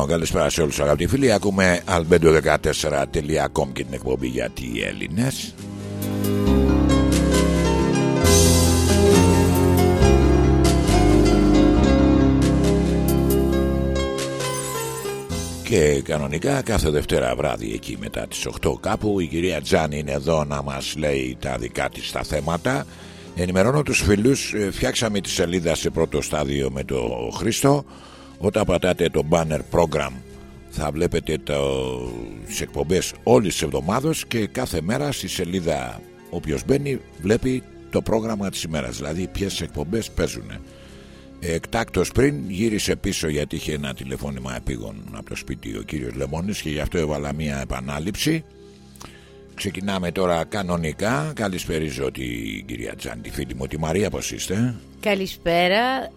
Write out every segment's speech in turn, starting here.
Λοιπόν, καλησπέρα σε όλους αγαπητοί φίλοι. Ακούμε albedo14.com και την εκπομπή γιατί οι Έλληνες. Και κανονικά κάθε Δευτέρα βράδυ εκεί μετά τις 8 κάπου η κυρία Τζάνη είναι εδώ να μας λέει τα δικά της τα θέματα. Ενημερώνω τους φίλους, ε, φτιάξαμε τη σελίδα σε πρώτο στάδιο με το Χρήστο. Όταν πατάτε το banner program θα βλέπετε το, τις εκπομπές όλης της εβδομάδος και κάθε μέρα στη σελίδα όποιος μπαίνει βλέπει το πρόγραμμα της ημέρας, δηλαδή ποιες εκπομπές παίζουν. Εκτάκτος πριν γύρισε πίσω γιατί είχε ένα τηλεφώνημα επίγον από το σπίτι ο κύριος Λεμόνης και γι' αυτό έβαλα μια επανάληψη. Ξεκινάμε τώρα κανονικά. Καλησπέριζω την κυρία Τζάντη, τη φίλη μου, τη Μαρία, πώς είστε; Καλησπέρα.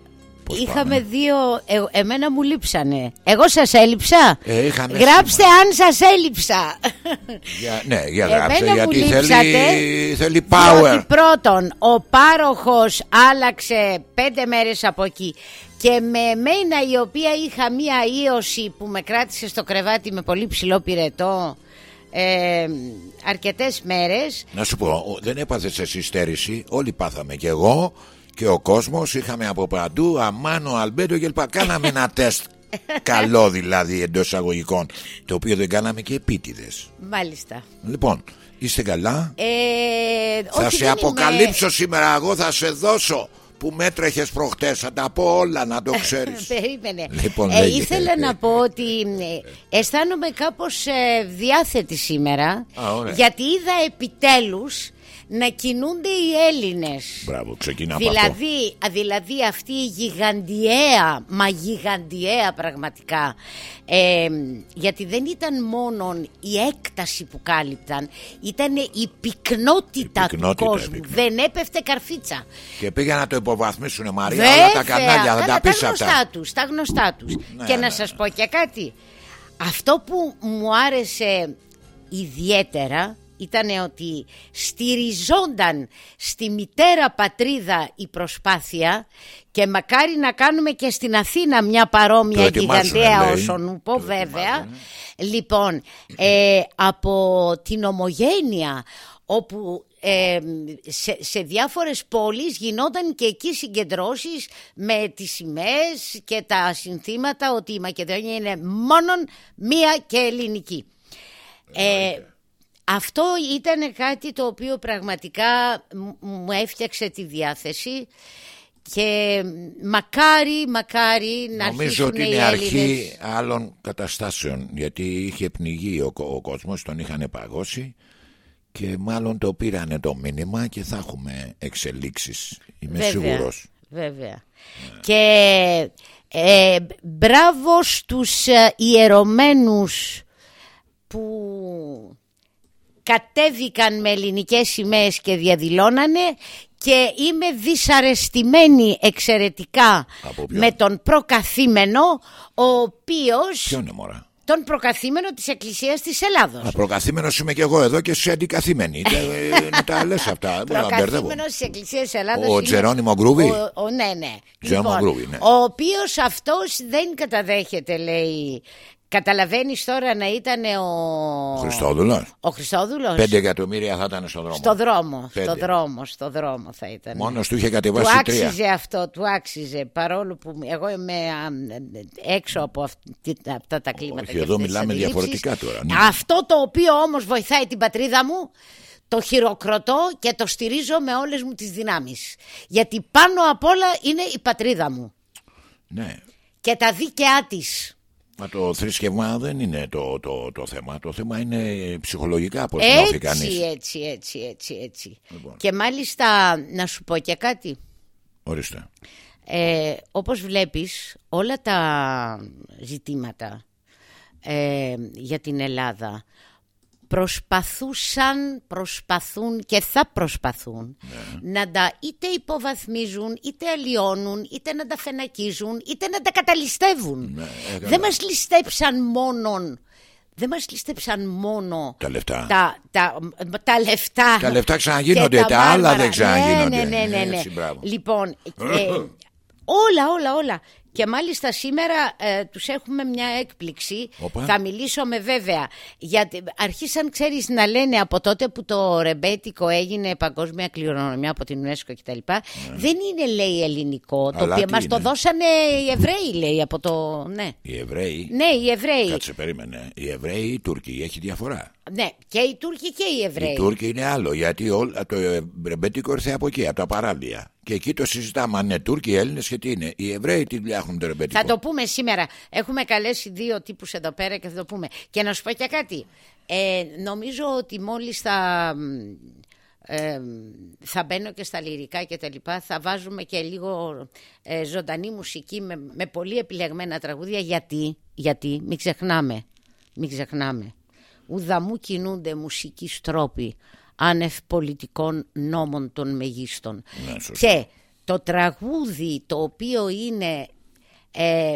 Είχαμε δύο. Ε, εμένα μου λείψανε. Εγώ σας έλειψα; Ε, Γράψτε αν σας έλειψα. Για, ναι, για γράψτε. γιατί θέλει, θέλει power. Διότι πρώτον, ο πάροχος άλλαξε πέντε μέρες από εκεί. Και με εμένα η οποία είχα μία ίωση που με κράτησε στο κρεβάτι με πολύ ψηλό πυρετό ε, αρκετές μέρες Να σου πω, δεν έπαθες εσύ στέρηση Όλοι πάθαμε και εγώ και ο κόσμος είχαμε από παντού αμάνο αλμπέντο και λοιπά κάναμε ένα τεστ. Καλό δηλαδή εντός αγωγικών το οποίο δεν κάναμε και επίτηδες. Μάλιστα. Λοιπόν είστε καλά; Ε, θα όχι, σε αποκαλύψω σήμερα εγώ θα σε δώσω που μέτρεχες προχτές θα τα πω όλα να το ξέρεις. Περίμενε. Λοιπόν, ε, Ήθελα να πω ότι ε, αισθάνομαι κάπως ε, διάθετη σήμερα Α, Γιατί είδα επιτέλους να κινούνται οι Έλληνες. Μπράβο, ξεκινά δηλαδή, αυτό. δηλαδή αυτή η γιγαντιαία, μα γιγαντιαία πραγματικά ε, Γιατί δεν ήταν μόνο η έκταση που κάλυπταν Ήταν η πυκνότητα, του κόσμου. Δεν έπεφτε καρφίτσα. Και πήγα να το υποβαθμίσουν Μαρία Βέβαια, όλα τα κανάλια δεν τα, τα γνωστά τους, Τα γνωστά τους. Ναι, Και να ναι, σας ναι. πω και κάτι. Αυτό που μου άρεσε ιδιαίτερα ήταν ότι στηριζόνταν στη μητέρα πατρίδα η προσπάθεια και μακάρι να κάνουμε και στην Αθήνα μια παρόμοια γιγαντέα όσον πω βέβαια. Λοιπόν, ε, από την ομογένεια όπου ε, σε, σε διάφορες πόλεις γινόταν και εκεί συγκεντρώσεις με τις σημαίες και τα συνθήματα ότι η Μακεδονία είναι μόνον μία και ελληνική. Ε, αυτό ήταν κάτι το οποίο πραγματικά μου έφτιαξε τη διάθεση και μακάρι, μακάρι να Νομίζω ότι είναι αρχή άλλων καταστάσεων γιατί είχε πνιγεί ο, ο κόσμος, τον είχαν παγώσει και μάλλον το πήρανε το μήνυμα και θα έχουμε εξελίξεις. Είμαι βέβαια, σίγουρος. Βέβαια. Ναι. Και ε, μπράβο στους ε, ιερωμένους που κατέβηκαν με ελληνικές σημαίες και διαδηλώνανε και είμαι δυσαρεστημένη εξαιρετικά με τον προκαθήμενο ο οποίος... Ποιο είναι μωρά; Τον προκαθήμενο της Εκκλησίας της Ελλάδος. Α, προκαθήμενος είμαι και εγώ εδώ και εσύ αντικαθήμενη. Είναι τα λες αυτά. Προκαθήμενος της Εκκλησίας της Ελλάδος. Ο Τζερόνιμο Γκρούβι; Ο, ο, ναι, ναι. Λοιπόν, Γκρούβι, ναι. Ο οποίος αυτός δεν καταδέχεται λέει Καταλαβαίνεις τώρα να ήταν ο... Χριστόδουλος. Ο Χριστόδουλος; Πέντε εκατομμύρια θα ήταν στο δρόμο. Στο δρόμο, στο δρόμο, στο δρόμο θα ήταν. Μόνος του είχε κατεβάσει του τρία. άξιζε αυτό, του άξιζε. Παρόλο που εγώ είμαι α, έξω από αυτή, αυτά τα κλίματα. Όχι, και εδώ αυτές τις μιλάμε αντιλήψεις. διαφορετικά τώρα, ναι. Αυτό το οποίο όμως βοηθάει την πατρίδα μου το χειροκροτώ και το στηρίζω με όλες μου τις δυνάμεις. Γιατί πάνω απ' όλα είναι η πατρίδα μου Ναι. και τα δίκαιά της. Μα το θρησκευμά δεν είναι το, το, το θέμα. Το θέμα είναι ψυχολογικά πώς νιώθει Έτσι, κανείς. έτσι, έτσι, έτσι, έτσι. Λοιπόν. Και μάλιστα να σου πω και κάτι. Ορίστε. Ε, όπως βλέπεις όλα τα ζητήματα ε, για την Ελλάδα προσπαθούσαν, προσπαθούν και θα προσπαθούν να τα είτε υποβαθμίζουν, είτε αλλοιώνουν, είτε να τα φενακίζουν, είτε να τα καταλυστεύουν. Ναι, ε, καλά. Δεν μας ληστέψαν μόνον δεν μας ληστέψαν μόνο Τα λεφτά. τα, τα, τα λεφτά. Τα λεφτά ξαναγίνονται, και τα άλλα μάρμαρα. δεν ξαναγίνονται. Ναι, ναι, ναι, ναι. Έτσι, μπράβο. Λοιπόν, ε, όλα, όλα, όλα. Και μάλιστα σήμερα ε, τους έχουμε μια έκπληξη. Όπα. Θα μιλήσουμε βέβαια. Γιατί αρχίσαν, ξέρεις, να λένε από τότε που το ρεμπέτικο έγινε παγκόσμια κληρονομιά από την UNESCO κτλ. Δεν είναι, λέει, ελληνικό. Το Ναι. Αλλά οποίο τι μας το είναι; δώσανε οι Εβραίοι, λέει, από το... Ναι, Οι Εβραίοι; ναι οι Εβραίοι. Κάτσε, περίμενε. Οι Εβραίοι, οι Τούρκοι, έχει διαφορά. Ναι, και οι Τούρκοι και οι Εβραίοι. Οι Τούρκοι είναι άλλο, γιατί όλα, το ρεμπέτικο ήρθε από εκεί, από τα παράλια. Και εκεί το συζητάμε αν είναι Τούρκοι, οι Έλληνες και τι είναι. Οι Εβραίοι τι δουλειά έχουν το ρεμπέτικο; Θα το πούμε σήμερα. Έχουμε καλέσει δύο τύπους εδώ πέρα και θα το πούμε. Και να σου πω και κάτι. Ε, νομίζω ότι μόλις θα, ε, θα μπαίνω και στα λυρικά και τα λοιπά, θα βάζουμε και λίγο ε, ζωντανή μουσική με, με πολύ επιλεγμένα τραγούδια. Γιατί, γιατί, μην ξεχνάμε, μην ξεχνάμε. Ουδαμού κινούνται μουσικοί στρόποι άνευ πολιτικών νόμων των μεγίστων. Ναι, σωστά. και το τραγούδι το οποίο είναι ε,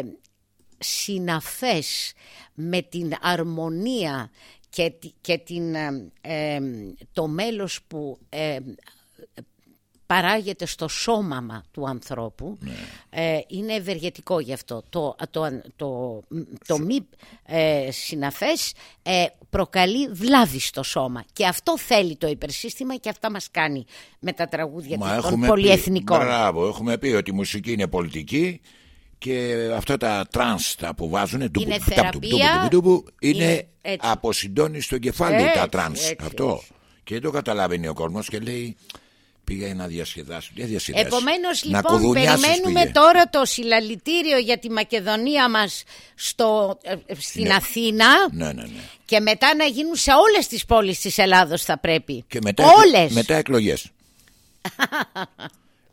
συναφές με την αρμονία και, τη- και την, ε, ε, το μέλος που ε, παράγεται στο σώμα του ανθρώπου ε, είναι ευεργετικό γι' αυτό. Το, το, το, το μη ε, συναφές ε, προκαλεί βλάβη στο σώμα και αυτό θέλει το υπερσύστημα και αυτά μας κάνει με τα τραγούδια Μα των έχουμε πολυεθνικών. Πει, μπράβο, έχουμε πει ότι η μουσική είναι πολιτική και αυτά τα τρανς τα που βάζουν Είναι θεραπεία, είναι είναι έτσι. αποσυντώνει στο κεφάλι Έτσι, τα τρανς έτσι, αυτό έτσι. και δεν το καταλαβαίνει ο κόσμος και λέει πήγα να διασκεδάσω δεν διασκεδάσει. Επομένως Να λοιπόν κουδουνιάσεις περιμένουμε πήγε. τώρα το συλλαλητήριο για τη Μακεδονία μας στο, ε, ε, στην Ναι. Αθήνα ναι, ναι, ναι. και μετά να γίνουν σε όλες τις πόλεις της Ελλάδος θα πρέπει. και μετά, όλες. μετά εκλογές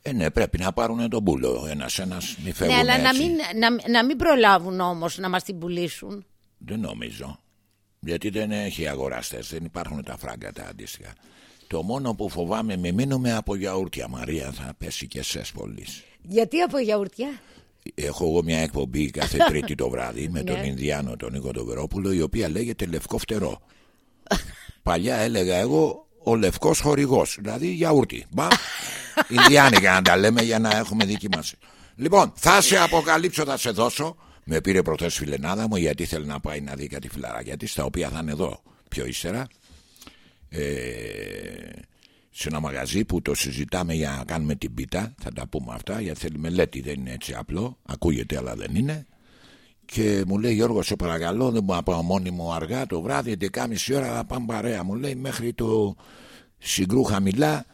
ε, ναι, πρέπει να πάρουν τον πούλο ένας ένας, μη ναι, φεύγουν αλλά να έτσι. μην, να, να μην προλάβουν όμως να μας την πουλήσουν. Δεν νομίζω. Γιατί δεν έχει αγοραστές, δεν υπάρχουν τα φράγκα τα αντίστοιχα. Το μόνο που φοβάμαι, με μείνουμε από γιαούρτια, Μαρία, θα πέσει και σε πολύ. Γιατί από γιαουρτιά. Έχω εγώ μια εκπομπή κάθε Τρίτη το βράδυ με τον Ναι. Ινδιάνο, τον Νίκο τον Βερόπουλο, η οποία λέγεται Λευκό Φτερό. Παλιά έλεγα εγώ ο λευκός χορηγός, δηλαδή γιαούρτι. Μπα, Ινδιάνικα να τα λέμε για να έχουμε δική μας. Λοιπόν, θα σε αποκαλύψω, θα σε δώσω. Με πήρε προχθές φιλενάδα μου γιατί θέλει να πάει να δει κάτι φιλαράκια της, τα οποία θα είναι εδώ πιο ύστερα. Ε, σε ένα μαγαζί που το συζητάμε για να κάνουμε την πίτα. Θα τα πούμε αυτά γιατί θέλει μελέτη, δεν είναι έτσι απλό. Ακούγεται, αλλά δεν είναι. Και μου λέει Γιώργος, σε παρακαλώ, δεν μπορώ να πάω μόνη μου αργά το βράδυ, 11.30 ώρα θα πάμε παρέα. Μου λέει μέχρι το συγκρού χαμηλά,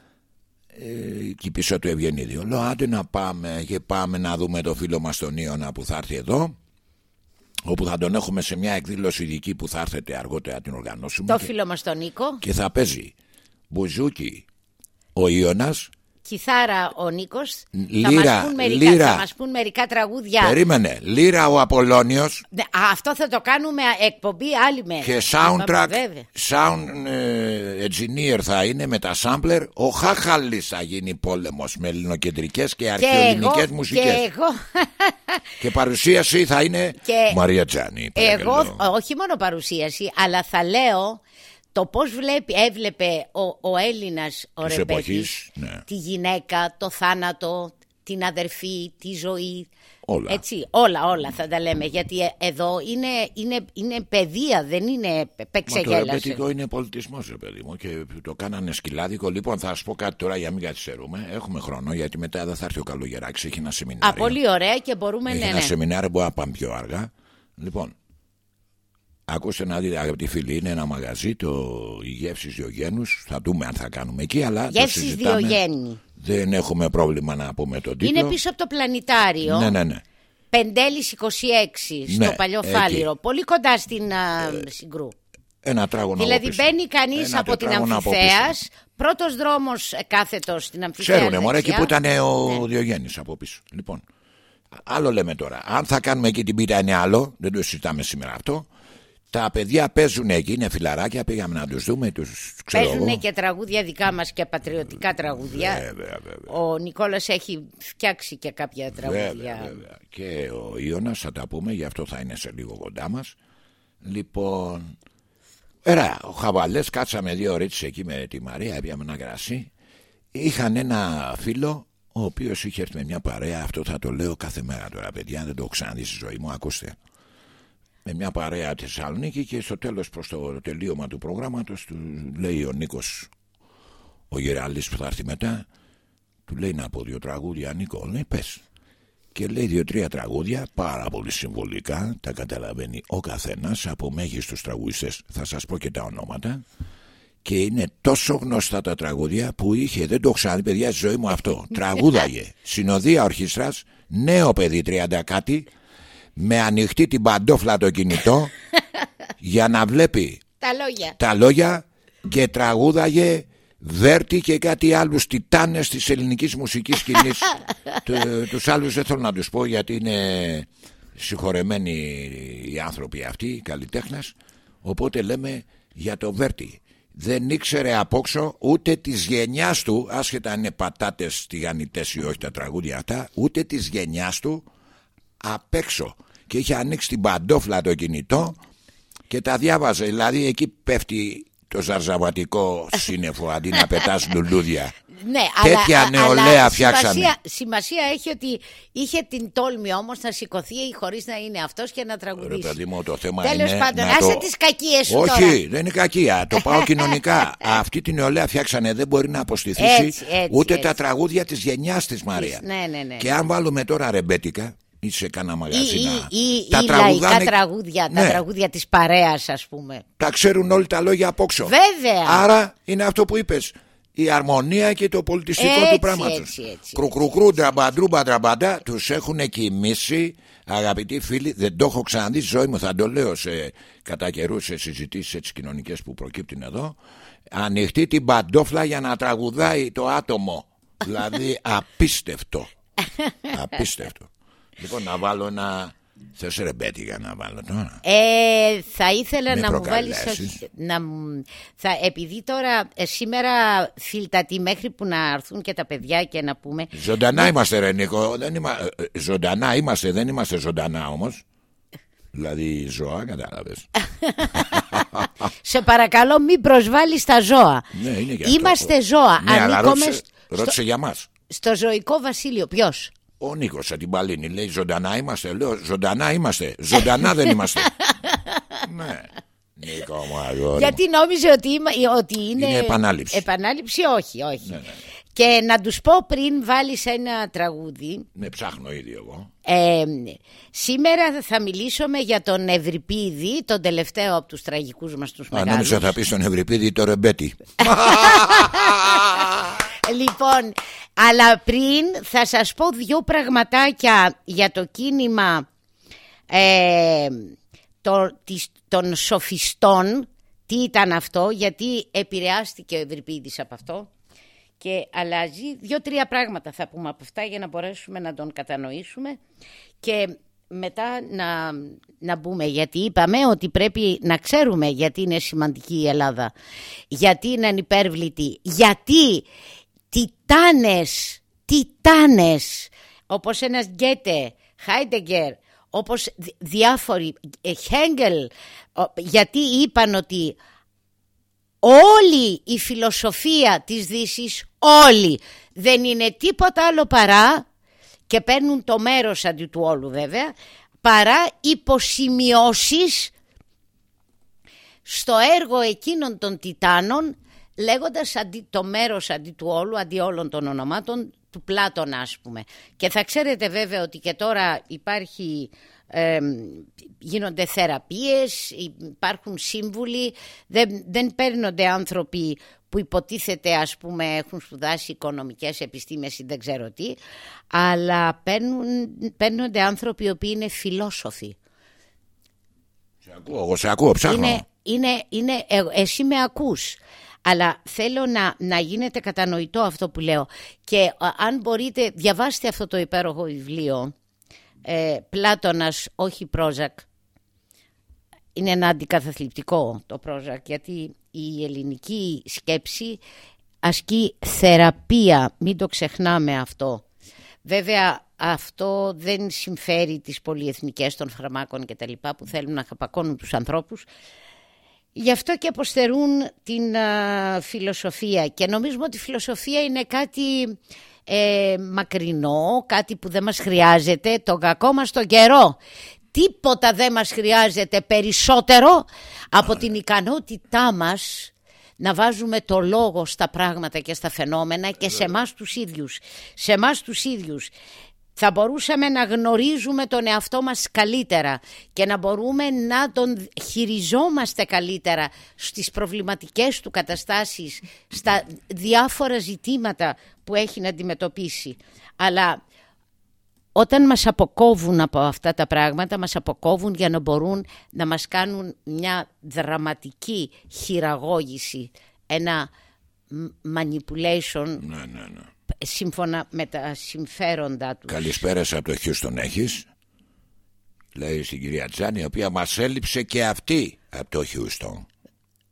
ε, εκεί πίσω του Ευγενίδιο. Λέω, άντε να πάμε και πάμε να δούμε το φίλο μας τον Ιωνα που θα έρθει εδώ. Όπου θα τον έχουμε σε μια εκδήλωση ειδική που θα έρθετε αργότερα την οργανώσουμε. Το και, φίλο μας τον Νίκο. και θα παίζει μπουζούκι ο Ιωνας Κιθάρα ο Νίκος. θα, Λύρα, μας πούν μερικά, λύρα. θα μας πούν μερικά τραγούδια. Περίμενε, Λύρα ο Απολώνιος Ναι, α, αυτό θα το κάνουμε εκπομπή άλλη μέρα. και soundtrack, Βέβαια. sound ε, engineer θα είναι με τα sampler. Ο Χάχαλης θα γίνει πόλεμος με ελληνοκεντρικές και Και εγώ, αρχαιοελληνικές και μουσικές. εγώ, Και παρουσίαση θα είναι Και Μαρία Τζάνη. εγώ, παρακαλώ. όχι μόνο παρουσίαση, αλλά θα λέω το πώς βλέπει, έβλεπε ο, ο Έλληνας ο Της Ρεμπέτης, εποχής, ναι. τη γυναίκα, το θάνατο, την αδερφή, τη ζωή, Όλα. Έτσι, όλα, όλα θα τα λέμε. Γιατί ε, εδώ είναι, είναι, είναι παιδεία, δεν είναι πεξεγέλαση. το ρεμπέτικο είναι πολιτισμός, ρε παιδί μου, και το κάνανε σκυλάδικο. Λοιπόν, θα σα πω κάτι τώρα για να μην καθυστερούμε. Έχουμε χρόνο, γιατί μετά δεν θα έρθει ο καλογεράκης. Έχει ένα σεμινάριο. Α, πολύ ωραία και μπορούμε Έχει ναι, ένα ναι. σεμινάριο που να πάμε πιο αργά. Λοιπόν, ακούστε να δείτε, αγαπητοί φίλοι, είναι ένα μαγαζί, το οι γεύσει Διογένου. Θα δούμε αν θα κάνουμε εκεί, αλλά. το Γεύσεις συζητάμε. Διογέννη. Δεν έχουμε πρόβλημα να πούμε τον τίτλο. Είναι πίσω από το πλανητάριο. Ναι, ναι, ναι. Πεντέλης 26 στο Ναι, παλιό εκεί. Φάληρο. Πολύ κοντά στην α, Συγκρού. Ένα τράγωνο Δηλαδή από πίσω. μπαίνει κανείς Ένα από την τετράγωνο από Αμφιθέας, πρώτος δρόμος ε, κάθετος στην Αμφιθέα. Ξέρουνε μωρέ εκεί δεξιά. που ήταν ο Ναι. Διογέννης από πίσω. Λοιπόν, άλλο λέμε τώρα. Αν θα κάνουμε εκεί την πίτα είναι άλλο. Δεν το συζητάμε σήμερα αυτό. Τα παιδιά παίζουν εκεί, είναι φιλαράκια. Πήγαμε να τους δούμε. Τους ξέρω Παίζουν εγώ. και τραγούδια δικά μας και πατριωτικά τραγούδια. Βέβαια, βέβαια. Ο Νικόλας έχει φτιάξει και κάποια τραγούδια. Βέβαια, βέβαια. Και ο Ιώνας θα τα πούμε, γι' αυτό θα είναι σε λίγο κοντά μας. Λοιπόν, Έρα, ο Χαβαλές κάτσαμε δύο ώρες εκεί με τη Μαρία, έπιαμε ένα κρασί. Είχαν ένα φίλο, ο οποίος είχε έρθει με μια παρέα, αυτό θα το λέω κάθε μέρα τώρα παιδιά, δεν το έχω ξαναδεί στη ζωή μου, ακούστε. Με μια παρέα τη Θεσσαλονίκη και στο τέλος προς το τελείωμα του προγράμματος του λέει ο Νίκος, ο Γεραλής που θα έρθει μετά, του λέει να πω δύο τραγούδια Νίκο, λέει πες. Και λέει δύο-τρία τραγούδια πάρα πολύ συμβολικά, τα καταλαβαίνει ο καθένας από μέγιστους τραγουδιστές, θα σας πω και τα ονόματα. Και είναι τόσο γνωστά τα τραγούδια που είχε, δεν το έχω ξαναδεί παιδιά στη ζωή μου αυτό. Τραγούδαγε, συνοδεία ορχήστρας, νέο παιδί 30 κάτι, με ανοιχτή την παντόφλα το κινητό, για να βλέπει Τα λόγια. τα λόγια και τραγούδαγε Βέρτη και κάτι άλλους τιτάνες της ελληνικής μουσικής σκηνής. Του- Τους άλλους δεν θέλω να τους πω γιατί είναι συγχωρεμένοι οι άνθρωποι αυτοί, οι καλλιτέχνες. Οπότε λέμε για το Βέρτη. Δεν ήξερε απόξω ούτε της γενιάς του άσχετα αν είναι πατάτες τηγανιτές ή όχι τα τραγούδια αυτά ούτε της γενιάς του απ' έξω και είχε ανοίξει την παντόφλα το κινητό και τα διάβαζε. Δηλαδή εκεί πέφτει το ζαρζαβατικό σύννεφο αντί να πετάς λουλούδια. Ναι, Τέτοια αλλά, νεολαία αλλά φτιάξανε. Σημασία, σημασία έχει ότι είχε την τόλμη όμως να σηκωθεί χωρίς να είναι αυτός και να Ρε τραγουδήσει. παιδί μου, το θέμα Τέλος είναι. πάντων, να άσε το... τις κακίες σου Όχι, τώρα. δεν είναι κακία. Το πάω κοινωνικά. Αυτή την νεολαία φτιάξανε, δεν μπορεί να αποστηθήσει Έτσι, έτσι, ούτε έτσι. τα τραγούδια της γενιάς της Μαρία. ναι, ναι, ναι. Και αν βάλουμε τώρα ρεμπέτικα ή σε κάνα Ή, μαγαζί ή, να- ή, τα ή τραγουδάνε- λαϊκά τραγούδια, τα Ναι. τραγούδια της παρέας ας πούμε. Τα ξέρουν όλοι τα λόγια απόξω. Βέβαια. Άρα είναι αυτό που είπες Η αρμονία και το πολιτιστικό Έτσι, του πράγματος έτσι, έτσι, Κρουκρουκρού, ντραμπαντρού, μπαντραμπαντά Τους έχουν κοιμήσει Αγαπητοί φίλοι, δεν το έχω ξαναδεί στη ζωή μου. Θα το λέω σε κατά καιρού σε συζητήσεις έτσι κοινωνικές που προκύπτουν εδώ. Ανοιχτή την παντόφλα για να τραγουδάει το άτομο. δηλαδή απίστευτο. απίστευτο. Λοιπόν, να βάλω ένα. Θες ρεμπέτη για να βάλω τώρα. Ε, θα ήθελα Με να μου βάλεις προκαλέσεις. να, μου- θα, επειδή τώρα ε, σήμερα φιλτατή μέχρι που να έρθουν και τα παιδιά και να πούμε Ζωντανά είμαστε, ρε Νίκο. Δεν είμα... ε, ε, Ζωντανά είμαστε, δεν είμαστε ζωντανά όμως. Δηλαδή ζώα, κατάλαβες. σε παρακαλώ μην προσβάλλεις τα ζώα ναι, είναι και αυτό. είμαστε ζώα Ναι, αλλά ανήκουμε ρώτησε, στο, ρώτησε για μας. στο ζωικό βασίλειο ποιος; Ο Νίκος από την Παλίνη λέει ζωντανά είμαστε. Λέω ζωντανά είμαστε. Ζωντανά δεν είμαστε. ναι. Νίκο μου, αγόρι. μου. γιατί νόμιζε ότι, είμα- ότι είναι Είναι επανάληψη. επανάληψη; Όχι όχι Ναι, ναι. και να τους πω πριν βάλεις ένα τραγούδι Ναι, ψάχνω ήδη εγώ. Ε, σήμερα θα μιλήσουμε για τον Ευρυπίδη, τον τελευταίο από τους τραγικούς μας τους Αν μεγάλους. νόμιζα θα πεις στον Ευρυπίδη το ρεμπέτη. Λοιπόν, αλλά πριν θα σας πω δύο πραγματάκια για το κίνημα ε, το, της, των σοφιστών. Τι ήταν αυτό, γιατί επηρεάστηκε ο Ευρυπίδης από αυτό και αλλάζει. Δύο-τρία πράγματα θα πούμε από αυτά για να μπορέσουμε να τον κατανοήσουμε και μετά να, να μπούμε γιατί είπαμε ότι πρέπει να ξέρουμε γιατί είναι σημαντική η Ελλάδα γιατί είναι ανυπέρβλητη γιατί τιτάνες τιτάνες. Όπως ένας Γκέτε Χάιντεγκερ όπως δι- διάφοροι ε, Χέγγελ ο- γιατί είπαν ότι όλη η φιλοσοφία της Δύσης, όλη, δεν είναι τίποτα άλλο παρά και παίρνουν το μέρος αντί του όλου βέβαια παρά υποσημειώσεις στο έργο εκείνων των Τιτάνων λέγοντας αντί, το μέρος αντί του όλου, αντί όλων των ονομάτων του Πλάτων ας πούμε. Και θα ξέρετε βέβαια ότι και τώρα υπάρχει, γίνονται θεραπείες, υπάρχουν σύμβουλοι, δεν, δεν παίρνονται άνθρωποι που υποτίθεται ας πούμε έχουν σπουδάσει οικονομικές επιστήμες ή δεν ξέρω τι, αλλά παίρνουν, παίρνονται άνθρωποι οι οποίοι είναι φιλόσοφοι. Σε ακούω, εγώ σε ακούω, ψάχνω. Είναι, είναι, είναι, ε, εσύ με ακούς. Αλλά θέλω να, να γίνεται κατανοητό αυτό που λέω. Και αν μπορείτε, διαβάστε αυτό το υπέροχο βιβλίο. Ε, Πλάτωνας, όχι Πρόζακ. Είναι ένα αντικαθαθλιπτικό το Πρόζακ, γιατί η ελληνική σκέψη ασκεί θεραπεία. Μην το ξεχνάμε αυτό. Βέβαια αυτό δεν συμφέρει τις πολυεθνικές των φαρμάκων και τα λοιπά που θέλουν να χαπακώνουν τους ανθρώπους Γι' αυτό και αποστερούν την φιλοσοφία και νομίζουμε ότι η φιλοσοφία είναι κάτι ε, μακρινό, κάτι που δεν μας χρειάζεται, το κακό μας τον καιρό. Τίποτα δεν μας χρειάζεται περισσότερο από την ικανότητά μας να βάζουμε το λόγο στα πράγματα και στα φαινόμενα και σε εμά τους ίδιους. Σε εμά τους ίδιους θα μπορούσαμε να γνωρίζουμε τον εαυτό μας καλύτερα και να μπορούμε να τον χειριζόμαστε καλύτερα στις προβληματικές του καταστάσεις, στα διάφορα ζητήματα που έχει να αντιμετωπίσει. Αλλά όταν μας αποκόβουν από αυτά τα πράγματα, μας αποκόβουν για να μπορούν να μας κάνουν μια δραματική χειραγώγηση, ένα manipulation ναι, ναι, ναι σύμφωνα με τα συμφέροντα τους. Καλησπέρα από το Χιούστον έχεις Λέει στην κυρία Τζάνη Η οποία μας έλειψε και αυτή Από το Χιούστον.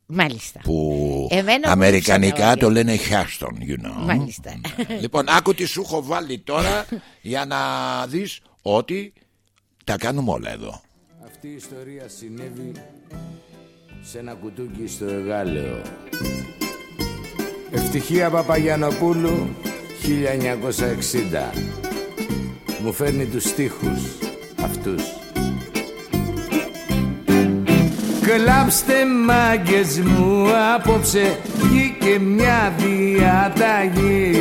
Μάλιστα. Που αμερικανικά το λένε Χιάστον you know. Μάλιστα. Λοιπόν άκου τι σου έχω βάλει τώρα Για να δεις ότι Τα κάνουμε όλα εδώ. Αυτή η ιστορία συνέβη Σε ένα κουτούκι στο Εγάλεο. Ευτυχία Παπαγιανοπούλου 1960 Μου φέρνει τους στίχους αυτούς. Κλάψτε μάγκες μου απόψε Βγήκε μια διαταγή.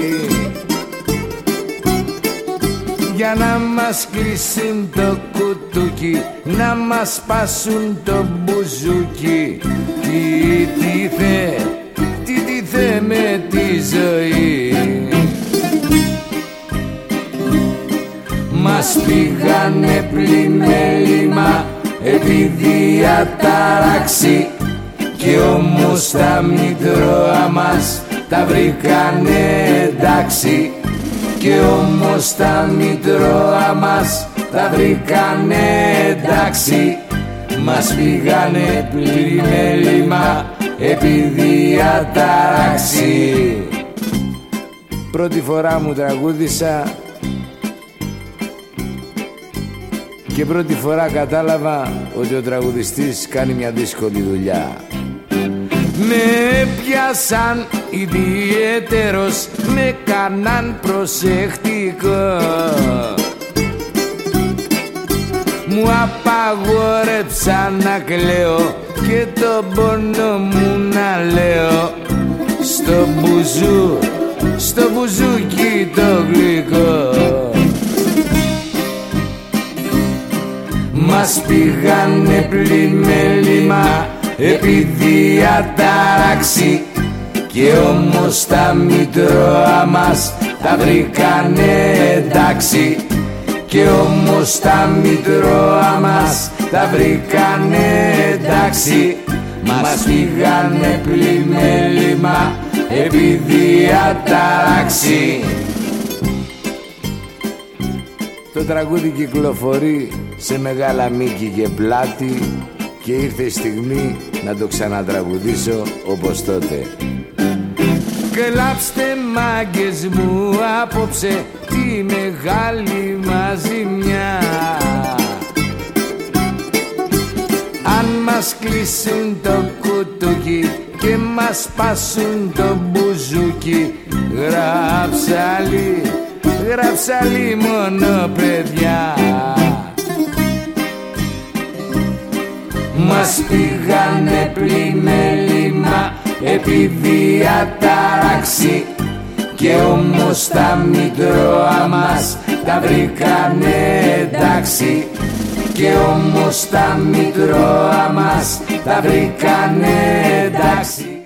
Για να μας κλείσουν το κουτούκι να μας πάσουν το μπουζούκι. Τι τι θε, τι τι θε με τη ζωή Μας πήγανε πλημέλημα επειδή ατάραξη και όμως τα μητρώα μας τα βρήκανε εντάξει. Και όμως τα μητρώα μας τα βρήκανε εντάξει. Μας πήγανε πλημέλημα επειδή ατάραξη Πρώτη φορά μου τραγούδισα Και πρώτη φορά κατάλαβα ότι ο τραγουδιστής κάνει μια δύσκολη δουλειά. Με πιάσαν ιδιαίτερος, με κάναν προσεκτικό. Μου απαγόρεψαν να κλαίω και το πόνο μου να λέω. Στο μπουζού, στο μπουζούκι το γλυκό Μας πήγανε πλημέλημα επειδή ατάραξη και όμως τα μητρώα μας τα βρήκανε εντάξει. Και όμως τα μητρώα μας τα βρήκανε εντάξει. Μας πήγανε πλημέλημα επειδή ατάραξη Το τραγούδι κυκλοφορεί σε μεγάλα μήκη και πλάτη και ήρθε η στιγμή να το ξανατραγουδήσω όπως τότε. Κλάψτε μάγκες μου απόψε τη μεγάλη μαζιμιά Αν μας κλείσουν το κουτούκι και μας πάσουν το μπουζούκι Γράψα γράψα μόνο παιδιά. Μας πήγανε πλημέλημα επί ατάραξη και όμως τα μητρώα μας τα βρήκανε εντάξει. Και όμως τα μητρώα μας τα βρήκανε εντάξει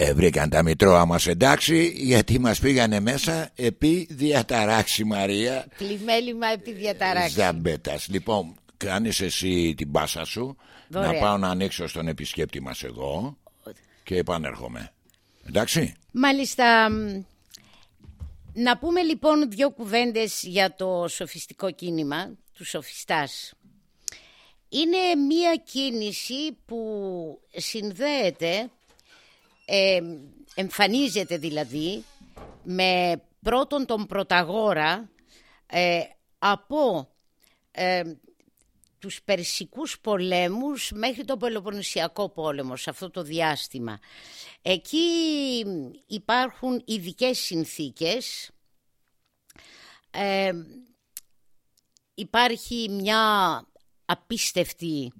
ε, βρήκαν τα μητρώα μας εντάξει γιατί μας πήγανε μέσα επί διαταράξει Μαρία. Πλημέλημα επί διαταράξει Ζαμπέτας. Λοιπόν κάνεις εσύ την πάσα σου Να πάω να ανοίξω στον επισκέπτη μας εγώ Και επανέρχομαι. Εντάξει. Μάλιστα να πούμε λοιπόν δύο κουβέντες για το σοφιστικό κίνημα, του σοφιστάς. Είναι μία κίνηση που συνδέεται, ε, εμφανίζεται δηλαδή, με πρώτον τον Πρωταγόρα ε, από ε, τους Περσικούς πολέμους μέχρι τον Πελοποννησιακό πόλεμο σε αυτό το διάστημα. Εκεί υπάρχουν ειδικές συνθήκες, ε, υπάρχει μια απίστευτη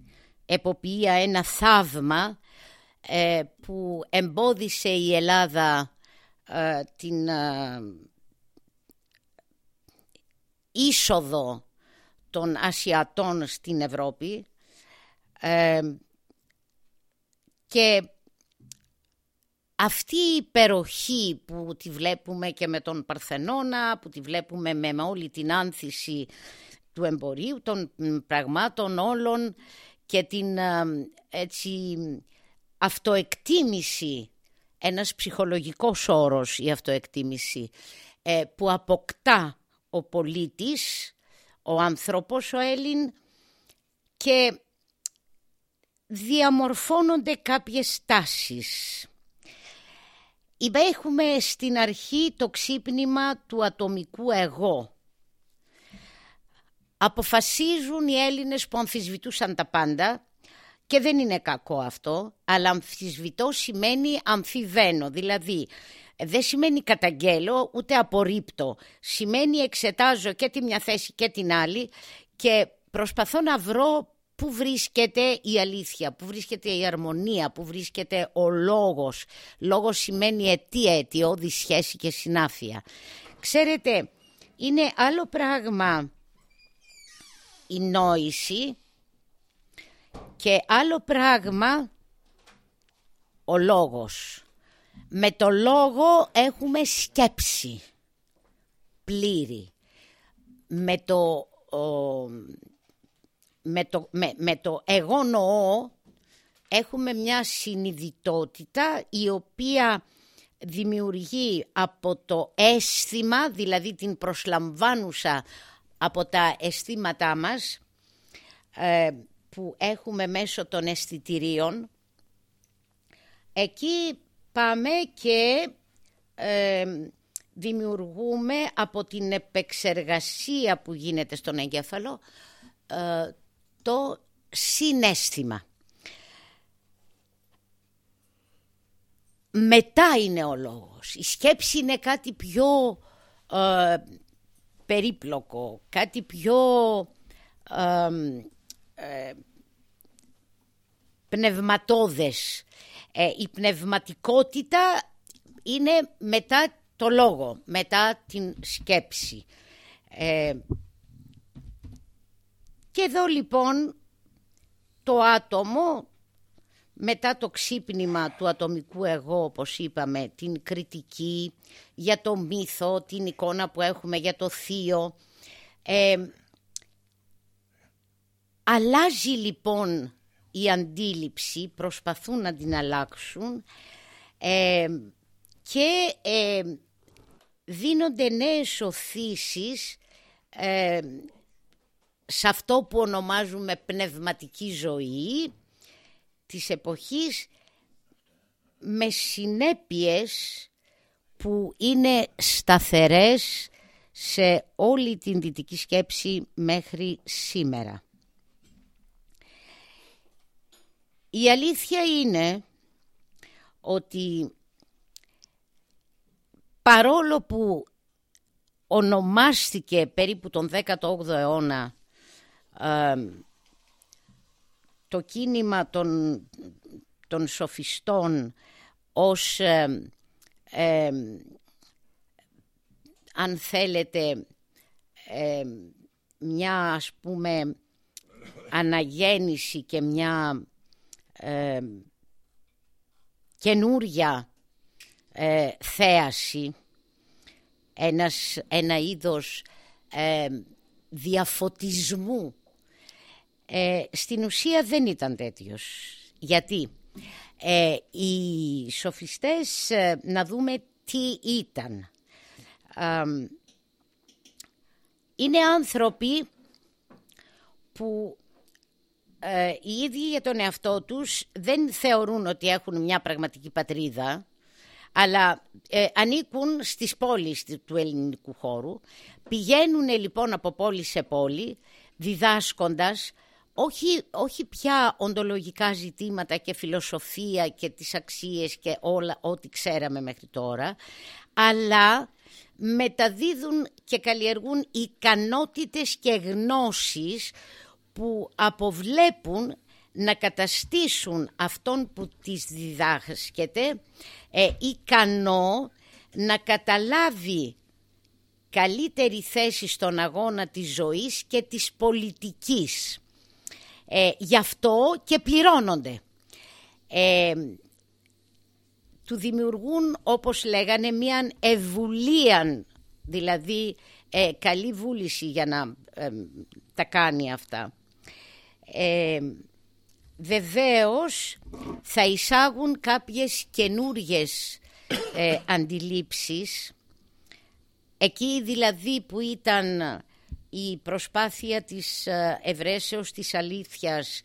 εποπία, ένα θαύμα ε, που εμπόδισε η Ελλάδα ε, την είσοδο των Ασιατών στην Ευρώπη και αυτή η υπεροχή που τη βλέπουμε και με τον Παρθενώνα, που τη βλέπουμε με, όλη την άνθηση του εμπορίου, των πραγμάτων όλων και την έτσι αυτοεκτίμηση, ένας ψυχολογικός όρος η αυτοεκτίμηση ε, που αποκτά ο πολίτης ο άνθρωπος ο Έλλην και διαμορφώνονται κάποιες τάσεις. Έχουμε στην αρχή το ξύπνημα του ατομικού εγώ. Αποφασίζουν οι Έλληνες που αμφισβητούσαν τα πάντα και δεν είναι κακό αυτό, αλλά αμφισβητώ σημαίνει αμφιβαίνω, δηλαδή δεν σημαίνει καταγγέλω ούτε απορρίπτω. Σημαίνει εξετάζω και τη μια θέση και την άλλη και προσπαθώ να βρω πού βρίσκεται η αλήθεια, πού βρίσκεται η αρμονία, πού βρίσκεται ο λόγος. Λόγος σημαίνει αιτία, αιτιώδη σχέση και συνάφεια. Ξέρετε, είναι άλλο πράγμα η νόηση και άλλο πράγμα ο λόγος. Με το λόγο έχουμε σκέψη πλήρη. Με το, με το, με, το εγώ νοώ έχουμε μια συνειδητότητα η οποία δημιουργεί από το αίσθημα, δηλαδή την προσλαμβάνουσα από τα αισθήματά μας ε, που έχουμε μέσω των αισθητηρίων. Εκεί πάμε και δημιουργούμε από την επεξεργασία που γίνεται στον εγκέφαλο ε, το συνέστημα. Μετά είναι ο λόγος. Η σκέψη είναι κάτι πιο ε, περίπλοκο, κάτι πιο ε, πνευματόδες ε, η πνευματικότητα είναι μετά το λόγο, μετά την σκέψη. Ε, και εδώ λοιπόν το άτομο μετά το ξύπνημα του ατομικού εγώ όπως είπαμε την κριτική για το μύθο, την εικόνα που έχουμε για το θείο ε, αλλάζει λοιπόν η αντίληψη, προσπαθούν να την αλλάξουν ε, και ε, δίνονται νέες οθήσεις ε, σε αυτό που ονομάζουμε πνευματική ζωή της εποχής με συνέπειες που είναι σταθερές σε όλη την δυτική σκέψη μέχρι σήμερα. Η αλήθεια είναι ότι παρόλο που ονομάστηκε περίπου τον 18ο αιώνα το κίνημα των, των σοφιστών ως αν θέλετε μια ας πούμε αναγέννηση και μια ε, καινούρια ε, θέαση, ένας, ένα είδος ε, διαφωτισμού. Ε, στην ουσία δεν ήταν τέτοιος. Γιατί; Ε, οι σοφιστές, να δούμε τι ήταν. είναι άνθρωποι που ε, οι ίδιοι για τον εαυτό τους δεν θεωρούν ότι έχουν μια πραγματική πατρίδα αλλά ε, ανήκουν στις πόλεις του ελληνικού χώρου. Πηγαίνουν λοιπόν από πόλη σε πόλη διδάσκοντας όχι, όχι πια οντολογικά ζητήματα και φιλοσοφία και τις αξίες και όλα ό,τι ξέραμε μέχρι τώρα, αλλά μεταδίδουν και καλλιεργούν ικανότητες και γνώσεις που αποβλέπουν να καταστήσουν αυτόν που τις διδάσκεται ε, ικανό να καταλάβει καλύτερη θέση στον αγώνα της ζωής και της πολιτικής. Ε, γι' αυτό και πληρώνονται. Ε, του δημιουργούν, όπως λέγανε, μια ευουλία, δηλαδή ε, καλή βούληση για να ε, τα κάνει αυτά ε, βεβαίως θα εισάγουν κάποιες καινούριες ε, αντιλήψεις. Εκεί δηλαδή που ήταν η προσπάθεια της ε, ευρέσεως της αλήθειας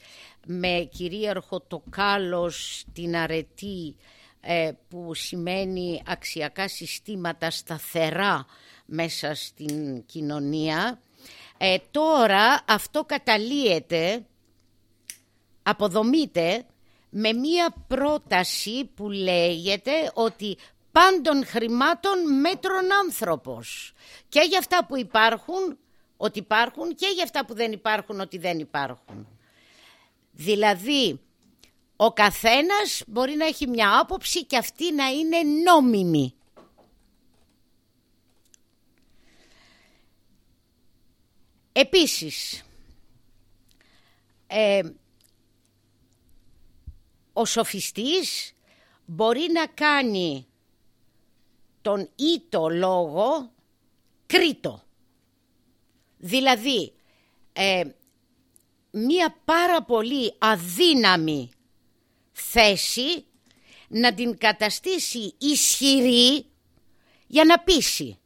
με κυρίαρχο το κάλος, την αρετή ε, που σημαίνει αξιακά συστήματα σταθερά μέσα στην κοινωνία ε, τώρα αυτό καταλύεται αποδομείται με μία πρόταση που λέγεται ότι πάντων χρημάτων μέτρων άνθρωπος. Και για αυτά που υπάρχουν, ότι υπάρχουν και για αυτά που δεν υπάρχουν, ότι δεν υπάρχουν. Δηλαδή, ο καθένας μπορεί να έχει μια άποψη και αυτή να είναι νόμιμη. Επίσης, ε, ο σοφιστής μπορεί να κάνει τον ήτο λόγο κρίτο. Δηλαδή, ε, μία πάρα πολύ αδύναμη θέση να την καταστήσει ισχυρή για να πείσει.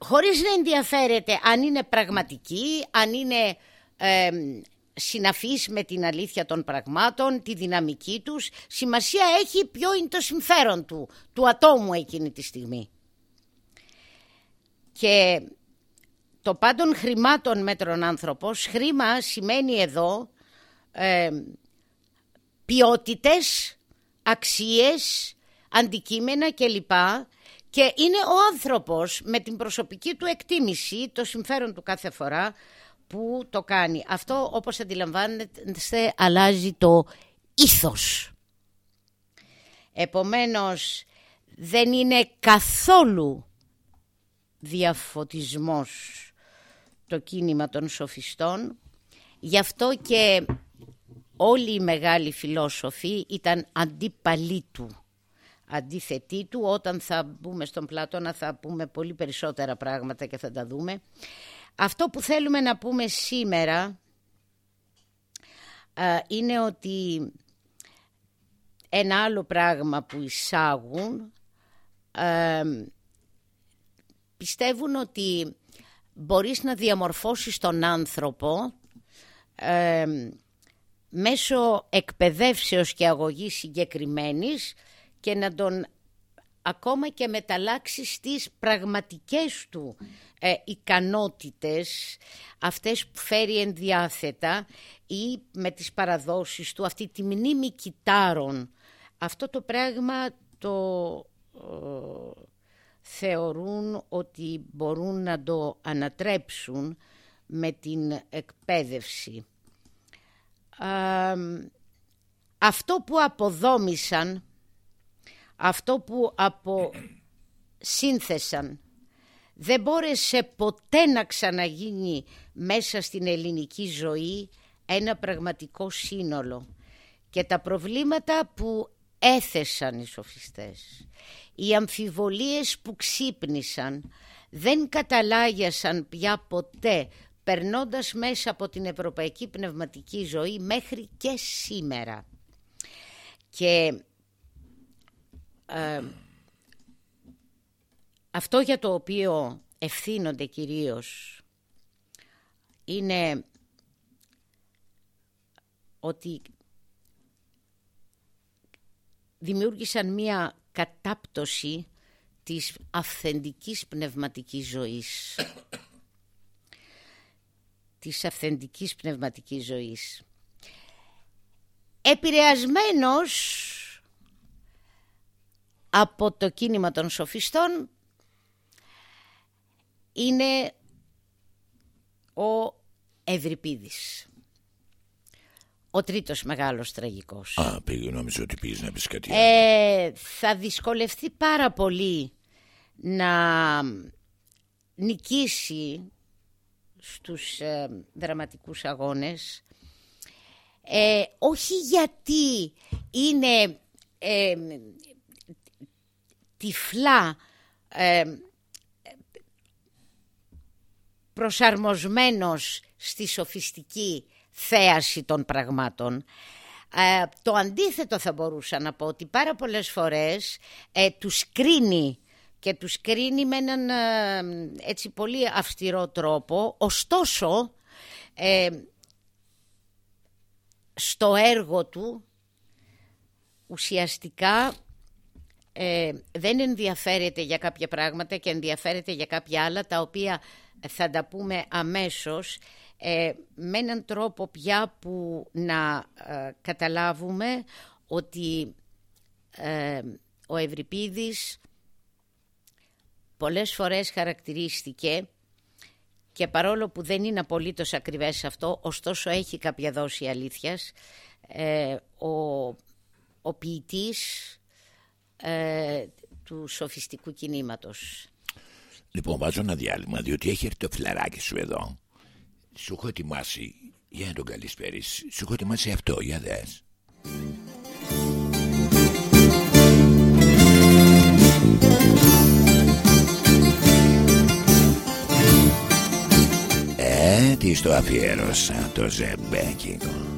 Χωρίς να ενδιαφέρεται αν είναι πραγματική, αν είναι ε, συναφής με την αλήθεια των πραγμάτων, τη δυναμική τους. Σημασία έχει ποιο είναι το συμφέρον του, του ατόμου εκείνη τη στιγμή. Και το πάντων χρημάτων μέτρων άνθρωπος, χρήμα σημαίνει εδώ ε, ποιότητες, αξίες, αντικείμενα κλπ. Και είναι ο άνθρωπος με την προσωπική του εκτίμηση, το συμφέρον του κάθε φορά, που το κάνει. Αυτό όπως αντιλαμβάνεστε αλλάζει το ήθος. Επομένως δεν είναι καθόλου διαφωτισμός το κίνημα των σοφιστών. Γι' αυτό και όλοι οι μεγάλοι φιλόσοφοι ήταν αντίπαλοι του. Αντίθετοι του, όταν θα μπούμε στον Πλάτωνα θα πούμε πολύ περισσότερα πράγματα και θα τα δούμε. Αυτό που θέλουμε να πούμε σήμερα είναι ότι ένα άλλο πράγμα που εισάγουν πιστεύουν ότι μπορείς να διαμορφώσεις τον άνθρωπο μέσω εκπαιδεύσεως και αγωγής συγκεκριμένης και να τον ακόμα και μεταλλάξεις στις πραγματικές του ε, ικανότητες, αυτές που φέρει ενδιάθετα ή με τις παραδόσεις του, αυτή τη μνήμη κιτάρων. Αυτό το πράγμα το θεωρούν ότι μπορούν να το ανατρέψουν με την εκπαίδευση. αυτό που αποδόμησαν, αυτό που αποσύνθεσαν, δεν μπόρεσε ποτέ να ξαναγίνει μέσα στην ελληνική ζωή ένα πραγματικό σύνολο. Και τα προβλήματα που έθεσαν οι σοφιστές, οι αμφιβολίες που ξύπνησαν, δεν καταλάγιασαν πια ποτέ περνώντας μέσα από την ευρωπαϊκή πνευματική ζωή μέχρι και σήμερα. Και ε, αυτό για το οποίο ευθύνονται κυρίως είναι ότι δημιούργησαν μία κατάπτωση της αυθεντικής πνευματικής ζωής. της αυθεντικής πνευματικής ζωής. Επηρεασμένος από το κίνημα των σοφιστών είναι ο Ευρυπίδης. Ο τρίτος μεγάλος τραγικός. Α, πήγε νόμιζα ότι πήγες να πεις κάτι ε, Θα δυσκολευτεί πάρα πολύ να νικήσει στους ε, δραματικούς αγώνες ε, όχι γιατί είναι ε, τυφλά ε, προσαρμοσμένος στη σοφιστική θέαση των πραγμάτων. Ε, το αντίθετο θα μπορούσα να πω ότι πάρα πολλές φορές ε, τους κρίνει και τους κρίνει με έναν ε, έτσι πολύ αυστηρό τρόπο ωστόσο ε, στο έργο του ουσιαστικά δεν ενδιαφέρεται για κάποια πράγματα και ενδιαφέρεται για κάποια άλλα τα οποία θα τα πούμε αμέσως. Ε, με έναν τρόπο πια που να ε, καταλάβουμε ότι ε, ο Ευρυπίδης πολλές φορές χαρακτηρίστηκε και παρόλο που δεν είναι απολύτως ακριβές αυτό, ωστόσο έχει κάποια δόση αλήθειας, ε, ο, ο ποιητής του σοφιστικού κινήματος. Λοιπόν, βάζω ένα διάλειμμα, διότι έχει έρθει το φιλαράκι σου εδώ. Σου έχω ετοιμάσει για να τον καλησπέρισεις Σου έχω ετοιμάσει αυτό, για δες. Ε, τι στο αφιέρωσα το ζεμπέκικο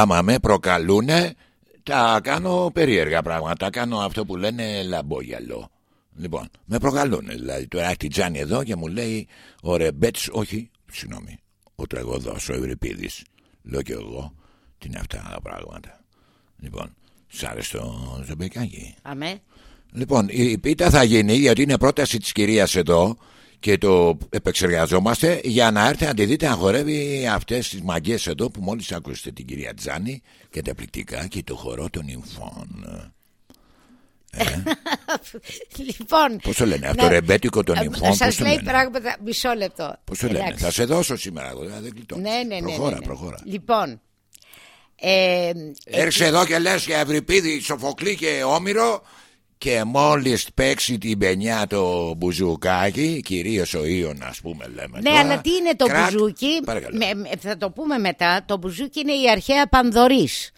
άμα με προκαλούνε, τα κάνω περίεργα πράγματα. Κάνω αυτό που λένε λαμπόγιαλο. Λοιπόν, με προκαλούν. Δηλαδή, τώρα έχει την Τζάνι εδώ και μου λέει ο Ρεμπέτ, όχι, συγγνώμη, ο τραγωδός, ο Ευριπίδης. Λέω και εγώ, τι είναι αυτά τα πράγματα. Λοιπόν, σ' άρεσε το ζεϊμπεκάκι. Αμέ. Λοιπόν, η πίτα θα γίνει γιατί είναι πρόταση της κυρίας εδώ και το επεξεργαζόμαστε για να έρθει να τη δείτε να χορεύει αυτές τις μαγκιές εδώ που μόλις ακούσετε την κυρία Τζάνη και τα πληκτικά και το χορό των νυμφών. Ε. λοιπόν. Πώς το λένε, αυτό το ρεμπέτικο των νυμφών. Σας λέει πράγματα. Μισό λεπτό. Πώς το λένε, θα σε δώσω σήμερα εγώ. Δεν ναι, ναι, ναι, προχώρα, ναι, προχώρα. Λοιπόν. Ε, Έρχεσαι εδώ και λες για Ευρυπίδη, Σοφοκλή και Όμηρο και μόλις παίξει την πενιά το μπουζουκάκι Κυρίως ο Ιων ας πούμε λέμε Ναι τώρα, αλλά τι είναι το κράτ, μπουζούκι; με, Θα το πούμε μετά. Το μπουζούκι είναι η αρχαία πανδωρής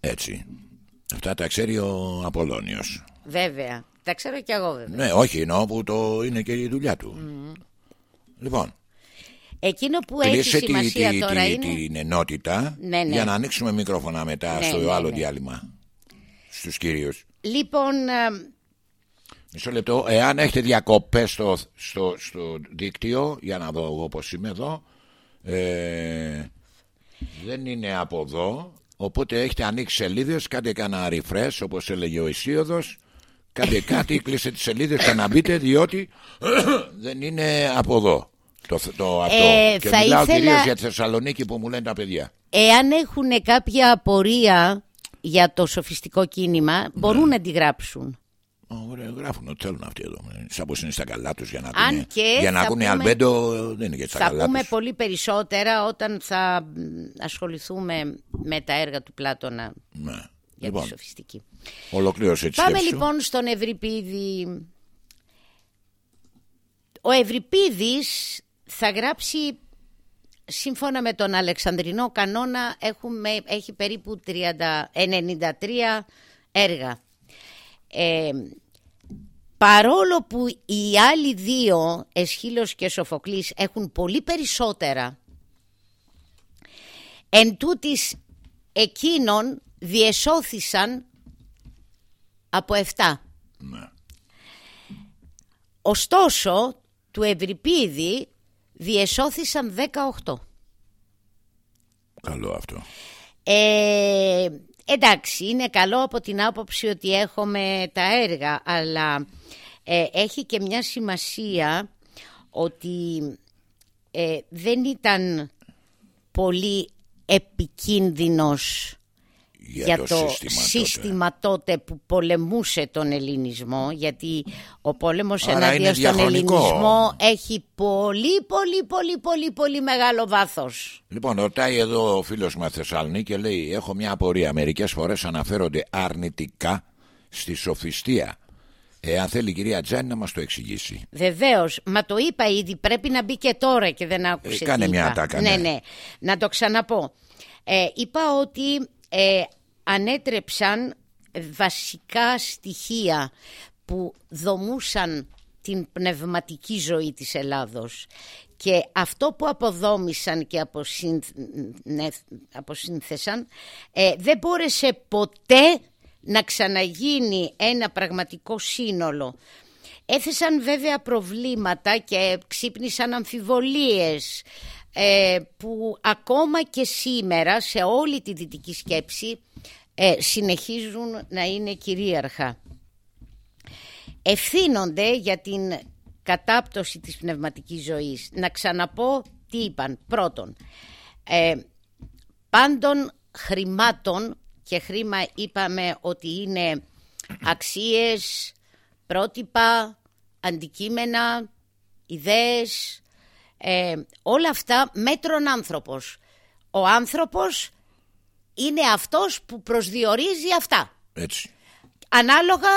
Έτσι. Αυτά τα ξέρει ο Απολώνιος. Βέβαια. Τα ξέρω κι εγώ βέβαια. Ναι όχι εννοώ που το είναι και η δουλειά του. Mm. Λοιπόν. Εκείνο που έχει σημασία τη, τώρα τη, είναι την ενότητα ναι, ναι. Για να ανοίξουμε μικρόφωνα μετά ναι, στο ναι, άλλο ναι. διάλειμμα. Στους κυρίους Λοιπόν. Ε, Μισό λεπτό. Εάν έχετε διακοπές στο, στο, στο δίκτυο, για να δω εγώ πώς είμαι εδώ. Ε, δεν είναι από εδώ. Οπότε έχετε ανοίξει σελίδες, κάντε κανένα refresh όπως έλεγε ο Ισίωδος. Κάντε κάτι, κλείστε τις σελίδες και να μπείτε, διότι δεν είναι από εδώ. Το, το, αυτό. Ε, και θα μιλάω ήθελα... κυρίως για τη Θεσσαλονίκη που μου λένε τα παιδιά. Εάν έχουν κάποια απορία για το σοφιστικό κίνημα, μπορούν να τη γράψουν. Ωραία, γράφουν ό,τι θέλουν αυτοί εδώ. Σαν πως είναι στα καλά τους για να Αν ακούνε, και για να ακούνε πούμε, αλμπέντο, δεν είναι για στα θα καλά πούμε τους. πολύ περισσότερα όταν θα ασχοληθούμε με τα έργα του Πλάτωνα Ναι. για Λοιπόν, τη σοφιστική. Ολοκλήρωσε τη Πάμε σκέψη σου. λοιπόν στον Ευρυπίδη. Ο Ευρυπίδης θα γράψει σύμφωνα με τον Αλεξανδρινό κανόνα έχουμε, έχει περίπου 30, 93 έργα. Ε, παρόλο που οι άλλοι δύο, Εσχύλος και Σοφοκλής, έχουν πολύ περισσότερα, εν τούτης εκείνων διεσώθησαν από 7. Ναι. Ωστόσο, του Ευρυπίδη διεσώθησαν 18. Καλό αυτό. Ε, εντάξει, είναι καλό από την άποψη ότι έχουμε τα έργα, αλλά ε, έχει και μια σημασία ότι ε, δεν ήταν πολύ επικίνδυνος Για, για, το, το, σύστημα, σύστημα, τότε. που πολεμούσε τον ελληνισμό γιατί ο πόλεμος Άρα εναντίον είναι στον διαχρονικό. ελληνισμό έχει πολύ πολύ πολύ πολύ πολύ μεγάλο βάθος. Λοιπόν, ρωτάει εδώ ο φίλος μας Θεσσαλονίκη και λέει έχω μια απορία. Μερικές φορές αναφέρονται αρνητικά στη σοφιστία. Εάν θέλει η κυρία Τζάνη να μας το εξηγήσει. Βεβαίως, μα το είπα ήδη, πρέπει να μπει και τώρα και δεν άκουσε Ε, κάνε τι μια είπα. ατάκα, Ναι, ναι. ναι, να το ξαναπώ. Ε, είπα ότι ε, ανέτρεψαν βασικά στοιχεία που δομούσαν την πνευματική ζωή της Ελλάδος και αυτό που αποδόμησαν και αποσύνθ- αποσύνθεσαν ε, δεν μπόρεσε ποτέ να ξαναγίνει ένα πραγματικό σύνολο. Έθεσαν βέβαια προβλήματα και ξύπνησαν αμφιβολίες ε, που ακόμα και σήμερα σε όλη τη δυτική σκέψη ε, συνεχίζουν να είναι κυρίαρχα. Ευθύνονται για την κατάπτωση της πνευματικής ζωής. Να ξαναπώ τι είπαν. Πρώτον, ε, πάντων χρημάτων και χρήμα είπαμε ότι είναι αξίες, πρότυπα, αντικείμενα, ιδέες, ε, όλα αυτά μέτρον άνθρωπος. Ο άνθρωπος είναι αυτός που προσδιορίζει αυτά. Έτσι. Ανάλογα,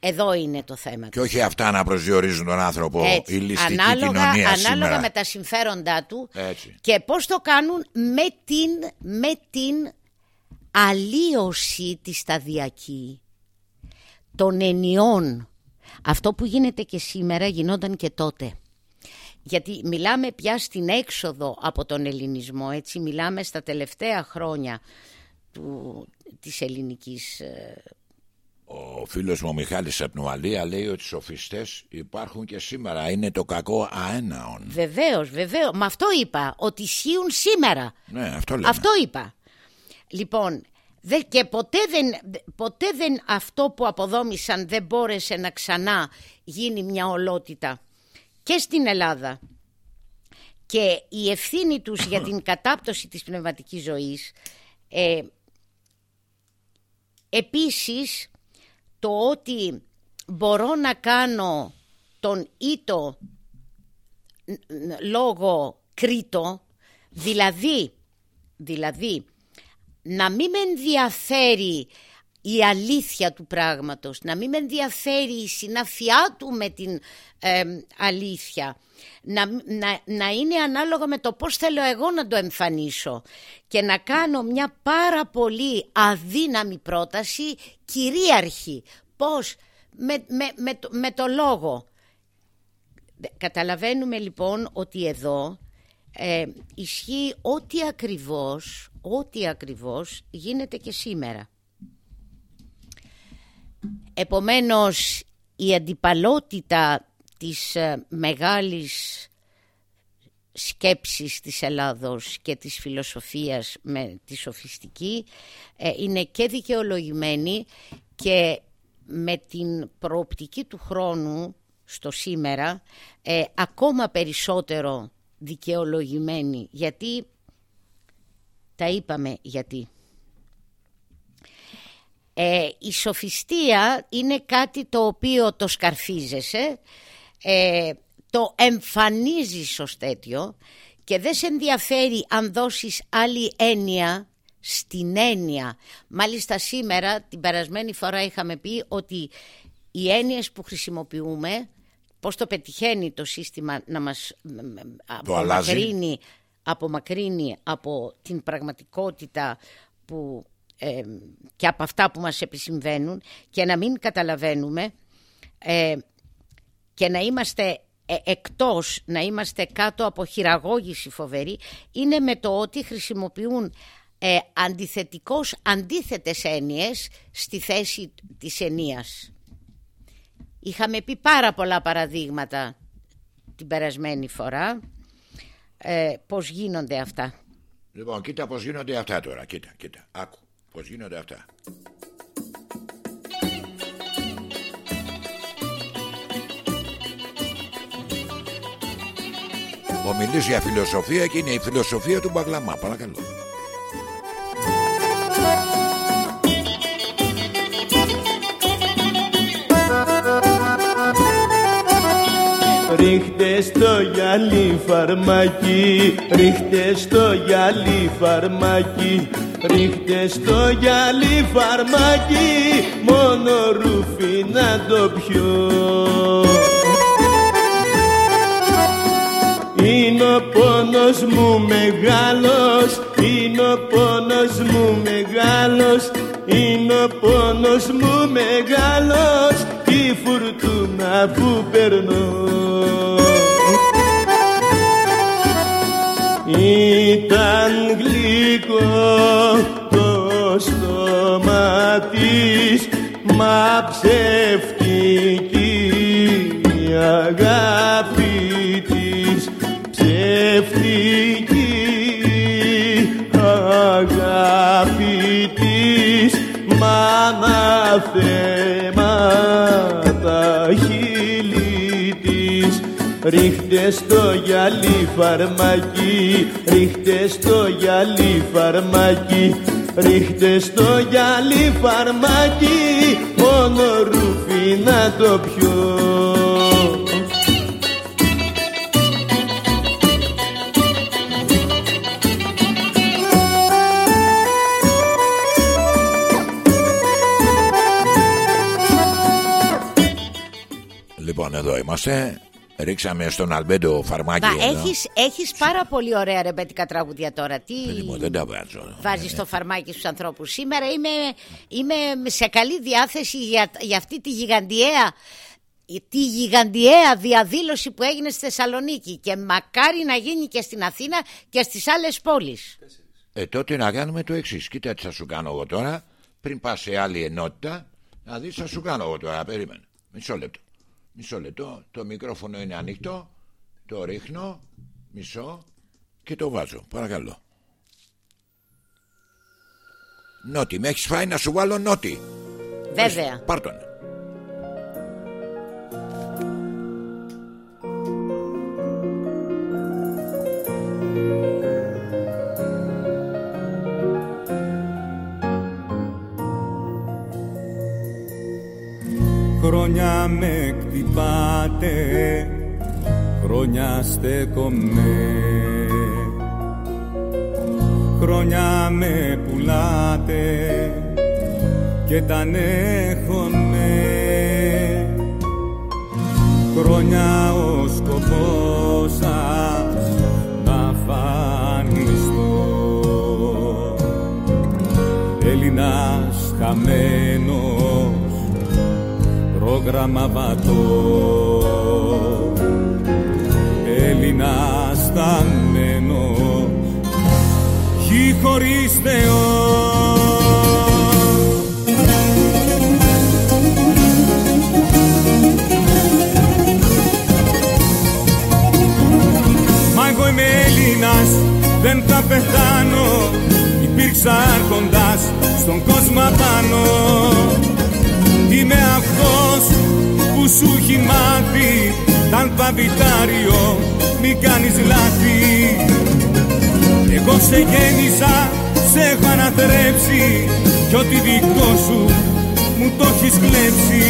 εδώ είναι το θέμα. Και όχι αυτά να προσδιορίζουν τον άνθρωπο Έτσι. η ληστική ανάλογα, κοινωνία ανάλογα σήμερα. με τα συμφέροντά του Έτσι. και πώς το κάνουν με την, με την αλλίωση τη σταδιακή των ενιών. Αυτό που γίνεται και σήμερα γινόταν και τότε. Γιατί μιλάμε πια στην έξοδο από τον ελληνισμό, έτσι μιλάμε στα τελευταία χρόνια του, της ελληνικής ε, ο φίλος μου ο Μιχάλης από λέει ότι οι σοφιστές υπάρχουν και σήμερα. Είναι το κακό αέναον. Βεβαίως, βεβαίως. Μα αυτό είπα, ότι ισχύουν σήμερα. Ναι, αυτό λέμε. Αυτό είπα. Λοιπόν, δε, και ποτέ δεν, ποτέ δεν αυτό που αποδόμησαν δεν μπόρεσε να ξανά γίνει μια ολότητα. Και στην Ελλάδα. Και η ευθύνη τους για την κατάπτωση της πνευματικής ζωής ε, επίσης το ότι μπορώ να κάνω τον ήτο λόγο κρίτο, δηλαδή, δηλαδή να μην με ενδιαφέρει η αλήθεια του πράγματος, να μην με ενδιαφέρει η συναφιά του με την αλήθεια, να, να, να είναι ανάλογα με το πώς θέλω εγώ να το εμφανίσω και να κάνω μια πάρα πολύ αδύναμη πρόταση κυρίαρχη. Πώς, με, με, με, το, με το λόγο. Καταλαβαίνουμε λοιπόν ότι εδώ ε, ισχύει ό,τι ακριβώς, ό,τι ακριβώς γίνεται και σήμερα. Επομένως η αντιπαλότητα της ε, μεγάλης σκέψης της Ελλάδος και της φιλοσοφίας με της σοφιστική ε, είναι και δικαιολογημένη και με την προοπτική του χρόνου στο σήμερα ε, ακόμα περισσότερο δικαιολογημένη. Γιατί τα είπαμε γιατί ε, η σοφιστία είναι κάτι το οποίο το σκαρφίζεσαι, ε, το εμφανίζεις ως τέτοιο και δεν σε ενδιαφέρει αν δώσεις άλλη έννοια στην έννοια. Μάλιστα σήμερα, την περασμένη φορά είχαμε πει ότι οι έννοιες που χρησιμοποιούμε, πώς το πετυχαίνει το σύστημα να μας απομακρύνει, απομακρύνει από την πραγματικότητα που και από αυτά που μας επισυμβαίνουν και να μην καταλαβαίνουμε ε, και να είμαστε ε, εκτός, να είμαστε κάτω από χειραγώγηση φοβερή είναι με το ότι χρησιμοποιούν ε, αντιθετικώς αντίθετες έννοιες στη θέση της ενίας. Είχαμε πει πάρα πολλά παραδείγματα την περασμένη φορά ε, πώς γίνονται αυτά. Λοιπόν, κοίτα πώς γίνονται αυτά τώρα. Κοίτα, κοίτα, άκου. Πώς γίνονται αυτά; Ομιλείς για φιλοσοφία και είναι η φιλοσοφία του Μπαγλαμά. Παρακαλώ. Ρίχτε στο γυαλί φαρμάκι, ρίχτε στο γυαλί φαρμάκι Ρίχτες στο γυαλί φαρμάκι, μόνο ρούφι να το πιω. Είναι ο πόνος μου μεγάλος, είναι ο πόνος μου μεγάλος είναι ο πόνος μου μεγάλος η φουρτούνα που περνώ Ήταν γλυκό το στόμα της μα ψεύτικη η αγάπη της. Ψεύτικη αγάπη της μάνα θέματα Ρίχτες στο γυαλί φαρμακί, ρίχτες στο γυαλί φαρμακί Ρίχτες στο γυαλί φαρμακί, μόνο ρούφι να το πιω. Λοιπόν εδώ είμαστε Ρίξαμε στον Αλμπέντο φαρμάκι Μα έχεις, έχεις πάρα πολύ ωραία ρεμπέτικα τραγουδιά τώρα Τι μου, δεν τα βάζω Βάζεις το φαρμάκι στους ανθρώπους Σήμερα είμαι, είμαι σε καλή διάθεση για, για αυτή τη γιγαντιαία τη γιγαντιαία διαδήλωση που έγινε στη Θεσσαλονίκη και μακάρι να γίνει και στην Αθήνα και στις άλλες πόλεις. Ε, τότε να κάνουμε το εξής. Κοίτα τι θα σου κάνω εγώ τώρα, πριν πας σε άλλη ενότητα, να δεις θα σου κάνω εγώ τώρα. Περίμενε. Μισό λεπτό. Μισό λεπτό. Το μικρόφωνο είναι ανοιχτό. Το ρίχνω. Μισό. Και το βάζω. Παρακαλώ. Νότι, με έχεις φάει να σου βάλω νότι. Βέβαια. Πάρ' τον. Χρόνια με κτυπάτε, χρόνια στέκομαι. Χρόνια με πουλάτε και τα έχομαι Χρόνια ο σκοπός σας να φανιστώ Έλληνας χαμένος πρόγραμμα βατό Έλληνας θαμμένος γη χωρίς Θεό. Μα εγώ είμαι Έλληνας, δεν θα πεθάνω. Υπήρξα άρχοντας στον κόσμο απάνω. Είμαι αυτός που σου έχει μάθει Τ' αλφαβητάριο μη κάνεις λάθη. Εγώ σε γέννησα, σε έχω αναθρέψει Κι ό,τι δικό σου μου το έχεις κλέψει.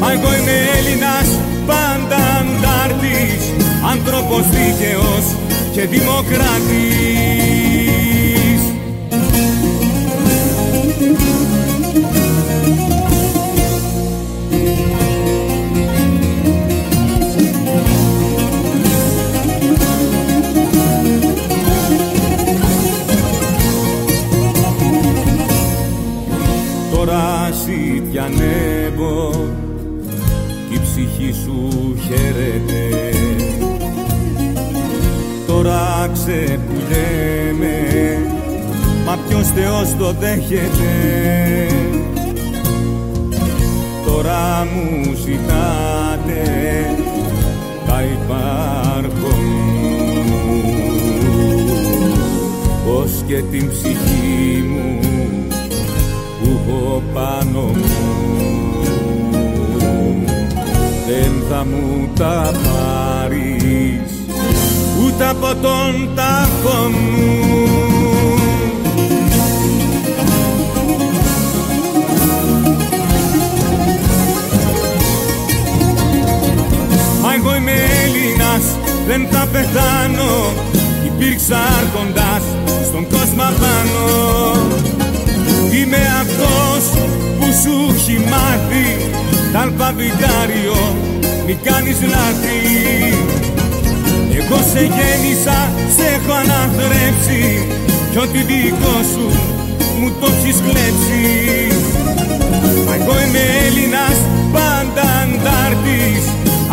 Μα εγώ είμαι Έλληνας, πάντα αντάρτης Άνθρωπος δίκαιος και δημοκράτης Τώρα ζητιανεύω κι η ψυχή σου χαίρεται. Τώρα ξεπουλέμαι μα ποιος Θεός το δέχεται. Τώρα μου ζητάτε τα υπάρχω Πως και την ψυχή μου που έχω πάνω μου. Δεν θα μου τα πάρεις ούτε από τον τάφο μου. Μα εγώ είμαι Έλληνας, δεν θα πεθάνω. Υπήρξα άρχοντας στον κόσμο απάνω Είμαι αυτός που σου έχει μάθει Τ' αλφαβητάριο μη κάνεις λάθη. Εγώ σε γέννησα, σε έχω αναθρέψει Κι ό,τι δικό σου μου το έχεις κλέψει. Μα εγώ είμαι Έλληνας, πάντα αντάρτης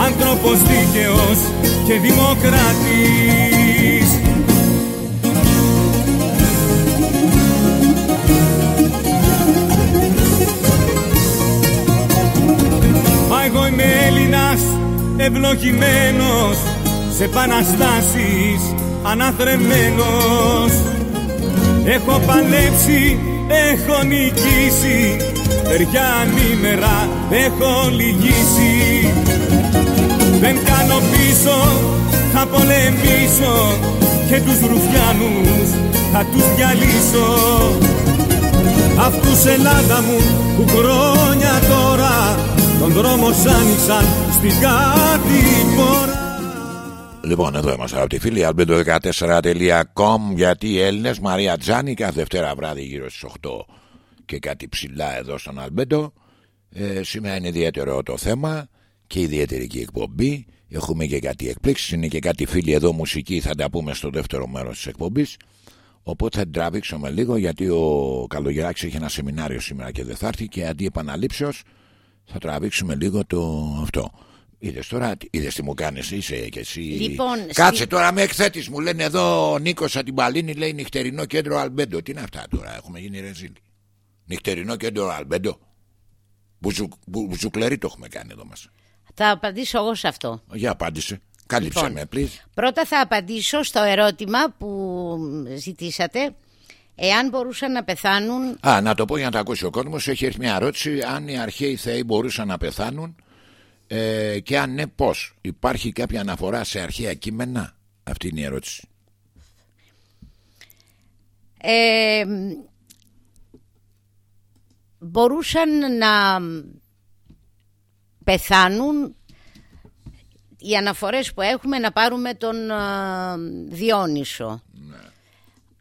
Άνθρωπος δίκαιος και δημοκράτης εγώ είμαι Έλληνας ευλογημένος σε επαναστάσεις αναθρεμένος. Έχω παλέψει, έχω νικήσει Περιά ανήμερα έχω λυγίσει. Δεν κάνω πίσω, θα πολεμήσω Και τους ρουφιάνους θα τους διαλύσω. Αυτούς Ελλάδα μου που χρόνια τώρα Τον δρόμο σ' άνοιξαν στην κατηφόρα Λοιπόν, εδώ είμαστε από τη φίλη albedo14.com γιατί οι Έλληνες Μαρία Τζάνη κάθε Δευτέρα βράδυ γύρω στις 8 και κάτι ψηλά εδώ στον Αλμπέντο. Ε, σήμερα είναι ιδιαίτερο το θέμα και ιδιαίτερη και η εκπομπή. Έχουμε και κάτι εκπλήξεις. Είναι και κάτι φίλοι εδώ μουσική, θα τα πούμε στο δεύτερο μέρος της εκπομπής. Οπότε θα την τραβήξουμε λίγο γιατί ο Καλογεράκης έχει ένα σεμινάριο σήμερα και δεν θα έρθει και αντί επαναλήψεως θα τραβήξουμε λίγο το αυτό. Είδες τώρα, είδες τι μου κάνεις, είσαι και εσύ. Λοιπόν, Κάτσε στη- τώρα με εκθέτεις. Μου λένε εδώ ο Νίκος Ατυμπαλίνη λέει νυχτερινό κέντρο Αλμπέντο. Τι είναι αυτά τώρα, έχουμε γίνει ρεζίλοι. Νυχτερινό κέντρο Αλμπέντο. Μπουζου, μπου, μπουζουκλερί το έχουμε κάνει εδώ μας. Θα απαντήσω εγώ σε αυτό. Για απάντησε. Κάλυψε Λοιπόν. με, please. Πρώτα θα απαντήσω στο ερώτημα που ζητήσατε. Εάν μπορούσαν να πεθάνουν Α, να το πω για να το ακούσει ο κόσμος. Έχει έρθει μια ερώτηση αν οι αρχαίοι θεοί μπορούσαν να πεθάνουν ε, και αν ναι, πώς. Υπάρχει κάποια αναφορά σε αρχαία κείμενα; Αυτή είναι η ερώτηση. ε, μπορούσαν να πεθάνουν οι αναφορές που έχουμε να πάρουμε τον α, Διόνυσο.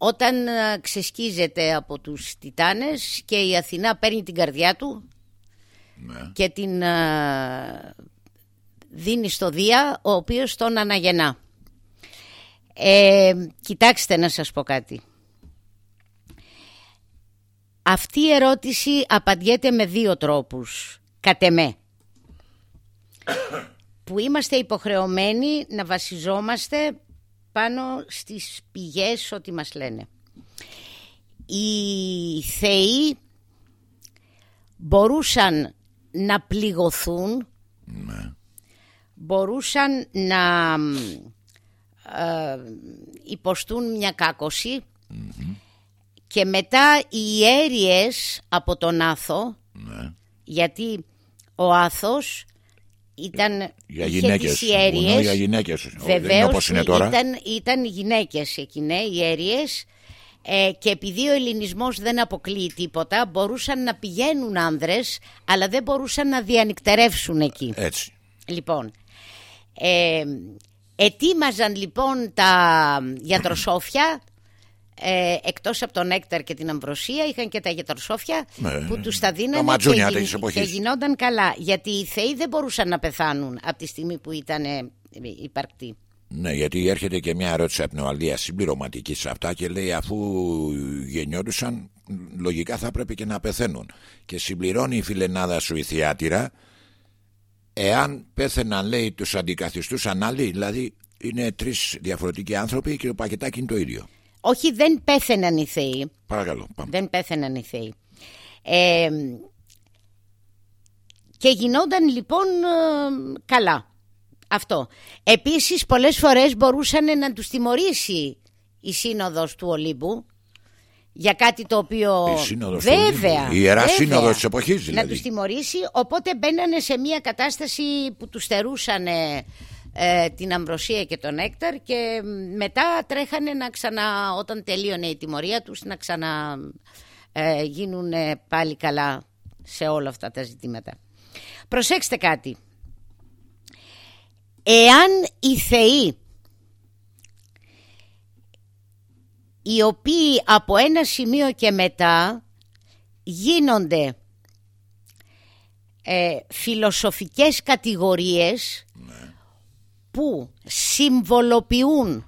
Όταν α, ξεσκίζεται από τους Τιτάνες και η Αθηνά παίρνει την καρδιά του Ναι. και την α, δίνει στο Δία ο οποίος τον αναγεννά. Ε, κοιτάξτε να σας πω κάτι. Αυτή η ερώτηση απαντιέται με δύο τρόπους, κατ' εμέ. Που είμαστε υποχρεωμένοι να βασιζόμαστε πάνω στις πηγές ό,τι μας λένε. Οι θεοί μπορούσαν να πληγωθούν, μπορούσαν να ε, υποστούν μια κάκωση και μετά οι ιέριες από τον Άθο Ναι. γιατί ο Άθος ήταν Για είχε γυναίκες. τις ιέριες Για γυναίκες. Δεν είναι Βεβαίως όπως είναι τώρα. Ήταν, ήταν γυναίκες εκείνες, οι ιέριες ε, και επειδή ο ελληνισμός δεν αποκλείει τίποτα μπορούσαν να πηγαίνουν άνδρες αλλά δεν μπορούσαν να διανυκτερεύσουν εκεί. Έτσι. Λοιπόν, ε, ετοίμαζαν λοιπόν τα γιατροσόφια ε, εκτός από τον Έκταρ και την Αμβροσία είχαν και τα γιατροσόφια Ναι, που ναι. τους τα δίνανε Τα ματζούνια και, της εποχής. και γινόταν καλά γιατί οι θεοί δεν μπορούσαν να πεθάνουν από τη στιγμή που ήταν ε, υπαρκτοί. Ναι, γιατί έρχεται και μια ερώτηση από την Οαλία συμπληρωματική σε αυτά και λέει αφού γεννιόντουσαν λογικά θα πρέπει και να πεθαίνουν. Και συμπληρώνει η φιλενάδα σου η θεάτηρα εάν πέθαιναν λέει τους αντικαθιστούσαν άλλοι, δηλαδή είναι τρεις διαφορετικοί άνθρωποι και το πακετάκι είναι το ίδιο. Όχι δεν πέθαιναν οι θεοί Παρακαλώ, πάμε. Δεν πέθαιναν οι θεοί. Ε, και γινόταν λοιπόν ε, καλά αυτό. Επίσης πολλές φορές μπορούσαν να τους τιμωρήσει η σύνοδος του Ολύμπου για κάτι το οποίο Η σύνοδος του βέβαια, Ολύμπου. Η ιερά βέβαια, σύνοδος της εποχής, να δηλαδή. τους τιμωρήσει οπότε μπαίνανε σε μια κατάσταση που τους στερούσαν ε, την Αμβροσία και τον Έκταρ και μετά τρέχανε να ξανα όταν τελείωνε η τιμωρία τους να ξανα ε, γίνουν πάλι καλά σε όλα αυτά τα ζητήματα. Προσέξτε κάτι. Εάν οι θεοί οι οποίοι από ένα σημείο και μετά γίνονται ε, φιλοσοφικές κατηγορίες που συμβολοποιούν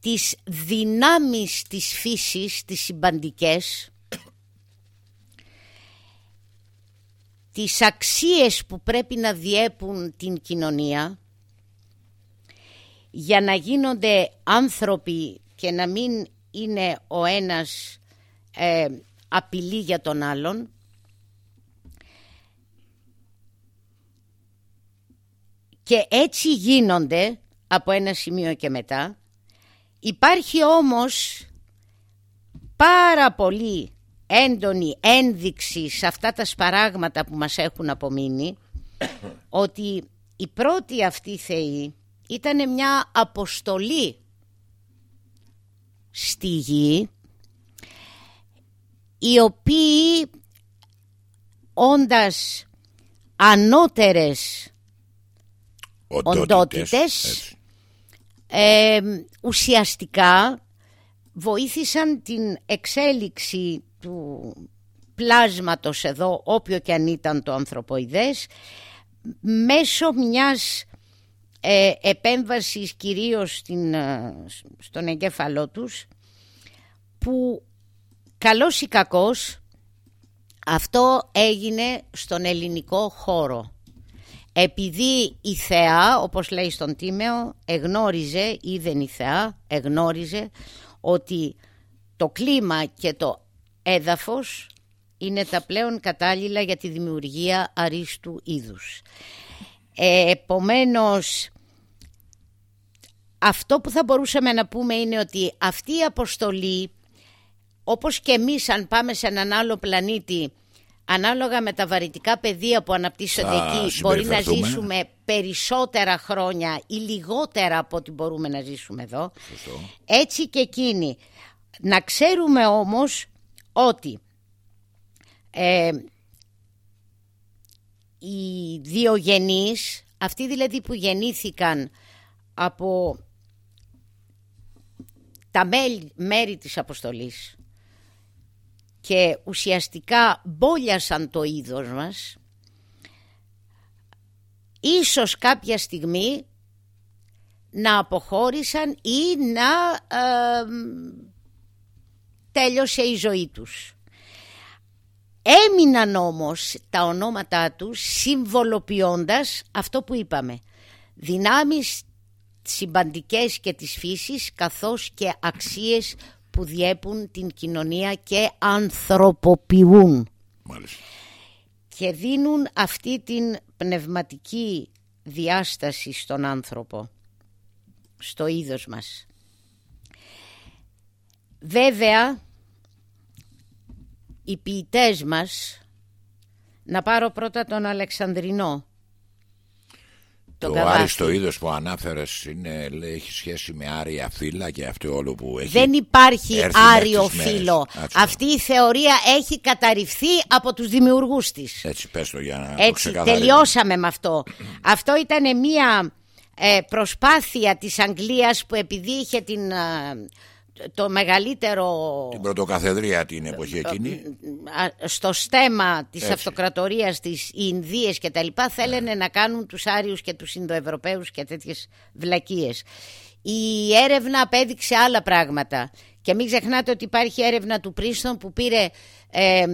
τις δυνάμεις της φύσης, τις συμπαντικές, τις αξίες που πρέπει να διέπουν την κοινωνία για να γίνονται άνθρωποι και να μην είναι ο ένας ε, απειλή για τον άλλον και έτσι γίνονται από ένα σημείο και μετά. Υπάρχει όμως πάρα πολύ έντονη ένδειξη σε αυτά τα σπαράγματα που μας έχουν απομείνει ότι η πρώτη αυτή θεή ήταν μια αποστολή στη γη οι οποίοι όντας ανώτερες οντότητες Έτσι. ε, ουσιαστικά βοήθησαν την εξέλιξη του πλάσματος εδώ όποιο και αν ήταν το ανθρωποειδές μέσω μιας ε, επέμβασης κυρίως στην, ε, στον εγκέφαλό τους που καλός ή κακός Αυτό έγινε στον ελληνικό χώρο. Επειδή η θεά, όπως λέει στον Τίμεο, εγνώριζε, ή δεν η θεά, εγνώριζε ότι το κλίμα και το έδαφος είναι τα πλέον κατάλληλα για τη δημιουργία αρίστου είδους. Ε, επομένως, αυτό που θα μπορούσαμε να πούμε είναι ότι αυτή η αποστολή, όπως και εμείς αν πάμε σε έναν άλλο πλανήτη, ανάλογα με τα βαρυτικά πεδία που αναπτύσσονται εκεί, μπορεί να ζήσουμε περισσότερα χρόνια ή λιγότερα από ό,τι μπορούμε να ζήσουμε εδώ. Έτσι και εκείνοι. Να ξέρουμε όμως ότι ε, οι δύο γενείς, αυτοί δηλαδή που γεννήθηκαν από τα μέρη της αποστολής και ουσιαστικά μπόλιασαν το είδος μας, ίσως κάποια στιγμή να αποχώρησαν ή να ε, τέλειωσε η ζωή τους. Έμειναν όμως τα ονόματά τους συμβολοποιώντας αυτό που είπαμε. Δυνάμεις συμπαντικές και της φύσης καθώς και αξίες που διέπουν την κοινωνία και ανθρωποποιούν. Και δίνουν αυτή την πνευματική διάσταση στον άνθρωπο, στο είδος μας. Βέβαια, οι ποιητές μας, να πάρω πρώτα τον Αλεξανδρινό, το άριστο είδος που ανάφερες έχει σχέση με άρια φύλλα και αυτό όλο που έχει. Δεν υπάρχει άριο φύλλο. Αυτή η θεωρία έχει καταρριφθεί από τους δημιουργούς της. Έτσι πες το για να Έτσι, τελειώσαμε με αυτό. αυτό ήταν μια ε, προσπάθεια της Αγγλίας που επειδή είχε την... Ε, το μεγαλύτερο... Την πρωτοκαθεδρία την εποχή εκείνη. Στο στέμα της Έτσι. αυτοκρατορίας της Ινδίες και τα λοιπά θέλανε να κάνουν τους Άριους και τους Ινδοευρωπαίους και τέτοιες βλακίες. Η έρευνα απέδειξε άλλα πράγματα. Και μην ξεχνάτε ότι υπάρχει έρευνα του Πρίστον που πήρε ε,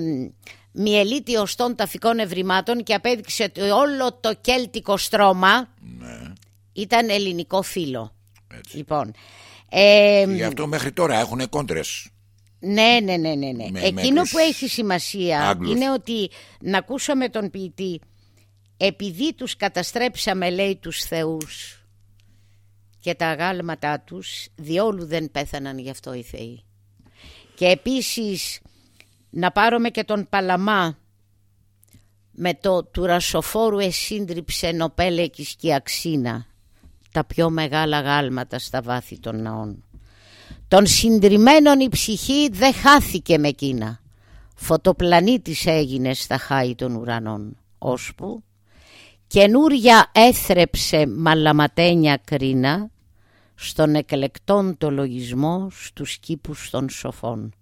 μιελίτη οστών ταφικών ευρημάτων και απέδειξε ότι όλο το κέλτικο στρώμα ναι. ήταν ελληνικό φύλλο. Έτσι. Λοιπόν, ε, Γι' αυτό μέχρι τώρα έχουν κόντρες. Ναι, ναι, ναι, ναι. ναι. Εκείνο που έχει σημασία είναι ότι να ακούσαμε τον ποιητή επειδή τους καταστρέψαμε λέει τους θεούς και τα αγάλματά τους διόλου δεν πέθαναν γι' αυτό οι θεοί. Και επίσης να πάρουμε και τον Παλαμά με το του ρασοφόρου εσύντριψε νοπέλεκης και αξίνα τα πιο μεγάλα γάλματα στα βάθη των ναών. Των συντριμμένων η ψυχή δεν χάθηκε με κίνα. Φωτοπλανήτης έγινε στα χάη των ουρανών. Ώσπου καινούρια έθρεψε μαλαματένια κρίνα στον εκλεκτόν το λογισμό στους κήπους των σοφών.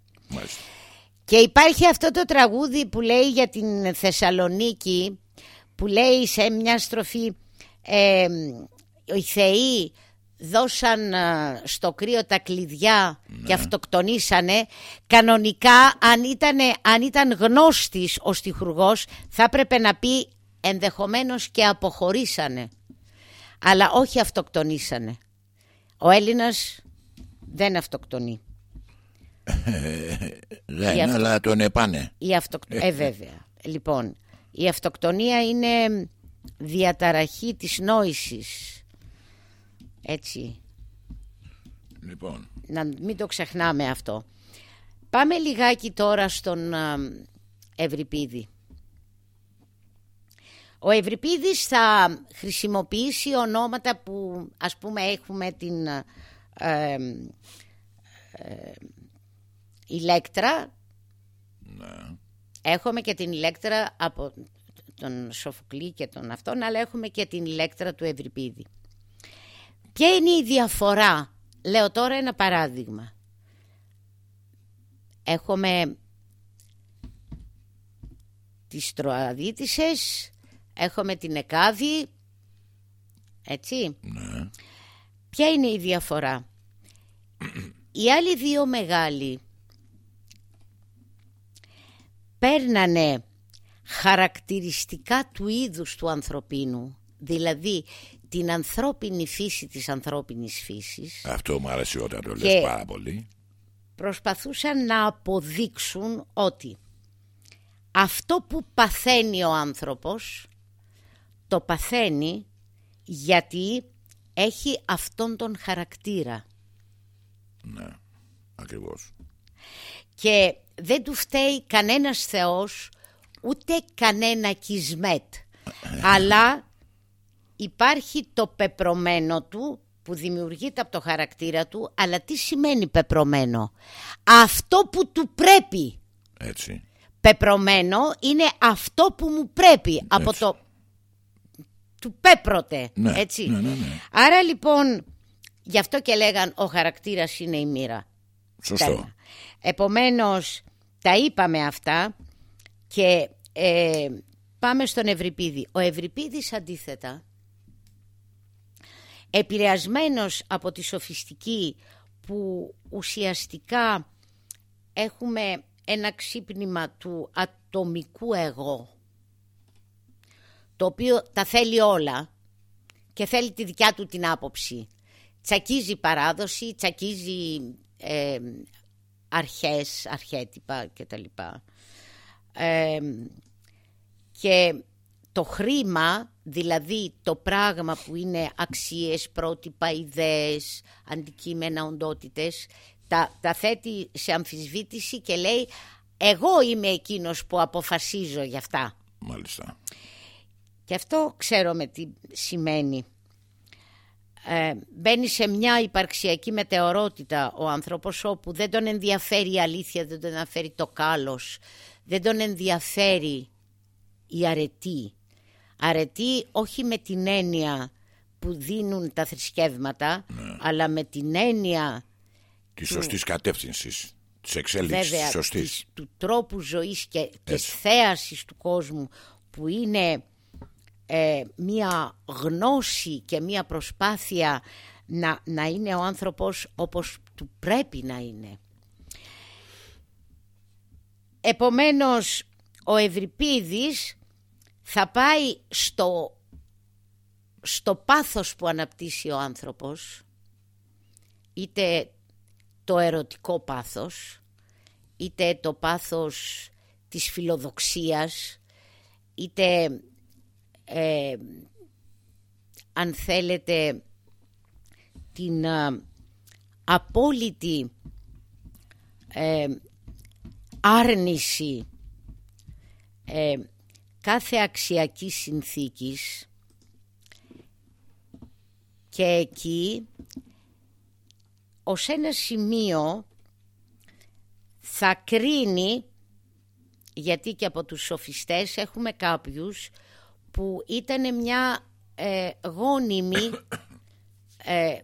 Και υπάρχει αυτό το τραγούδι που λέει για την Θεσσαλονίκη που λέει σε μια στροφή ε, οι θεοί δώσαν ε, στο κρύο τα κλειδιά ναι. και αυτοκτονήσανε. Κανονικά αν ήταν, αν ήταν γνώστης ο στιχουργός θα έπρεπε να πει ενδεχομένως και αποχωρήσανε αλλά όχι αυτοκτονήσανε. Ο Έλληνας δεν αυτοκτονεί. Δεν αυτο... αλλά τον επάνε. Η ε βέβαια. Λοιπόν η αυτοκτονία είναι διαταραχή της νόησης έτσι. Λοιπόν. Να μην το ξεχνάμε αυτό. Πάμε λιγάκι τώρα στον Ευρυπίδη. Ο Ευρυπίδης θα χρησιμοποιήσει ονόματα που ας πούμε έχουμε την ε, ηλέκτρα. Ναι. Έχουμε και την ηλέκτρα από τον Σοφοκλή και τον αυτόν, αλλά έχουμε και την ηλέκτρα του Ευρυπίδη. Ποια είναι η διαφορά; Λέω τώρα ένα παράδειγμα. Έχουμε τις τροαδίτησες, έχουμε την εκάδη, έτσι. Ναι. Ποια είναι η διαφορά; Οι άλλοι δύο μεγάλοι παίρνανε χαρακτηριστικά του είδους του ανθρωπίνου, δηλαδή την ανθρώπινη φύση της ανθρώπινης φύσης. Αυτό μου άρεσε όταν το λες πάρα πολύ. Προσπαθούσαν να αποδείξουν ότι αυτό που παθαίνει ο άνθρωπος το παθαίνει γιατί έχει αυτόν τον χαρακτήρα. Ναι, ακριβώς. Και δεν του φταίει κανένας θεός ούτε κανένα κισμέτ. αλλά υπάρχει το πεπρωμένο του που δημιουργείται από το χαρακτήρα του, αλλά τι σημαίνει πεπρωμένο; Αυτό που του πρέπει. Έτσι. Πεπρωμένο είναι αυτό που μου πρέπει από το του πέπρωτε. Ναι, έτσι. ναι, ναι, ναι. Άρα λοιπόν, γι' αυτό και λέγαν ο χαρακτήρας είναι η μοίρα. Σωστό. Τέρμα. Επομένως, τα είπαμε αυτά και ε, πάμε στον Ευρυπίδη. Ο Ευρυπίδης αντίθετα, επηρεασμένος από τη σοφιστική που ουσιαστικά έχουμε ένα ξύπνημα του ατομικού εγώ το οποίο τα θέλει όλα και θέλει τη δικιά του την άποψη. Τσακίζει παράδοση, τσακίζει ε, αρχές, αρχέτυπα κτλ. Ε, και το χρήμα, δηλαδή το πράγμα που είναι αξίες, πρότυπα, ιδέες, αντικείμενα, οντότητες, τα, τα θέτει σε αμφισβήτηση και λέει εγώ είμαι εκείνος που αποφασίζω γι' αυτά. Μάλιστα. Και αυτό ξέρω με τι σημαίνει. Ε, μπαίνει σε μια υπαρξιακή μετεωρότητα ο άνθρωπος όπου δεν τον ενδιαφέρει η αλήθεια, δεν τον ενδιαφέρει το κάλος, δεν τον ενδιαφέρει η αρετή. Αρετή όχι με την έννοια που δίνουν τα θρησκεύματα, Ναι. αλλά με την έννοια Τη σωστής κατεύθυνσης. Της εξέλιξης βέβαια της σωστής. της- του τρόπου ζωής και της θέασης του κόσμου που είναι ε, μία γνώση και μία προσπάθεια να, να είναι ο άνθρωπος όπως του πρέπει να είναι. Επομένως ο Ευρυπίδης θα πάει στο, στο πάθος που αναπτύσσει ο άνθρωπος είτε το ερωτικό πάθος είτε το πάθος της φιλοδοξίας είτε ε, αν θέλετε την α, απόλυτη ε, άρνηση ε, κάθε αξιακής συνθήκης και εκεί ως ένα σημείο θα κρίνει γιατί και από τους σοφιστές έχουμε κάποιους που ήταν μια ε, γόνιμη ε,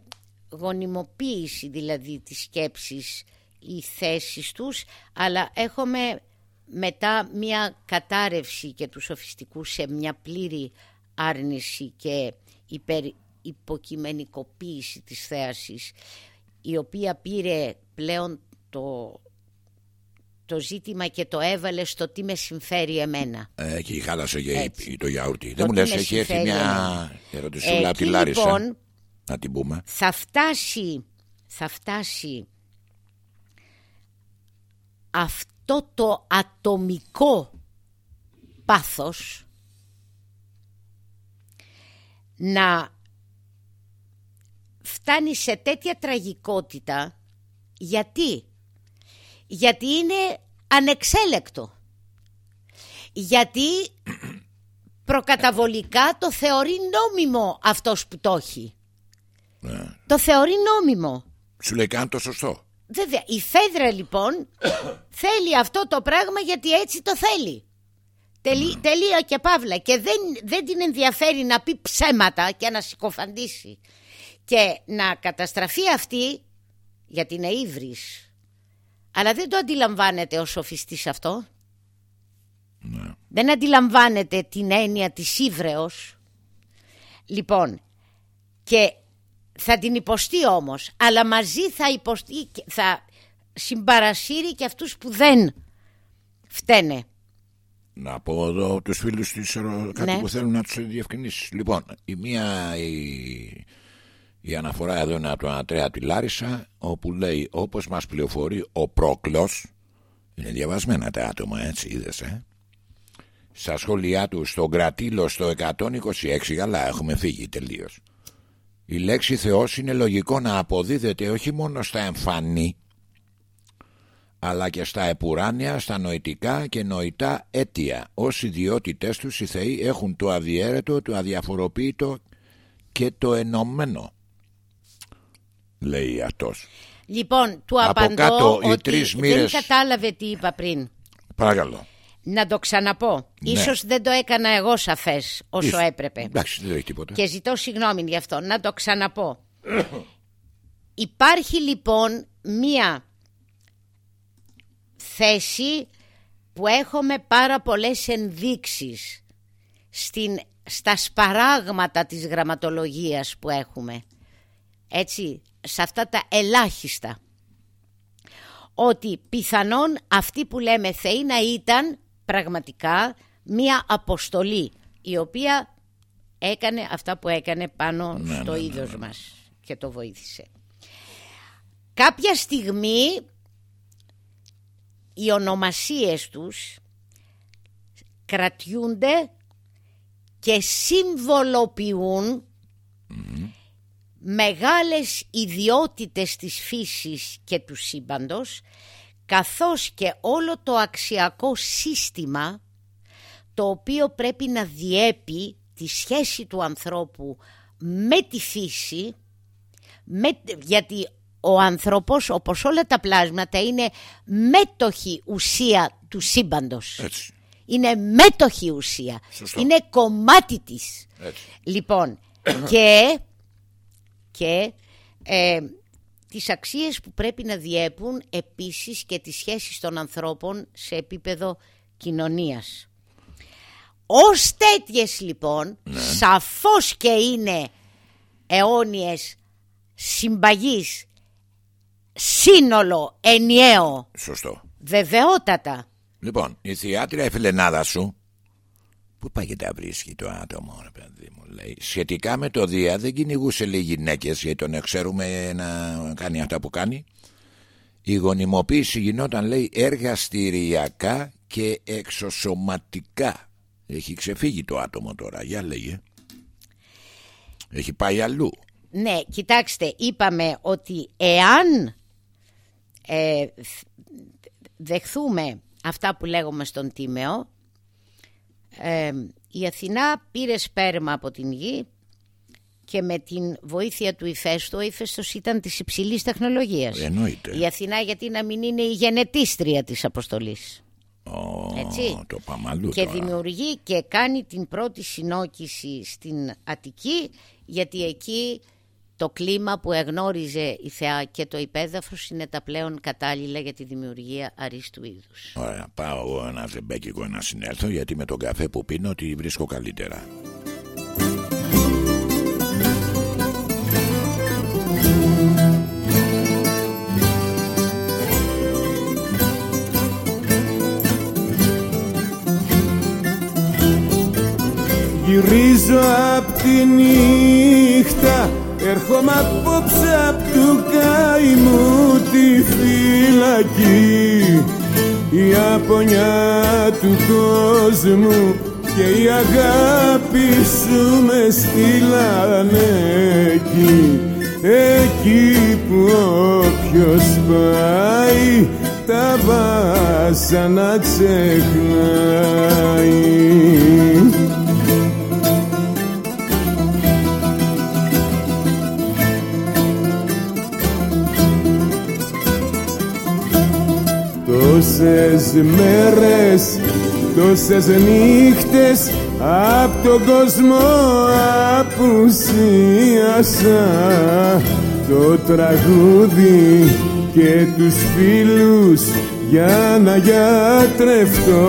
γονιμοποίηση δηλαδή της σκέψης οι θέσεις τους αλλά έχουμε μετά μια κατάρρευση και τους σοφιστικούς σε μια πλήρη άρνηση και υπερ, υποκειμενικοποίηση της θέασης η οποία πήρε πλέον το, το ζήτημα και το έβαλε στο τι με συμφέρει εμένα. Ε, και χάλασε για Έτσι. το γιαούρτι. Το Δεν μου τι λες, με έχει έρθει συμφέρει μια εμένα. ερωτησούλα από τη Εκεί, Λάρισα. λοιπόν, Να την πούμε. θα φτάσει, θα φτάσει αυτό το ατομικό πάθος να φτάνει σε τέτοια τραγικότητα γιατί; Γιατί είναι ανεξέλεκτο γιατί προκαταβολικά το θεωρεί νόμιμο αυτός που το έχει Ναι. το θεωρεί νόμιμο Σου λέει κάνει το σωστό. Βέβαια, η Φέδρα λοιπόν θέλει αυτό το πράγμα γιατί έτσι το θέλει. Τελεί, τελεία και παύλα. Και δεν, δεν την ενδιαφέρει να πει ψέματα και να συκοφαντήσει. Και να καταστραφεί αυτή γιατί είναι ύβρις. Αλλά δεν το αντιλαμβάνεται ο σοφιστής αυτό. Ναι. Δεν αντιλαμβάνεται την έννοια της ύβρεως. Λοιπόν, και θα την υποστεί όμως, αλλά μαζί θα υποστεί, και- θα συμπαρασύρει και αυτούς που δεν φταίνε. Να πω εδώ τους φίλους της κάτι Ναι. που θέλουν να τους διευκρινίσεις. Λοιπόν, η μία η, η αναφορά εδώ είναι από τον Ανατρέα τη Λάρισα όπου λέει όπως μας πληροφορεί ο Πρόκλος είναι διαβασμένα τα άτομα έτσι είδες ε; Στα σχόλιά του στον Κρατήλο στο 126 καλά έχουμε φύγει τελείως η λέξη Θεός είναι λογικό να αποδίδεται όχι μόνο στα εμφανή αλλά και στα επουράνια, στα νοητικά και νοητά αίτια. Ως ιδιότητες τους οι θεοί έχουν το αδιέρετο, το αδιαφοροποίητο και το ενωμένο. Λέει αυτός. Λοιπόν, του Από απαντώ κάτω οι ότι τρεις δεν μοίρες- κατάλαβε τι είπα πριν. Παρακαλώ. Να το ξαναπώ. Ναι. Ίσως δεν το έκανα εγώ σαφές όσο Ίσως. έπρεπε. Εντάξει, δεν έχει τίποτα. Και ζητώ συγγνώμη γι' αυτό. Να το ξαναπώ. Υπάρχει λοιπόν μία θέση που έχουμε πάρα πολλές ενδείξεις στην, στα σπαράγματα της γραμματολογίας που έχουμε. Έτσι, σε αυτά τα ελάχιστα. Ότι πιθανόν αυτοί που λέμε θεοί να ήταν πραγματικά μία αποστολή η οποία έκανε αυτά που έκανε πάνω Ναι, στο ναι, ναι, είδος μας και το βοήθησε. Κάποια στιγμή οι ονομασίες τους κρατιούνται και συμβολοποιούν μεγάλες ιδιότητες της φύσης και του σύμπαντος καθώς και όλο το αξιακό σύστημα το οποίο πρέπει να διέπει τη σχέση του ανθρώπου με τη φύση με, γιατί ο άνθρωπος όπως όλα τα πλάσματα είναι μέτοχη ουσία του σύμπαντος Έτσι. είναι μέτοχη ουσία Σωστό. είναι κομμάτι της Έτσι. λοιπόν και, και ε, τις αξίες που πρέπει να διέπουν επίσης και τις σχέσεις των ανθρώπων σε επίπεδο κοινωνίας. Ως τέτοιες λοιπόν σαφώς και είναι αιώνιες συμπαγής σύνολο ενιαίο. Σωστό. βεβαιότατα. Λοιπόν, η θεάτρια η φιλενάδα σου Πού πάει και τα βρίσκει το άτομο, ρε παιδί μου, λέει. Σχετικά με το Δία δεν κυνηγούσε λέει γυναίκες γιατί τον ξέρουμε να κάνει αυτά που κάνει. Η γονιμοποίηση γινόταν, λέει, εργαστηριακά και εξωσωματικά. Έχει ξεφύγει το άτομο τώρα, για λέγε. Έχει πάει αλλού. Ναι, κοιτάξτε, είπαμε ότι εάν ε, θ- δεχθούμε αυτά που λέγουμε στον Τίμεο, ε, η Αθηνά πήρε σπέρμα από την γη και με την βοήθεια του ηφαίστου, ο ηφαίστος ήταν της υψηλής τεχνολογίας. Εννοείται. Η Αθηνά γιατί να μην είναι η γενετίστρια της αποστολής. Ω, Έτσι. Το πάμε αλλού και τώρα. δημιουργεί και κάνει την πρώτη συνόκηση στην Αττική γιατί εκεί το κλίμα που εγνώριζε η Θεά και το υπέδαφος είναι τα πλέον κατάλληλα για τη δημιουργία αρίστου είδους. Ωραία, πάω εγώ ένα ζεμπέκικο να συνέλθω γιατί με τον καφέ που πίνω τη βρίσκω καλύτερα. Γυρίζω απ' τη νύχτα Έρχομαι απόψε απ' του καημού τη φυλακή. Η απονιά του κόσμου και η αγάπη σου με στείλανε εκεί. Εκεί που όποιος πάει τα βάσανα ξεχνάει Τόσες μέρες, τόσες νύχτες Απ' τον κόσμο απουσίασα. Το τραγούδι και τους φίλους Για να γιατρευτώ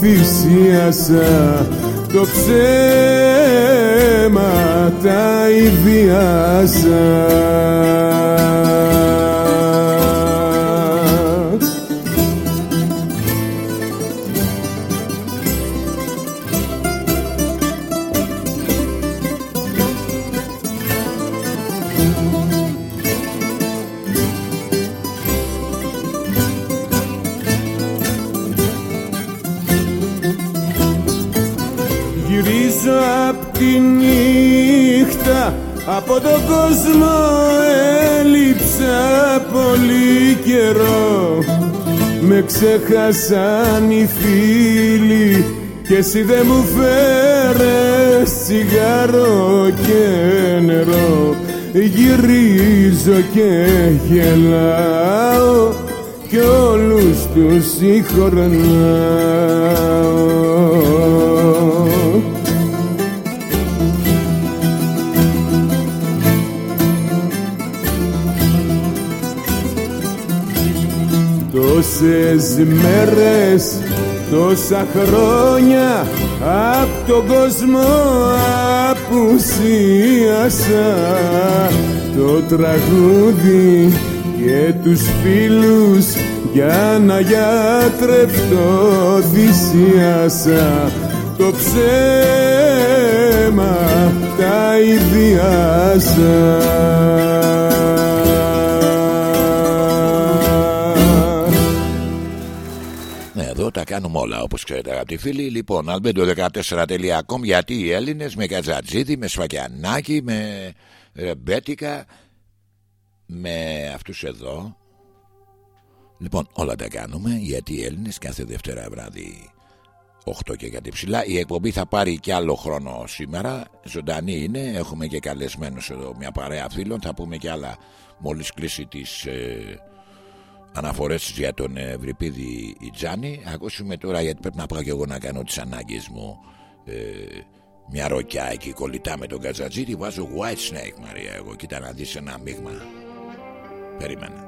θυσίασα. Το ψέμα τα ιδιάσα από τον κόσμο έλειψα πολύ καιρό. Με ξέχασαν οι φίλοι και εσύ δεν μου φέρες τσιγάρο και νερό. Γυρίζω και γελάω κι όλους τους συγχωρνάω Τόσες μέρες, τόσα χρόνια Απ' τον κόσμο απουσίασα. Το τραγούδι και τους φίλους Για να γιατρευτώ θυσίασα. Το ψέμα τα ιδιάσα τα κάνουμε όλα όπως ξέρετε αγαπητοί φίλοι. Λοιπόν, albedo14.com γιατί οι Έλληνες με Κατζατζίδη, με Σφακιανάκη, με Ρεμπέτικα, με αυτούς εδώ. Λοιπόν, όλα τα κάνουμε γιατί οι Έλληνες κάθε Δευτέρα βράδυ 8 και κάτι ψηλά. Η εκπομπή θα πάρει και άλλο χρόνο σήμερα. Ζωντανή είναι. Έχουμε και καλεσμένους εδώ μια παρέα φίλων. Θα πούμε και άλλα μόλις κλείσει τις... Ε, αναφορές για τον Ευρυπίδη Ιτζάνη. Ακούσουμε τώρα γιατί πρέπει να πάω και εγώ να κάνω τις ανάγκες μου ε, μια ροκιά εκεί κολλητά με τον Καζατζίτη βάζω White Snake Μαρία εγώ. Κοίτα να δεις ένα μείγμα. Περίμενα.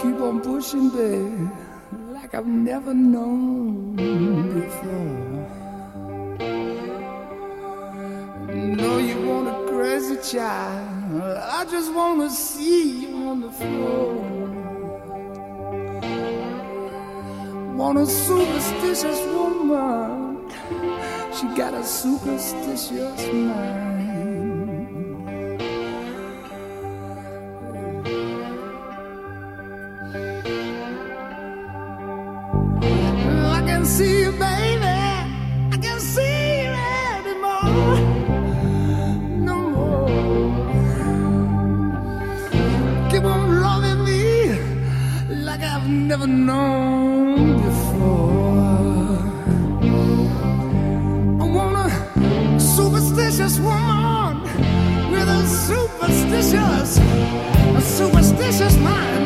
Keep on pushing babe like I've never known before. Know you want a crazy child I just wanna see you on the floor. Want a superstitious woman. She got a superstitious mind. I can see you, baby. Never known before. I want a superstitious woman with a superstitious, a superstitious mind.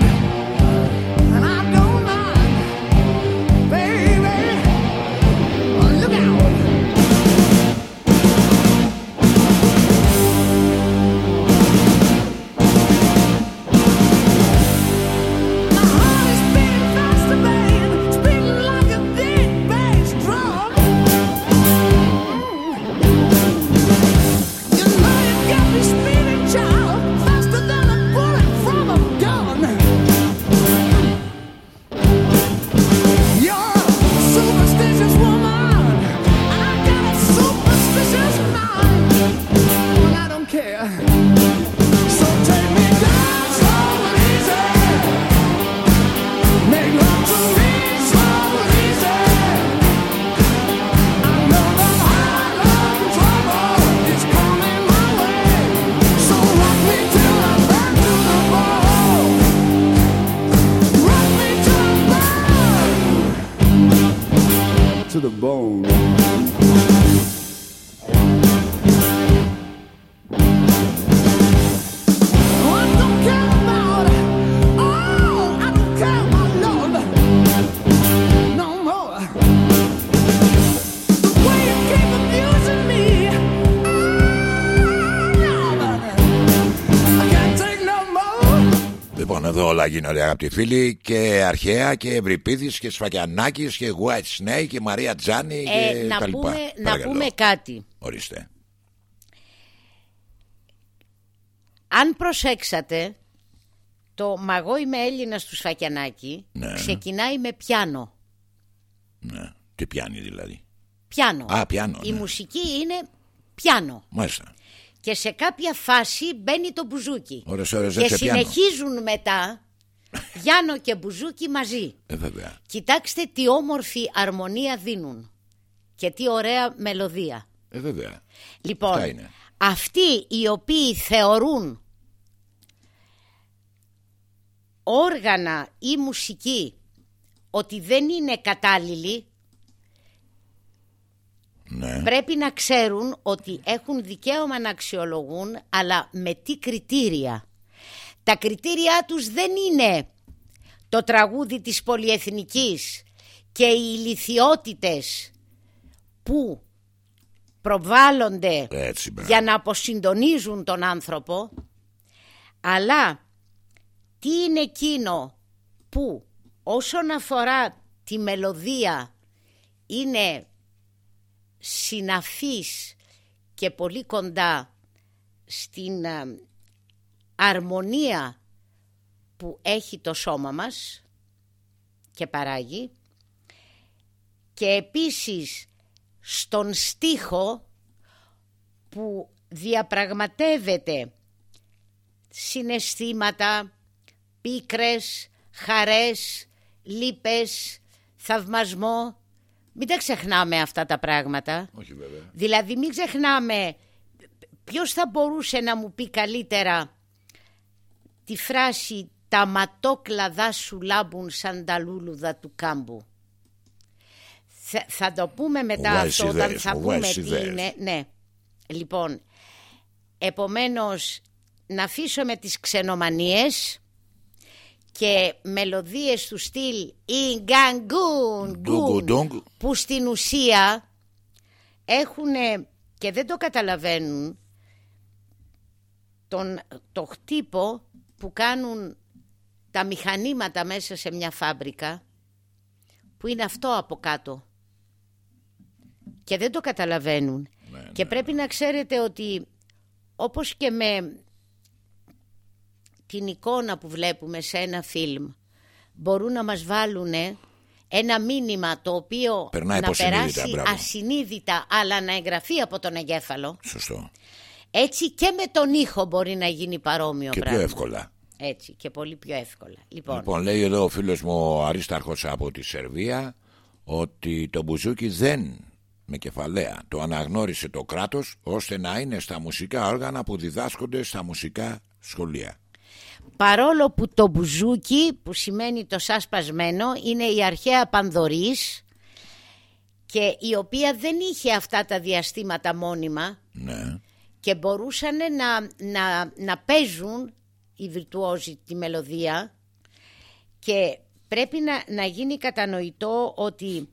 Λοιπόν, εδώ όλα γίνονται αγαπητοί φίλοι και αρχαία και Ευρυπίδης και Σφακιανάκης και White Snake και Μαρία Τζάνη και Ε, να, τα λοιπά. πούμε, να Παρακαλώ. πούμε κάτι. Ορίστε. Αν προσέξατε, το «Μαγώ είμαι Έλληνας» του Σφακιανάκη Ναι. ξεκινάει με πιάνο. Ναι. Τι πιάνει δηλαδή; Πιάνο. Α, πιάνο, Η ναι. μουσική είναι πιάνο. Μάλιστα. Και σε κάποια φάση μπαίνει το μπουζούκι. Ωρες, ώρες, και έτσι πιάνο. συνεχίζουν μετά Γιάννο και μπουζούκι μαζί. Ε, βέβαια. Κοιτάξτε τι όμορφη αρμονία δίνουν. Και τι ωραία μελωδία. Ε, βέβαια. Αυτά Λοιπόν, είναι. αυτοί οι οποίοι θεωρούν όργανα ή μουσική ότι δεν είναι κατάλληλοι Ναι. πρέπει να ξέρουν ότι έχουν δικαίωμα να αξιολογούν αλλά με τι κριτήρια. Τα κριτήριά τους δεν είναι το τραγούδι της πολυεθνικής και οι ηλικιότητες που προβάλλονται Έτσι, μπράβο. για να αποσυντονίζουν τον άνθρωπο αλλά τι είναι εκείνο που όσον αφορά τη μελωδία είναι συναφής και πολύ κοντά στην α, αρμονία που έχει το σώμα μας και παράγει και επίσης στον στίχο που διαπραγματεύεται συναισθήματα, πίκρες, χαρές, λύπες, θαυμασμό. Μην τα ξεχνάμε αυτά τα πράγματα. Όχι βέβαια. Δηλαδή μην ξεχνάμε ποιος θα μπορούσε να μου πει καλύτερα τη φράση «Τα ματόκλαδά σου λάμπουν σαν τα λούλουδα του κάμπου». Θα, θα το πούμε μετά Βάζεις αυτό όταν ιδέες, θα μου πούμε βάζεις τι ιδέες. είναι. Ναι. Λοιπόν, επομένως να αφήσουμε τις ξενομανίες και μελωδίες του στυλ «Ιγκαγκούν Ντούγκου-ντούγκ. που στην ουσία έχουν και δεν το καταλαβαίνουν τον, το χτύπο που κάνουν τα μηχανήματα μέσα σε μια φάμπρικα που είναι αυτό από κάτω και δεν το καταλαβαίνουν και πρέπει να ξέρετε ότι όπως και με την εικόνα που βλέπουμε σε ένα φιλμ μπορούν να μας βάλουν ένα μήνυμα το οποίο Περνάει να υποσυνείδητα, περάσει μπράβο. ασυνείδητα αλλά να εγγραφεί από τον εγκέφαλο Σωστό. Έτσι και με τον ήχο μπορεί να γίνει παρόμοιο Και πιο πράγμα. εύκολα. Έτσι και πολύ πιο εύκολα. Λοιπόν, Λοιπόν, λέει εδώ ο φίλος μου ο Αρίσταρχος από τη Σερβία ότι το μπουζούκι δεν με κεφαλαία το αναγνώρισε το κράτος ώστε να είναι στα μουσικά όργανα που διδάσκονται στα μουσικά σχολεία. παρόλο που το μπουζούκι που σημαίνει το σάσπασμένο είναι η αρχαία πανδωρής και η οποία δεν είχε αυτά τα διαστήματα μόνιμα Ναι. Και μπορούσαν να, να, να παίζουν οι βιρτουόζοι τη μελωδία και πρέπει να, να γίνει κατανοητό ότι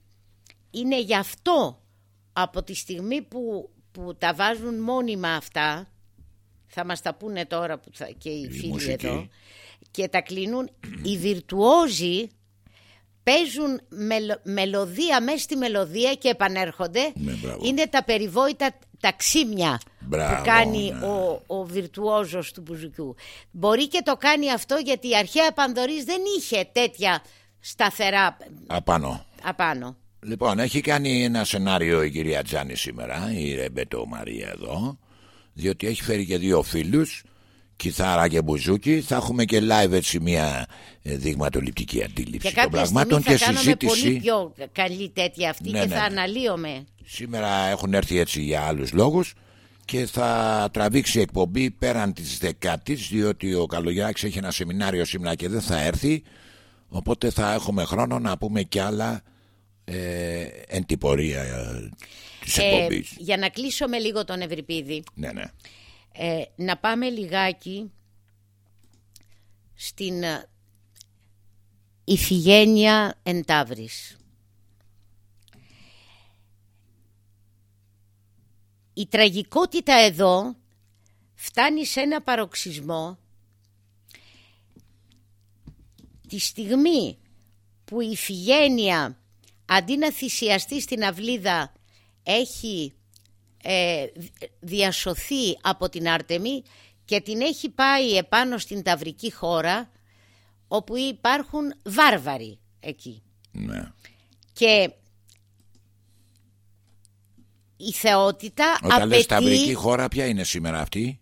είναι γι' αυτό από τη στιγμή που, που τα βάζουν μόνιμα αυτά θα μας τα πούνε τώρα που θα, και οι φίλοι μουσική. εδώ και τα κλείνουν οι βιρτουόζοι παίζουν μελο- μελωδία μέσα στη μελωδία και επανέρχονται Ναι, μπράβο. είναι τα περιβόητα τα ξύμια Μπράβο, που κάνει ναι. ο, ο βιρτουόζος του μπουζουκιού μπορεί και το κάνει αυτό γιατί η αρχαία Πανδωρής δεν είχε τέτοια σταθερά Απάνω. απάνω Λοιπόν, έχει κάνει ένα σενάριο η κυρία Τζάνη σήμερα, η Ρεμπέτο Μαρία εδώ, διότι έχει φέρει και δύο φίλους, κιθάρα και μπουζούκι. Θα έχουμε και live έτσι μια ε, δειγματοληπτική αντίληψη και των κάποια στιγμή πραγμάτων θα και κάνουμε συζήτηση. πολύ πιο καλή τέτοια αυτή Ναι, και ναι, θα ναι. αναλύομαι Σήμερα έχουν έρθει έτσι για άλλους λόγους και θα τραβήξει εκπομπή πέραν της δεκάτης διότι ο Καλογιάκης έχει ένα σεμινάριο σήμερα και δεν θα έρθει οπότε θα έχουμε χρόνο να πούμε κι άλλα ε, εν την πορεία ε, της Ε, εκπομπής. για να κλείσω με λίγο τον Ευρυπίδη Ναι, ναι. Ε, να πάμε λιγάκι στην ε, Ιφηγένεια Εντάβρης. Η τραγικότητα εδώ φτάνει σε ένα παροξισμό τη στιγμή που η Ιφηγένεια αντί να θυσιαστεί στην αυλίδα έχει ε, διασωθεί από την Άρτεμη και την έχει πάει επάνω στην Ταυρική χώρα όπου υπάρχουν βάρβαροι εκεί. ναι. Και η θεότητα Όταν λες απαιτεί ταυρική χώρα ποια είναι σήμερα αυτή;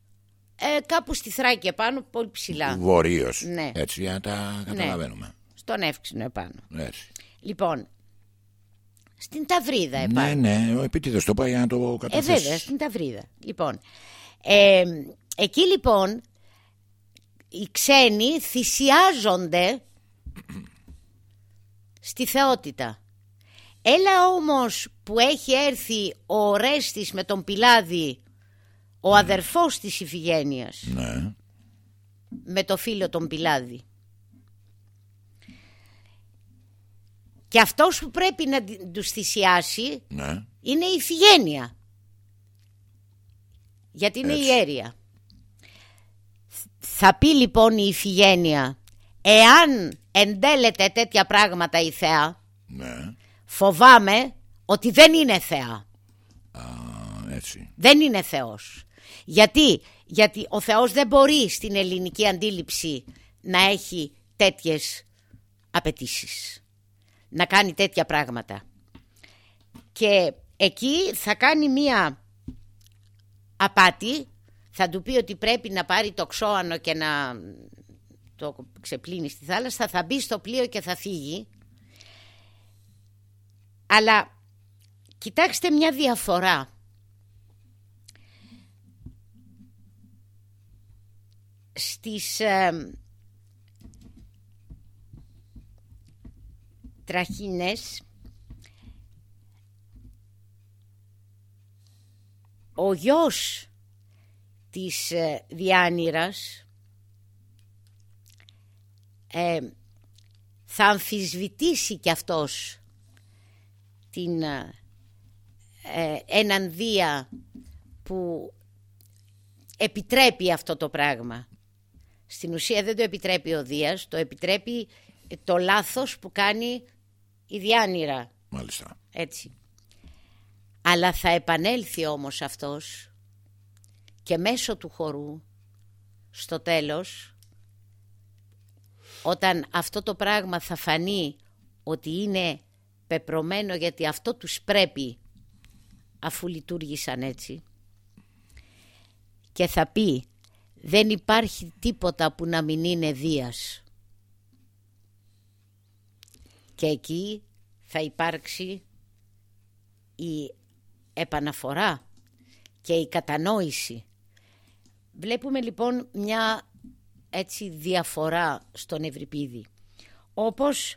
Ε, κάπου στη Θράκη επάνω, πολύ ψηλά. Βορείος Ναι. Έτσι για να τα καταλαβαίνουμε Στον Εύξηνο επάνω. Έτσι. Λοιπόν, Στην Ταυρίδα Ναι, επάνω. ναι, ο επίτηδες το πάει για να το Ε, καταθέσει. βέβαια, στην Ταυρίδα. Λοιπόν, ε, εκεί λοιπόν οι ξένοι θυσιάζονται στη θεότητα. Έλα όμως που έχει έρθει ο Ορέστης με τον Πιλάδη, ο αδερφός της Ιφηγένειας, Ναι, με το φίλο τον Πιλάδη. Και αυτός που πρέπει να δι- τους θυσιάσει ναι. είναι η Ιφηγένεια. Γιατί είναι Έτσι. ιέρια. Θα πει λοιπόν η Ιφηγένεια, εάν εντέλεται τέτοια πράγματα η θεά, Ναι, φοβάμαι ότι δεν είναι θεά. Α, έτσι. Δεν είναι Θεός. Γιατί, γιατί ο Θεός δεν μπορεί στην ελληνική αντίληψη να έχει τέτοιες απαιτήσεις. Να κάνει τέτοια πράγματα. Και εκεί θα κάνει μία απάτη, θα του πει ότι πρέπει να πάρει το ξώανο και να το ξεπλύνει στη θάλασσα, θα μπει στο πλοίο και θα φύγει. Αλλά κοιτάξτε μια διαφορά. Στις ε, τραχίνες ο γιος της ε, Διάνυρας ε, θα αμφισβητήσει κι αυτός την ε, ε, ενανδία που επιτρέπει αυτό το πράγμα. Στην ουσία δεν το επιτρέπει ο Δίας, το επιτρέπει το λάθος που κάνει η Διάνυρα. Μάλιστα. Έτσι. Αλλά θα επανέλθει όμως αυτός και μέσω του χορού στο τέλος όταν αυτό το πράγμα θα φανεί ότι είναι πεπρωμένο γιατί αυτό τους πρέπει αφού λειτουργήσαν έτσι και θα πει δεν υπάρχει τίποτα που να μην είναι Δίας και εκεί θα υπάρξει η επαναφορά και η κατανόηση. Βλέπουμε λοιπόν μια έτσι διαφορά στον Ευρυπίδη. Όπως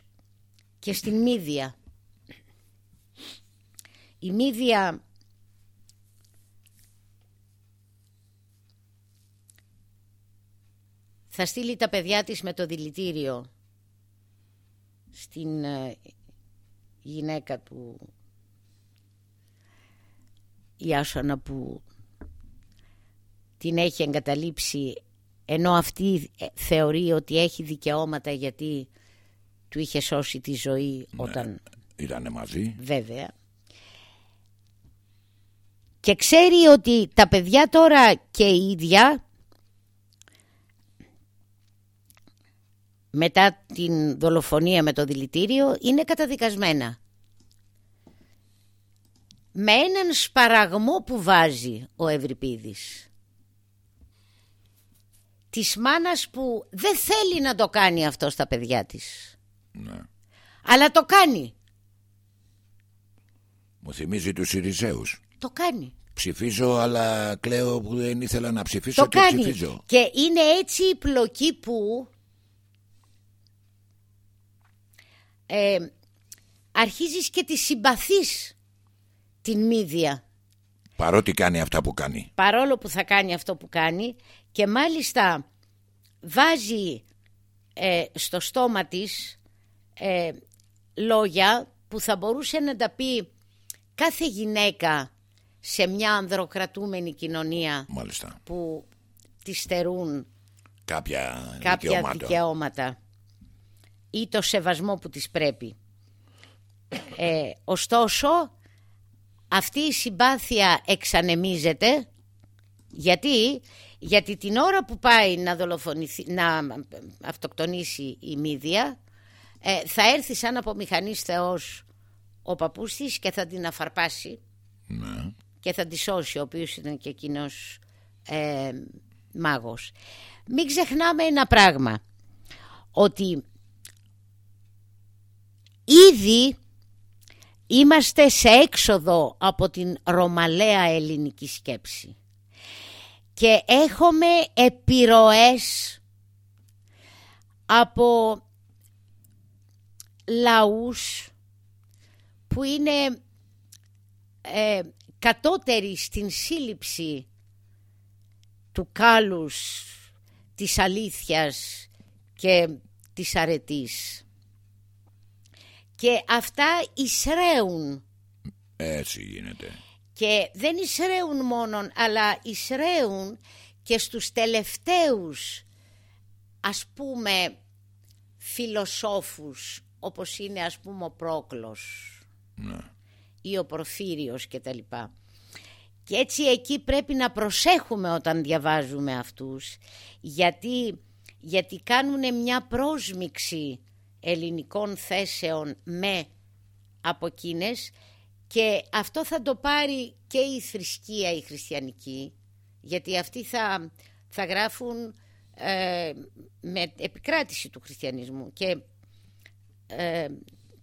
και στην Μύδια. Η Μύδια θα στείλει τα παιδιά της με το δηλητήριο στην ε, γυναίκα του Ιάσονα που την έχει εγκαταλείψει ενώ αυτή ε, θεωρεί ότι έχει δικαιώματα γιατί του είχε σώσει τη ζωή όταν Ήτανε μαζί. βέβαια και ξέρει ότι τα παιδιά τώρα και η ίδια μετά την δολοφονία με το δηλητήριο είναι καταδικασμένα με έναν σπαραγμό που βάζει ο Ευρυπίδης της μάνας που δεν θέλει να το κάνει αυτό στα παιδιά της Ναι. αλλά το κάνει, Μου θυμίζει τους Ιριζέους. το κάνει Ψηφίζω αλλά κλαίω που δεν ήθελα να ψηφίσω Το και κάνει ψηφίζω. και είναι έτσι η πλοκή που ε, αρχίζεις και τη συμπαθείς την μύδια Παρότι κάνει αυτά που κάνει. παρόλο που θα κάνει αυτό που κάνει και μάλιστα βάζει ε, στο στόμα της ε, λόγια που θα μπορούσε να τα πει κάθε γυναίκα σε μια ανδροκρατούμενη κοινωνία Μάλιστα. που τη στερούν Κάποια, κάποια δικαιώματα. δικαιώματα ή το σεβασμό που της πρέπει. Ε, ωστόσο, αυτή η συμπάθεια εξανεμίζεται γιατί, γιατί την ώρα που πάει να, δολοφονηθεί, να αυτοκτονήσει η Μύδια ε, θα έρθει σαν από μηχανής θεός ο παππούς της και θα την αφαρπάσει Ναι. και θα τη σώσει, ο οποίος ήταν και εκείνος ε, μάγος. Μην ξεχνάμε ένα πράγμα, ότι ήδη είμαστε σε έξοδο από την ρωμαλαία ελληνική σκέψη και έχουμε επιρροές από λαούς που είναι ε, κατώτεροι στην σύλληψη του κάλους της αλήθειας και της αρετής. Και αυτά εισραίουν Έτσι γίνεται. και δεν εισραίουν μόνον αλλά εισραίουν και στους τελευταίους ας πούμε φιλοσόφους όπως είναι ας πούμε ο Πρόκλος Ναι. ή ο Προφύριος και τα λοιπά. Και έτσι εκεί πρέπει να προσέχουμε όταν διαβάζουμε αυτούς γιατί, γιατί κάνουν μια πρόσμιξη ελληνικών θέσεων με από εκείνες και αυτό θα το πάρει και η θρησκεία η χριστιανική γιατί αυτοί θα, θα γράφουν ε, με επικράτηση του χριστιανισμού και ε,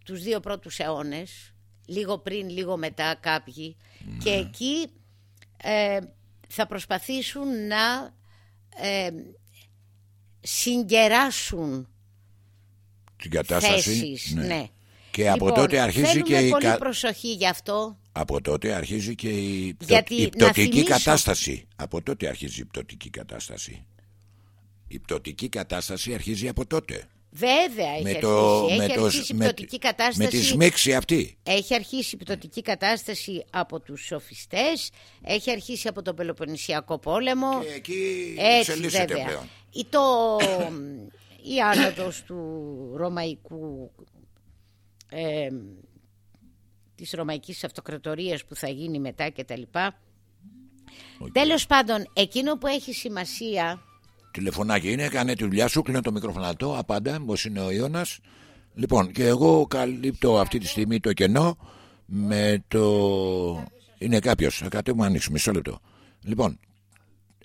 τους δύο πρώτους αιώνες λίγο πριν, λίγο μετά κάποιοι και εκεί ε, θα προσπαθήσουν να ε, συγκεράσουν Την κατάσταση. θέσεις. Ναι. Και από Λοιπόν, τότε αρχίζει θέλουμε και η πολύ κα- προσοχή γι' αυτό. Από τότε αρχίζει και η, πτω- Γιατί, η να πτωτική θυμίσω- κατάσταση. Από τότε αρχίζει η πτωτική κατάσταση. Η πτωτική κατάσταση αρχίζει από τότε. Βέβαια έχει με αρχίσει. το, έχει με το, αρχίσει η με, πτωτική κατάσταση. με τη σμίξη αυτή. Έχει αρχίσει η πτωτική κατάσταση από τους σοφιστές, έχει αρχίσει από τον Πελοποννησιακό πόλεμο. Και εκεί Έτσι εξελίσσεται βέβαια. πλέον. Ή το, η άνοδος του Ρωμαϊκού ε, της Ρωμαϊκής Αυτοκρατορίας που θα γίνει μετά και τα λοιπά. Τέλος πάντων, εκείνο που έχει σημασία Τηλεφωνάκι είναι, κάνε τη δουλειά σου, κλείνω το μικροφωνατό, απάντα, πως είναι ο Ιώνας. Λοιπόν, και εγώ καλύπτω αυτή τη στιγμή το κενό με το... Είναι κάποιος, θα κατέβουμε να ανοίξουμε, μισό λεπτό. Λοιπόν,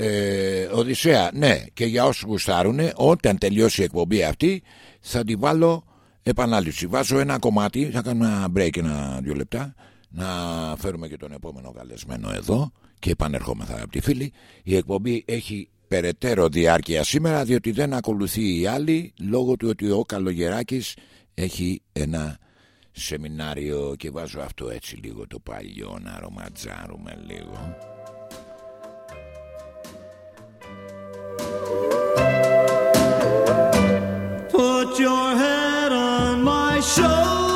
ε, Οδυσσέα, ναι, και για όσους γουστάρουν, όταν τελειώσει η εκπομπή αυτή, θα τη βάλω επανάληψη. Βάζω ένα κομμάτι, θα κάνουμε ένα break ένα-δύο λεπτά, να φέρουμε και τον επόμενο καλεσμένο εδώ και επανερχόμεθα από τη φίλη. Η εκπομπή έχει περαιτέρω διάρκεια σήμερα, διότι δεν ακολουθεί η άλλη, λόγω του ότι ο Καλογεράκης έχει ένα σεμινάριο και βάζω αυτό έτσι λίγο το παλιό να ρομαντζάρουμε λίγο. Put your head on my shoulder.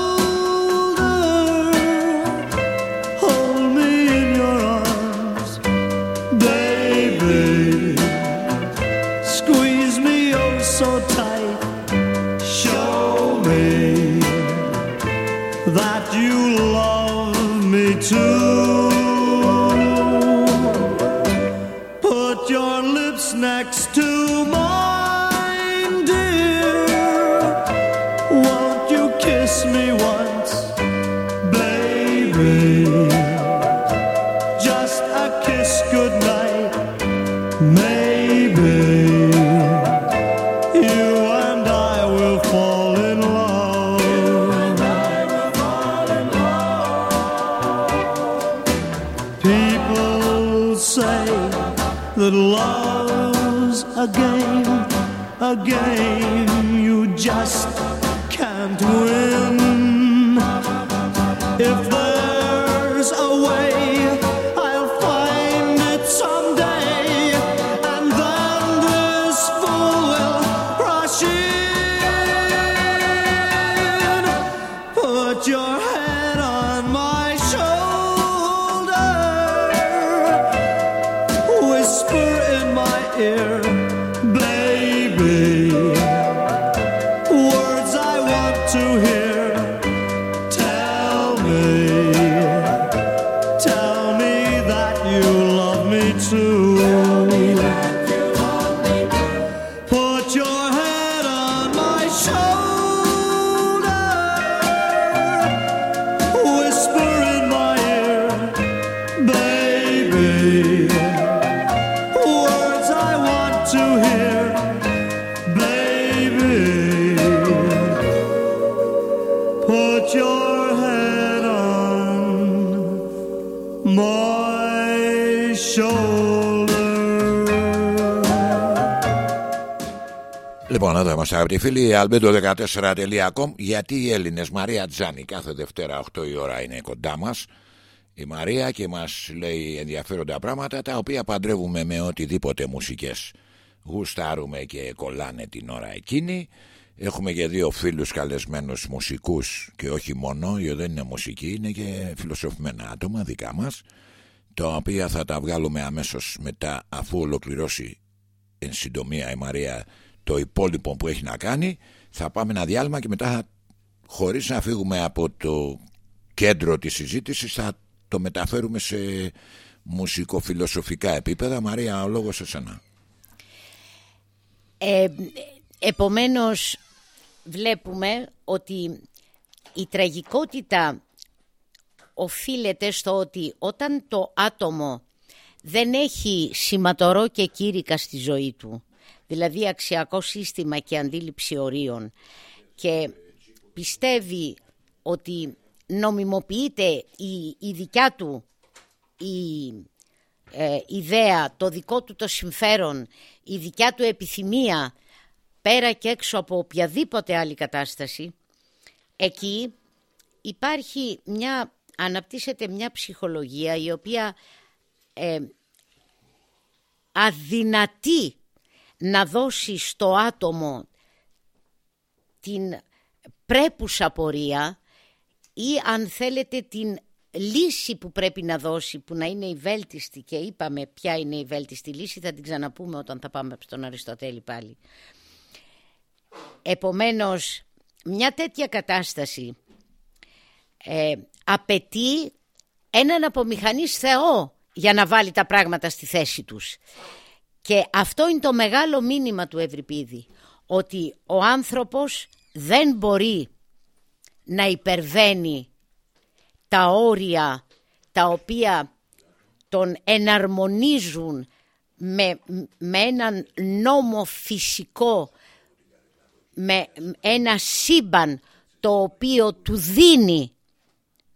Λοιπόν, εδώ είμαστε αγαπητοί φίλοι. albedo14.com Γιατί οι Έλληνες, Μαρία Τζάνη, κάθε Δευτέρα 8 η ώρα είναι κοντά μας. Η Μαρία και μας λέει ενδιαφέροντα πράγματα τα οποία παντρεύουμε με οτιδήποτε μουσικές γουστάρουμε και κολλάνε την ώρα εκείνη. Έχουμε και δύο φίλους καλεσμένους μουσικούς και όχι μόνο, γιατί δεν είναι μουσική, είναι και φιλοσοφημένα άτομα δικά μας, τα οποία θα τα βγάλουμε αμέσως μετά αφού ολοκληρώσει εν συντομία η Μαρία το υπόλοιπο που έχει να κάνει. Θα πάμε ένα διάλειμμα και μετά χωρίς να φύγουμε από το κέντρο της συζήτησης θα το μεταφέρουμε σε μουσικοφιλοσοφικά επίπεδα. Μαρία, ο λόγος σε σένα. Ε, επομένως βλέπουμε ότι η τραγικότητα οφείλεται στο ότι όταν το άτομο δεν έχει σηματορό και κήρυκα στη ζωή του, δηλαδή αξιακό σύστημα και αντίληψη ορίων. Και πιστεύει ότι νομιμοποιείται η, η δικιά του η ε, ιδέα, το δικό του το συμφέρον, η δικιά του επιθυμία πέρα και έξω από οποιαδήποτε άλλη κατάσταση, εκεί υπάρχει μια, αναπτύσσεται μια ψυχολογία η οποία ε, αδυνατεί να δώσει στο άτομο την πρέπουσα πορεία ή αν θέλετε την λύση που πρέπει να δώσει που να είναι η βέλτιστη και είπαμε ποια είναι η βέλτιστη λύση θα την ξαναπούμε όταν θα πάμε στον Αριστοτέλη πάλι. Επομένως μια τέτοια κατάσταση ε, απαιτεί έναν απομηχανής Θεό για να βάλει τα πράγματα στη θέση τους. Και αυτό είναι το μεγάλο μήνυμα του Ευρυπίδη, ότι ο άνθρωπος δεν μπορεί να υπερβαίνει τα όρια τα οποία τον εναρμονίζουν με, με έναν νόμο φυσικό, με ένα σύμπαν το οποίο του δίνει,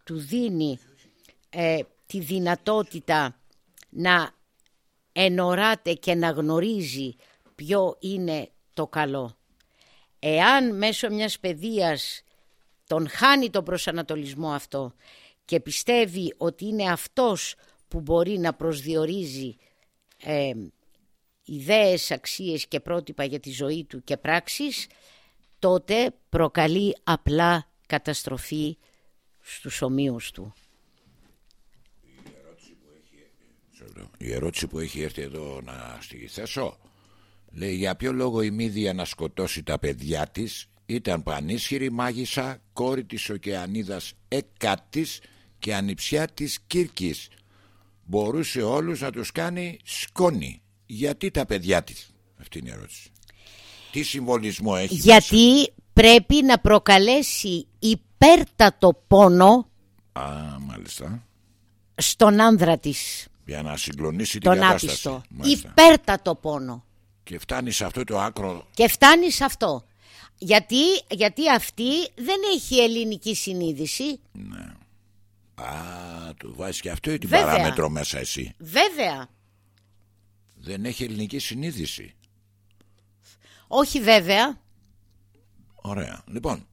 του δίνει ε, τη δυνατότητα να ενοράται και να γνωρίζει ποιο είναι το καλό. Εάν μέσω μιας παιδείας τον χάνει τον προσανατολισμό αυτό και πιστεύει ότι είναι αυτός που μπορεί να προσδιορίζει ε, ιδέες, αξίες και πρότυπα για τη ζωή του και πράξεις, τότε προκαλεί απλά καταστροφή στους ομοίους του. Η ερώτηση που έχει έρθει εδώ να στη θέσω λέει για ποιο λόγο η Μύδια να σκοτώσει τα παιδιά της ήταν πανίσχυρη μάγισσα κόρη της Οκεανίδας Εκάτης και ανιψιά της Κύρκης. Μπορούσε όλους να τους κάνει σκόνη. Γιατί τα παιδιά της αυτή είναι η ερώτηση. Τι συμβολισμό έχει Γιατί μέσα; πρέπει να προκαλέσει υπέρτατο πόνο Α μάλιστα. στον άνδρα της, για να συγκλονίσει την τον κατάσταση άπιστο. Μάλιστα. Υπέρτατο πόνο. και φτάνει σε αυτό το άκρο Και φτάνει σε αυτό. Γιατί, γιατί αυτή δεν έχει ελληνική συνείδηση. Α, του βάζεις και αυτό ή την Βέβαια. παράμετρο μέσα εσύ; Βέβαια. Δεν έχει ελληνική συνείδηση. Όχι βέβαια. Ωραία. Λοιπόν,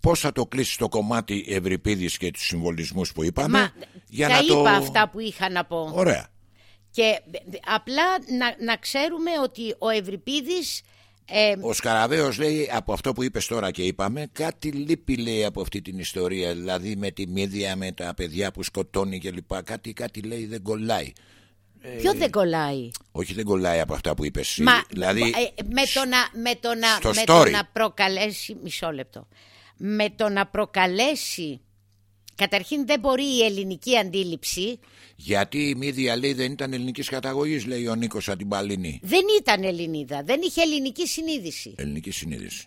πώς θα το κλείσεις το κομμάτι Ευρυπίδης και τους συμβολισμούς που είπαμε, Μα για τα να είπα το. αυτά που είχα να πω. Ωραία. Και ε, απλά να, να ξέρουμε ότι ο Ευρυπίδης ε, Ο Σκαραβαίο λέει από αυτό που είπες τώρα και είπαμε, κάτι λείπει λέει από αυτή την ιστορία. Δηλαδή με τη μύδια, με τα παιδιά που σκοτώνει κλπ. Κάτι, κάτι λέει δεν κολλάει. ποιο δεν κολλάει; Όχι, δεν κολλάει από αυτά που είπες εσύ. Μα δηλαδή, ε, με, το να, με, το να, στο με το story. να προκαλέσει μισό λεπτό με το να προκαλέσει καταρχήν δεν μπορεί η ελληνική αντίληψη Γιατί η μύδια λέει δεν ήταν ελληνικής καταγωγής, λέει ο Νίκος Αντιμπαλίνη. δεν ήταν Ελληνίδα δεν είχε ελληνική συνείδηση Ελληνική συνείδηση.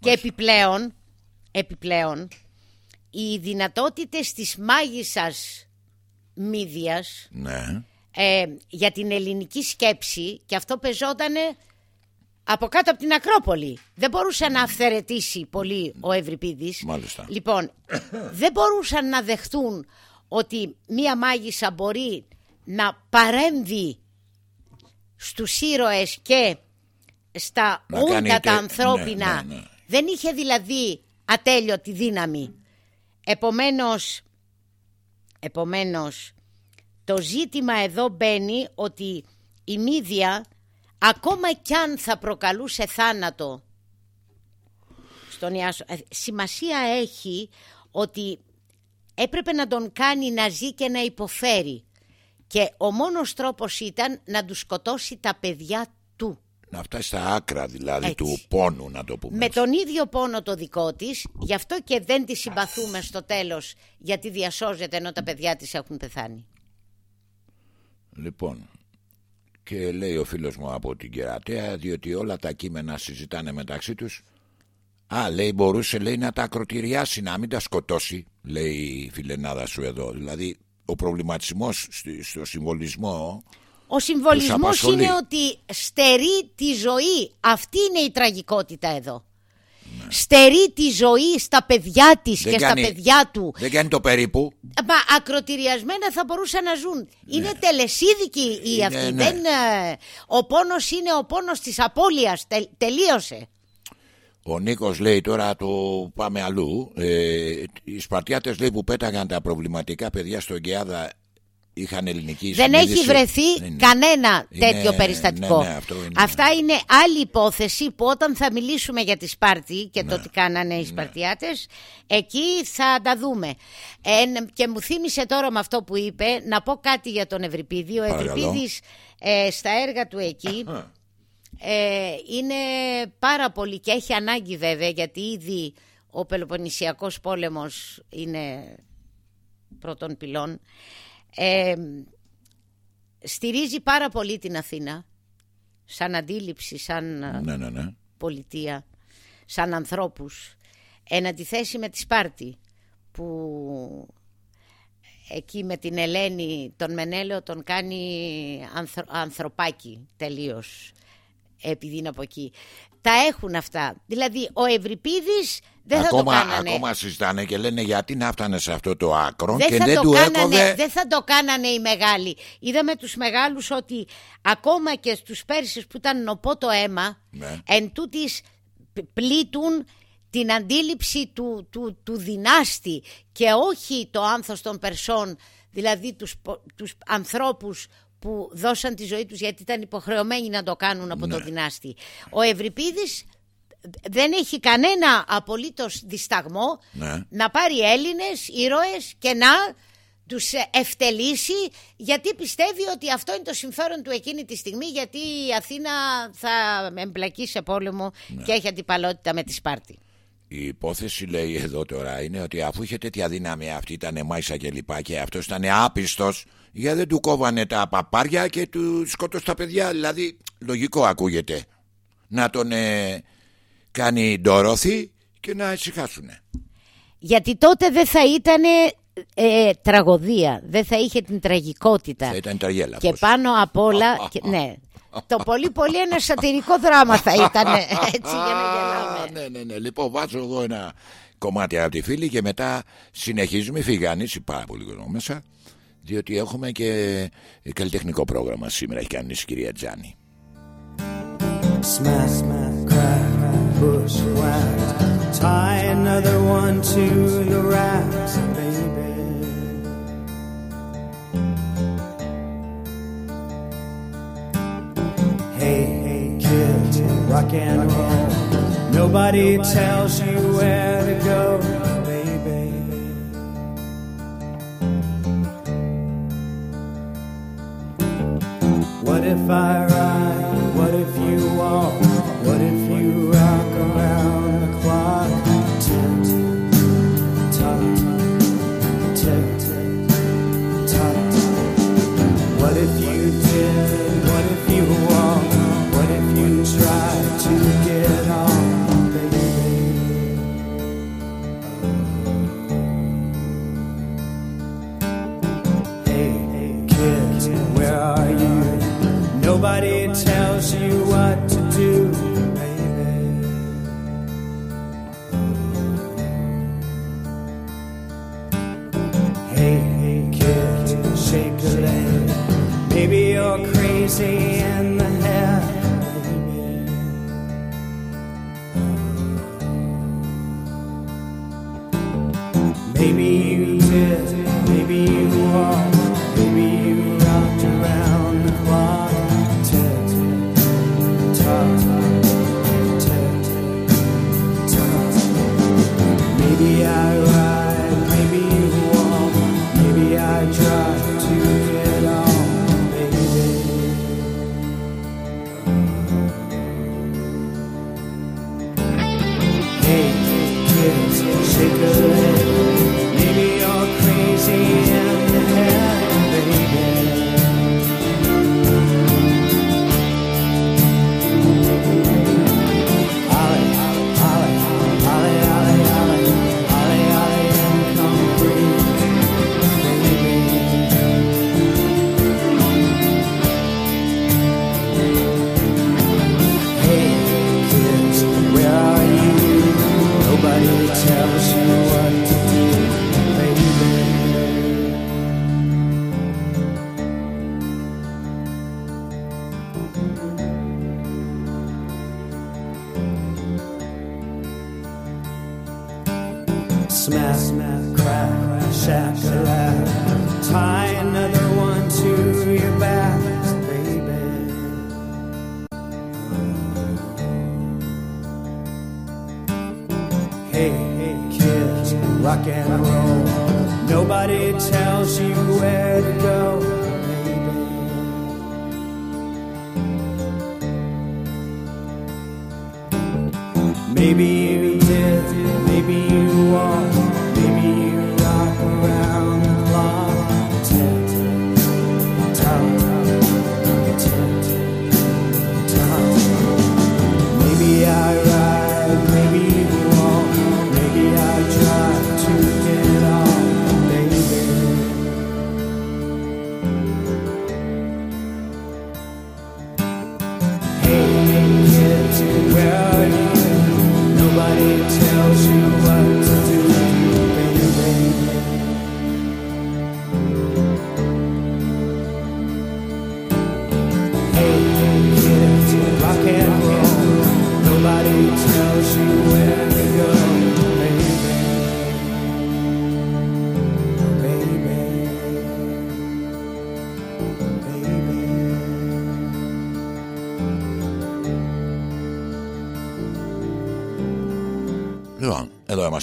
και επιπλέον επιπλέον οι δυνατότητες της μάγισσας μύδιας Ναι. ε, για την ελληνική σκέψη και αυτό πεζότανε από κάτω από την Ακρόπολη. Δεν μπορούσε να αυθαιρετήσει πολύ ο Ευρυπίδης. Μάλιστα. Λοιπόν, δεν μπορούσαν να δεχτούν ότι μία μάγισσα μπορεί να παρέμβει στους ήρωες και στα Να ούντα κάνετε- τα ανθρώπινα. ναι, ναι, ναι. Δεν είχε δηλαδή ατέλειωτη δύναμη. Επομένως, επομένως, το ζήτημα εδώ μπαίνει ότι η μύδια ακόμα κι αν θα προκαλούσε θάνατο στον Ιάσο, ε, σημασία έχει ότι έπρεπε να τον κάνει να ζει και να υποφέρει. Και ο μόνος τρόπος ήταν να του σκοτώσει τα παιδιά του. Να φτάσει στα άκρα δηλαδή Έτσι. του πόνου να το πούμε. Με έτσι. τον ίδιο πόνο το δικό της, γι' αυτό και δεν τη συμπαθούμε στο τέλος, γιατί διασώζεται ενώ τα παιδιά της έχουν πεθάνει. Λοιπόν, και λέει ο φίλος μου από την Κερατέα, διότι όλα τα κείμενα συζητάνε μεταξύ τους. Α, λέει, μπορούσε λέει, να τα ακροτηριάσει, να μην τα σκοτώσει, λέει η φιλενάδα σου εδώ. Δηλαδή, ο προβληματισμός στη- στο συμβολισμό Ο συμβολισμός απασχολεί. είναι ότι στερεί τη ζωή. Αυτή είναι η τραγικότητα εδώ. Στερεί τη ζωή στα παιδιά της Ναι. Δεν και κάνει- στα παιδιά του. δεν κάνει το περίπου. Μα ακροτηριασμένα θα μπορούσαν να ζουν. Είναι τελεσίδικη η Ναι. Είναι, αυτή. ναι. Δεν, ε, ο πόνος είναι ο πόνος της απώλειας. Τε- τελείωσε. Ο Νίκος λέει τώρα το πάμε αλλού. Ε, οι Σπαρτιάτες λέει που πέταγαν τα προβληματικά παιδιά στο Γκεάδα είχαν ελληνική Δεν συνείδηση. έχει βρεθεί Δεν είναι. κανένα Είναι- τέτοιο περιστατικό. ναι, ναι, αυτό είναι. Αυτά είναι άλλη υπόθεση που όταν θα μιλήσουμε για τη Σπάρτη και το τι κάνανε οι Σπαρτιάτες, εκεί θα τα δούμε. Ε, και μου θύμισε τώρα με αυτό που είπε να πω κάτι για τον Ευρυπίδη. Ο Παρακαλώ. Ευρυπίδης ε, στα έργα του εκεί ε, είναι πάρα πολύ και έχει ανάγκη βέβαια γιατί ήδη ο Πελοποννησιακός πόλεμος είναι πρώτων πυλών. Ε, στηρίζει πάρα πολύ την Αθήνα σαν αντίληψη, σαν Ναι, ναι, ναι. πολιτεία, σαν ανθρώπους εν αντιθέσει με τη Σπάρτη που εκεί με την Ελένη τον Μενέλαιο τον κάνει ανθρω- ανθρωπάκι τελείως επειδή είναι από εκεί. Τα έχουν αυτά. Δηλαδή ο Ευρυπίδης δεν ακόμα, θα το κάνανε. ακόμα συζητάνε και λένε γιατί να φτάνε σε αυτό το άκρο Δεν και θα, δεν το του κάνανε, έκοβε. δεν θα το κάνανε οι μεγάλοι. Είδαμε τους μεγάλους ότι ακόμα και στους Πέρσες που ήταν νοπό το αίμα, Ναι. εν τούτης π- πλήττουν την αντίληψη του, του, του δυνάστη και όχι το άνθος των Περσών, δηλαδή τους, πο- τους ανθρώπους που δώσαν τη ζωή τους γιατί ήταν υποχρεωμένοι να το κάνουν από Ναι. το δυνάστη. Ο Ευρυπίδης δεν έχει κανένα απολύτως δισταγμό Ναι. να πάρει Έλληνες ήρωες και να τους ε, ευτελίσει γιατί πιστεύει ότι αυτό είναι το συμφέρον του εκείνη τη στιγμή γιατί η Αθήνα θα εμπλακεί σε πόλεμο Ναι. και έχει αντιπαλότητα με τη Σπάρτη. Η υπόθεση λέει εδώ τώρα είναι ότι αφού είχε τέτοια δύναμη αυτή ήταν Μάισα και λοιπά και αυτός ήταν άπιστος γιατί δεν του κόβανε τα παπάρια και του σκότωσε τα παιδιά δηλαδή λογικό ακούγεται να τον ε, κάνει ντόροθι και να ησυχάσουνε. Γιατί τότε δεν θα ήταν ε, τραγωδία, δεν θα είχε την τραγικότητα. Θα ήταν τραγέλα Και πάνω απ' όλα, και- ναι, το πολύ πολύ ένα σατυρικό δράμα θα ήταν έτσι για να γελάμε. ναι, ναι, ναι. Λοιπόν, βάζω εγώ ένα κομμάτι από τη φίλη και μετά συνεχίζουμε. Φύγει ανοίξει πάρα πολύ κόσμο μέσα. Διότι έχουμε και καλλιτεχνικό πρόγραμμα σήμερα. Κανείς η κυρία Τζάνι. Μπέμπερ, κλαρά. Που σου αρέσει. Τι έναντι στου ρόφου, What if I ride? What if you walk? crazy and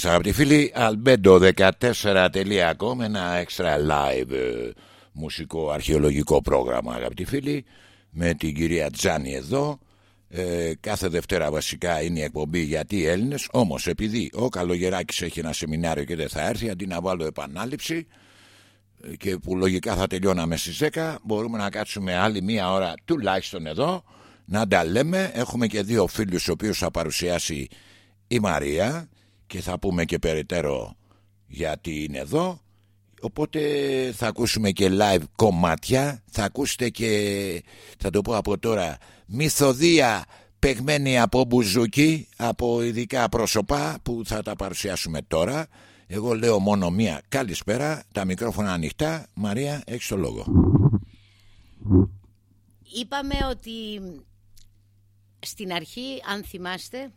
εδώ είμαστε αγαπητοί φίλοι Albedo14.com Ένα extra live ε, μουσικό αρχαιολογικό πρόγραμμα αγαπητοί φίλοι Με την κυρία Τζάνι εδώ. Ε, Κάθε Δευτέρα βασικά είναι η εκπομπή γιατί οι Έλληνες Όμως επειδή ο Καλογεράκης έχει ένα σεμινάριο και δεν θα έρθει Αντί να βάλω επανάληψη ε, και που λογικά θα τελειώναμε στις 10 μπορούμε να κάτσουμε άλλη μία ώρα τουλάχιστον εδώ να τα λέμε. Έχουμε και δύο φίλους οι οποίους θα παρουσιάσει η Μαρία και θα πούμε και περαιτέρω γιατί είναι εδώ. Οπότε θα ακούσουμε και live κομμάτια. Θα ακούσετε και θα το πω από τώρα μυθοδία παιγμένη από μπουζούκι από ειδικά πρόσωπα που θα τα παρουσιάσουμε τώρα. Εγώ λέω μόνο μία καλησπέρα. Τα μικρόφωνα ανοιχτά. Μαρία έχεις το λόγο. Είπαμε ότι στην αρχή, αν θυμάστε,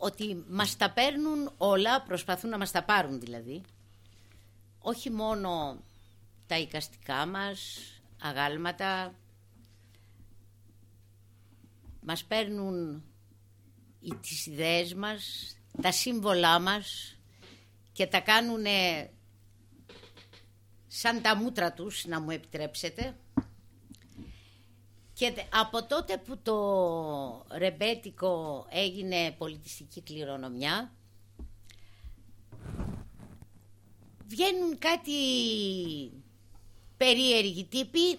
ότι μας τα παίρνουν όλα, προσπαθούν να μας τα πάρουν δηλαδή. Όχι μόνο τα οικαστικά μας, αγάλματα, μας παίρνουν οι, τις ιδέες μας, τα σύμβολά μας και τα κάνουν σαν τα μούτρα τους, να μου επιτρέψετε. Και τε- από τότε που το ρεμπέτικο έγινε πολιτιστική κληρονομιά, βγαίνουν κάτι περίεργοι τύποι,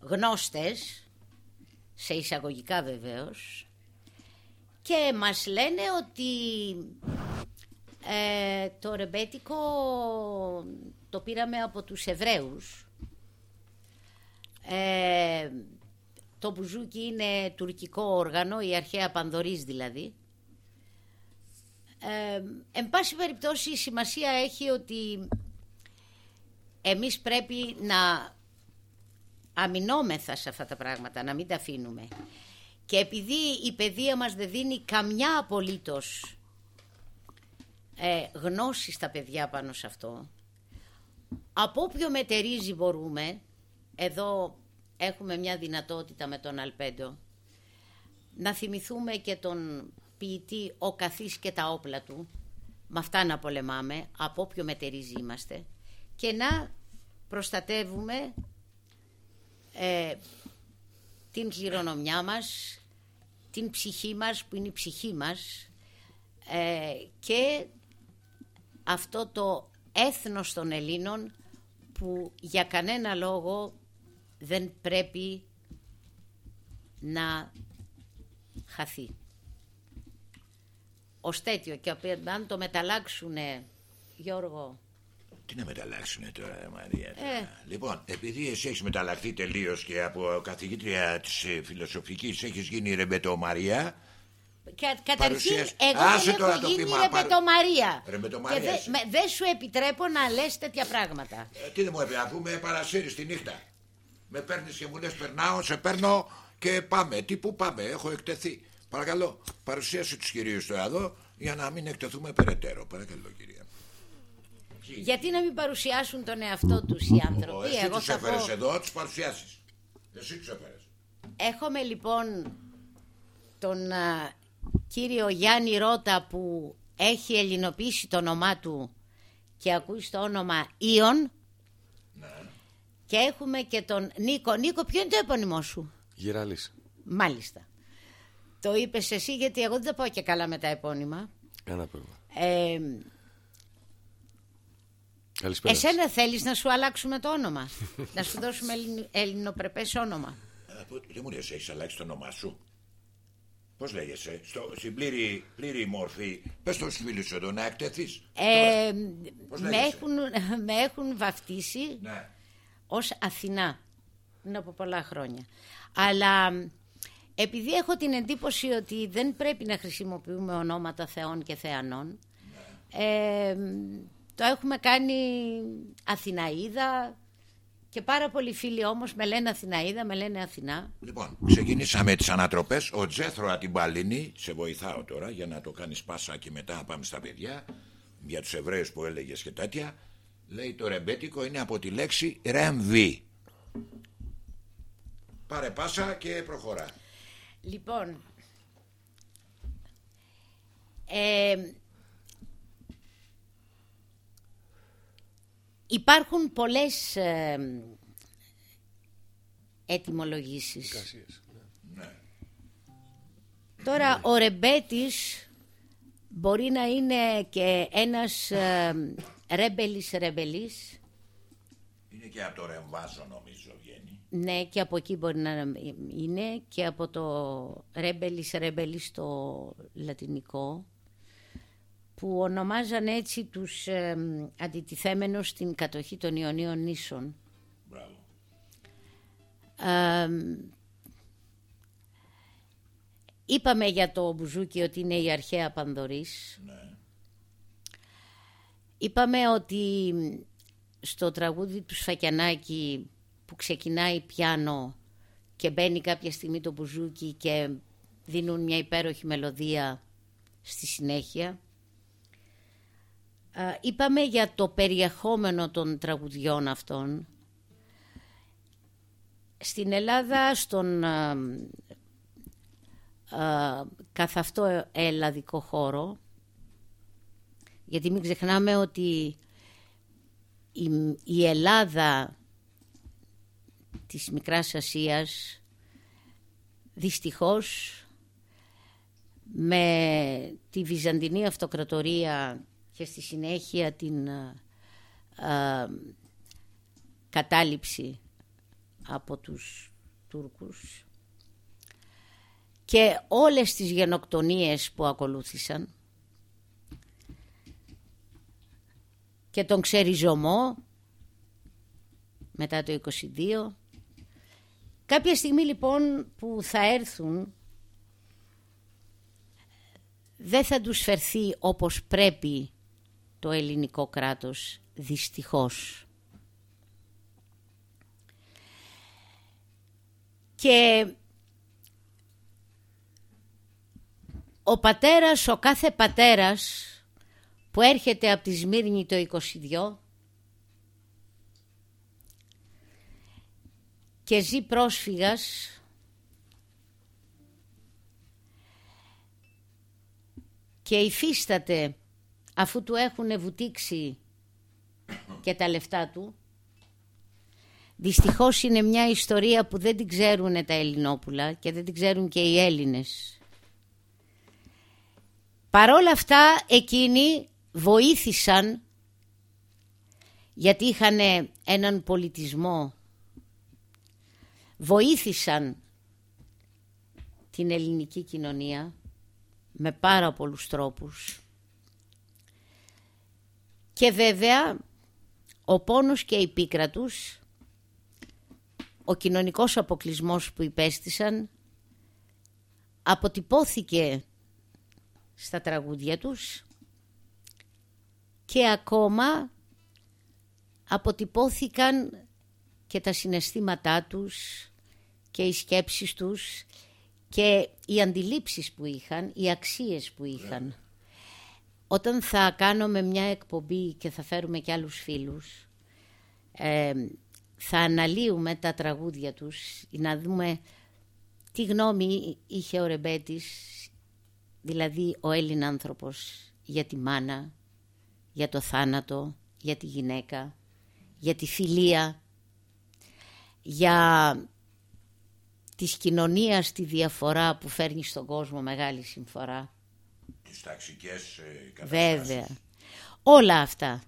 γνώστες, σε εισαγωγικά βεβαίως, και μας λένε ότι ε, το ρεμπέτικο το πήραμε από τους Εβραίους. Ε, το μπουζούκι είναι τουρκικό όργανο, η αρχαία πανδωρής δηλαδή. Ε, εν πάση περιπτώσει η σημασία έχει ότι εμείς πρέπει να αμυνόμεθα σε αυτά τα πράγματα, να μην τα αφήνουμε. Και επειδή η παιδεία μας δεν δίνει καμιά απολύτως ε, γνώση στα παιδιά πάνω σε αυτό, από όποιο μετερίζει μπορούμε, εδώ έχουμε μια δυνατότητα με τον Αλπέντο, να θυμηθούμε και τον ποιητή «Ο καθής και τα όπλα του», με αυτά να πολεμάμε, από όποιο μετερίζει είμαστε, και να προστατεύουμε ε, την κληρονομιά μας, την ψυχή μας που είναι η ψυχή μας ε, και αυτό το έθνος των Ελλήνων που για κανένα λόγο δεν πρέπει να χαθεί. Ως τέτοιο και αν το μεταλλάξουν Γιώργο Τι να μεταλλάξουν τώρα, ρε Μαρία. τώρα. Ε. Λοιπόν, επειδή εσύ έχεις μεταλλαχθεί τελείως και από καθηγήτρια της φιλοσοφικής έχεις γίνει ρεμπετό Μαρία. Κα, καταρχήν, Παρουσίαση. εγώ Άσε δεν τώρα έχω το γίνει πείμα, πάρε- ρεπετομαρία. Ρεμπετομαρία Και δεν είσαι. με- δεν σου επιτρέπω να λες τέτοια πράγματα. Ε, τι δεν μου έπαιρνε, αφού με παρασύρεις τη νύχτα. Με παίρνεις και μου λες: Περνάω, σε παίρνω και πάμε. Τι που πάμε, έχω εκτεθεί. Παρακαλώ, παρουσίασε τους κυρίους τώρα εδώ για να μην εκτεθούμε περαιτέρω. Παρακαλώ, κυρία. Γιατί να μην παρουσιάσουν τον εαυτό τους οι Ο, άνθρωποι; εσύ Εγώ τους θα έφερες πω... εδώ, του παρουσιάσεις. Εσύ τους έφερες. Έχουμε λοιπόν τον α, κύριο Γιάννη Ρώτα που έχει ελληνοποιήσει το όνομά του και ακούει στο όνομα Ιων. Και έχουμε και τον Νίκο. Νίκο, ποιο είναι το επώνυμό σου; Γυράλης. Μάλιστα. Το είπες εσύ γιατί εγώ δεν τα πάω και καλά με τα επώνυμα. Ένα πρόβλημα. Ε, Καλησπέρα. σας. εσένα θέλεις να σου αλλάξουμε το όνομα; να σου δώσουμε ελληνι- ελληνοπρεπές όνομα. Ε, πού- Δεν μου λε, έχεις αλλάξει το όνομά σου; Πώς λέγεσαι, στο, στην πλήρη, πλήρη μορφή. Πες το στους φίλους σου εδώ να εκτεθείς. Ε, Πώς με, λέγεσαι; έχουν, με έχουν βαφτίσει Ναι. Ως Αθηνά πριν από πολλά χρόνια. Αλλά επειδή έχω την εντύπωση ότι δεν πρέπει να χρησιμοποιούμε ονόματα θεών και θεανών, ε, το έχουμε κάνει Αθηναίδα και πάρα πολλοί φίλοι όμως με λένε Αθηναίδα, με λένε Αθηνά. Λοιπόν, ξεκινήσαμε τις ανατροπές. Ο Τζέθρο Ατυμπαλίνη, σε βοηθάω τώρα για να το κάνεις πάσα και μετά να πάμε στα παιδιά. Για τους Εβραίους που έλεγες και τέτοια. Λέει το ρεμπέτικο είναι από τη λέξη ρεμβί. Πάρε πάσα και προχωρά. Λοιπόν, ε, υπάρχουν πολλές ε, ετυμολογήσεις. Εργασίες, ναι. Τώρα ο ρεμπέτης μπορεί να είναι και ένας ε, ρέμπελης ρεμπελής. Είναι και από το ρεμβάζο νομίζω βγαίνει. Ναι, και από εκεί μπορεί να είναι και από το ρέμπελης ρέμπελης στο λατινικό που ονομάζαν έτσι τους ε, αντιτιθέμενους στην κατοχή των Ιωνίων νήσων. Μπράβο. Ε, είπαμε για το μπουζούκι ότι είναι η αρχαία Πανδωρής. Είπαμε ότι στο τραγούδι του Σφακιανάκη που ξεκινάει πιάνο και μπαίνει κάποια στιγμή το μπουζούκι και δίνουν μια υπέροχη μελωδία στη συνέχεια. Α, Είπαμε για το περιεχόμενο των τραγουδιών αυτών. Στην Ελλάδα, στον α, α, καθ' αυτό ελλαδικό χώρο, γιατί μην ξεχνάμε ότι η, η Ελλάδα της Μικράς Ασίας δυστυχώς με τη Βυζαντινή Αυτοκρατορία και στη συνέχεια την α, α, κατάληψη από τους Τούρκους και όλες τις γενοκτονίες που ακολούθησαν και τον ξεριζωμό μετά το 22 κάποια στιγμή λοιπόν που θα έρθουν δεν θα τους φερθεί όπως πρέπει το ελληνικό κράτος δυστυχώς. Και ο πατέρας, ο κάθε πατέρας που έρχεται από τη Σμύρνη το 22 και ζει πρόσφυγας. Και υφίσταται αφού του έχουν βουτήξει και τα λεφτά του. Δυστυχώς είναι μια ιστορία που δεν την ξέρουν τα Ελληνόπουλα και δεν την ξέρουν και οι Έλληνες. Παρόλα αυτά εκείνοι βοήθησαν γιατί είχαν έναν πολιτισμό. Βοήθησαν την ελληνική κοινωνία με πάρα πολλούς τρόπους. Και βέβαια ο πόνος και η πίκρα τους ο κοινωνικός αποκλεισμός που υπέστησαν αποτυπώθηκε στα τραγούδια τους και ακόμα αποτυπώθηκαν και τα συναισθήματά τους και οι σκέψεις τους και οι αντιλήψεις που είχαν, οι αξίες που είχαν. Όταν θα κάνουμε μια εκπομπή και θα φέρουμε και άλλους φίλους, ε, θα αναλύουμε τα τραγούδια τους, να δούμε τι γνώμη είχε ο Ρεμπέτης, δηλαδή ο Έλλην άνθρωπος για τη μάνα, για το θάνατο, για τη γυναίκα, για τη φιλία, για της κοινωνίας τη διαφορά που φέρνει στον κόσμο μεγάλη συμφορά. Τις ταξικές ε, καταστάσεις. Βέβαια. Όλα αυτά.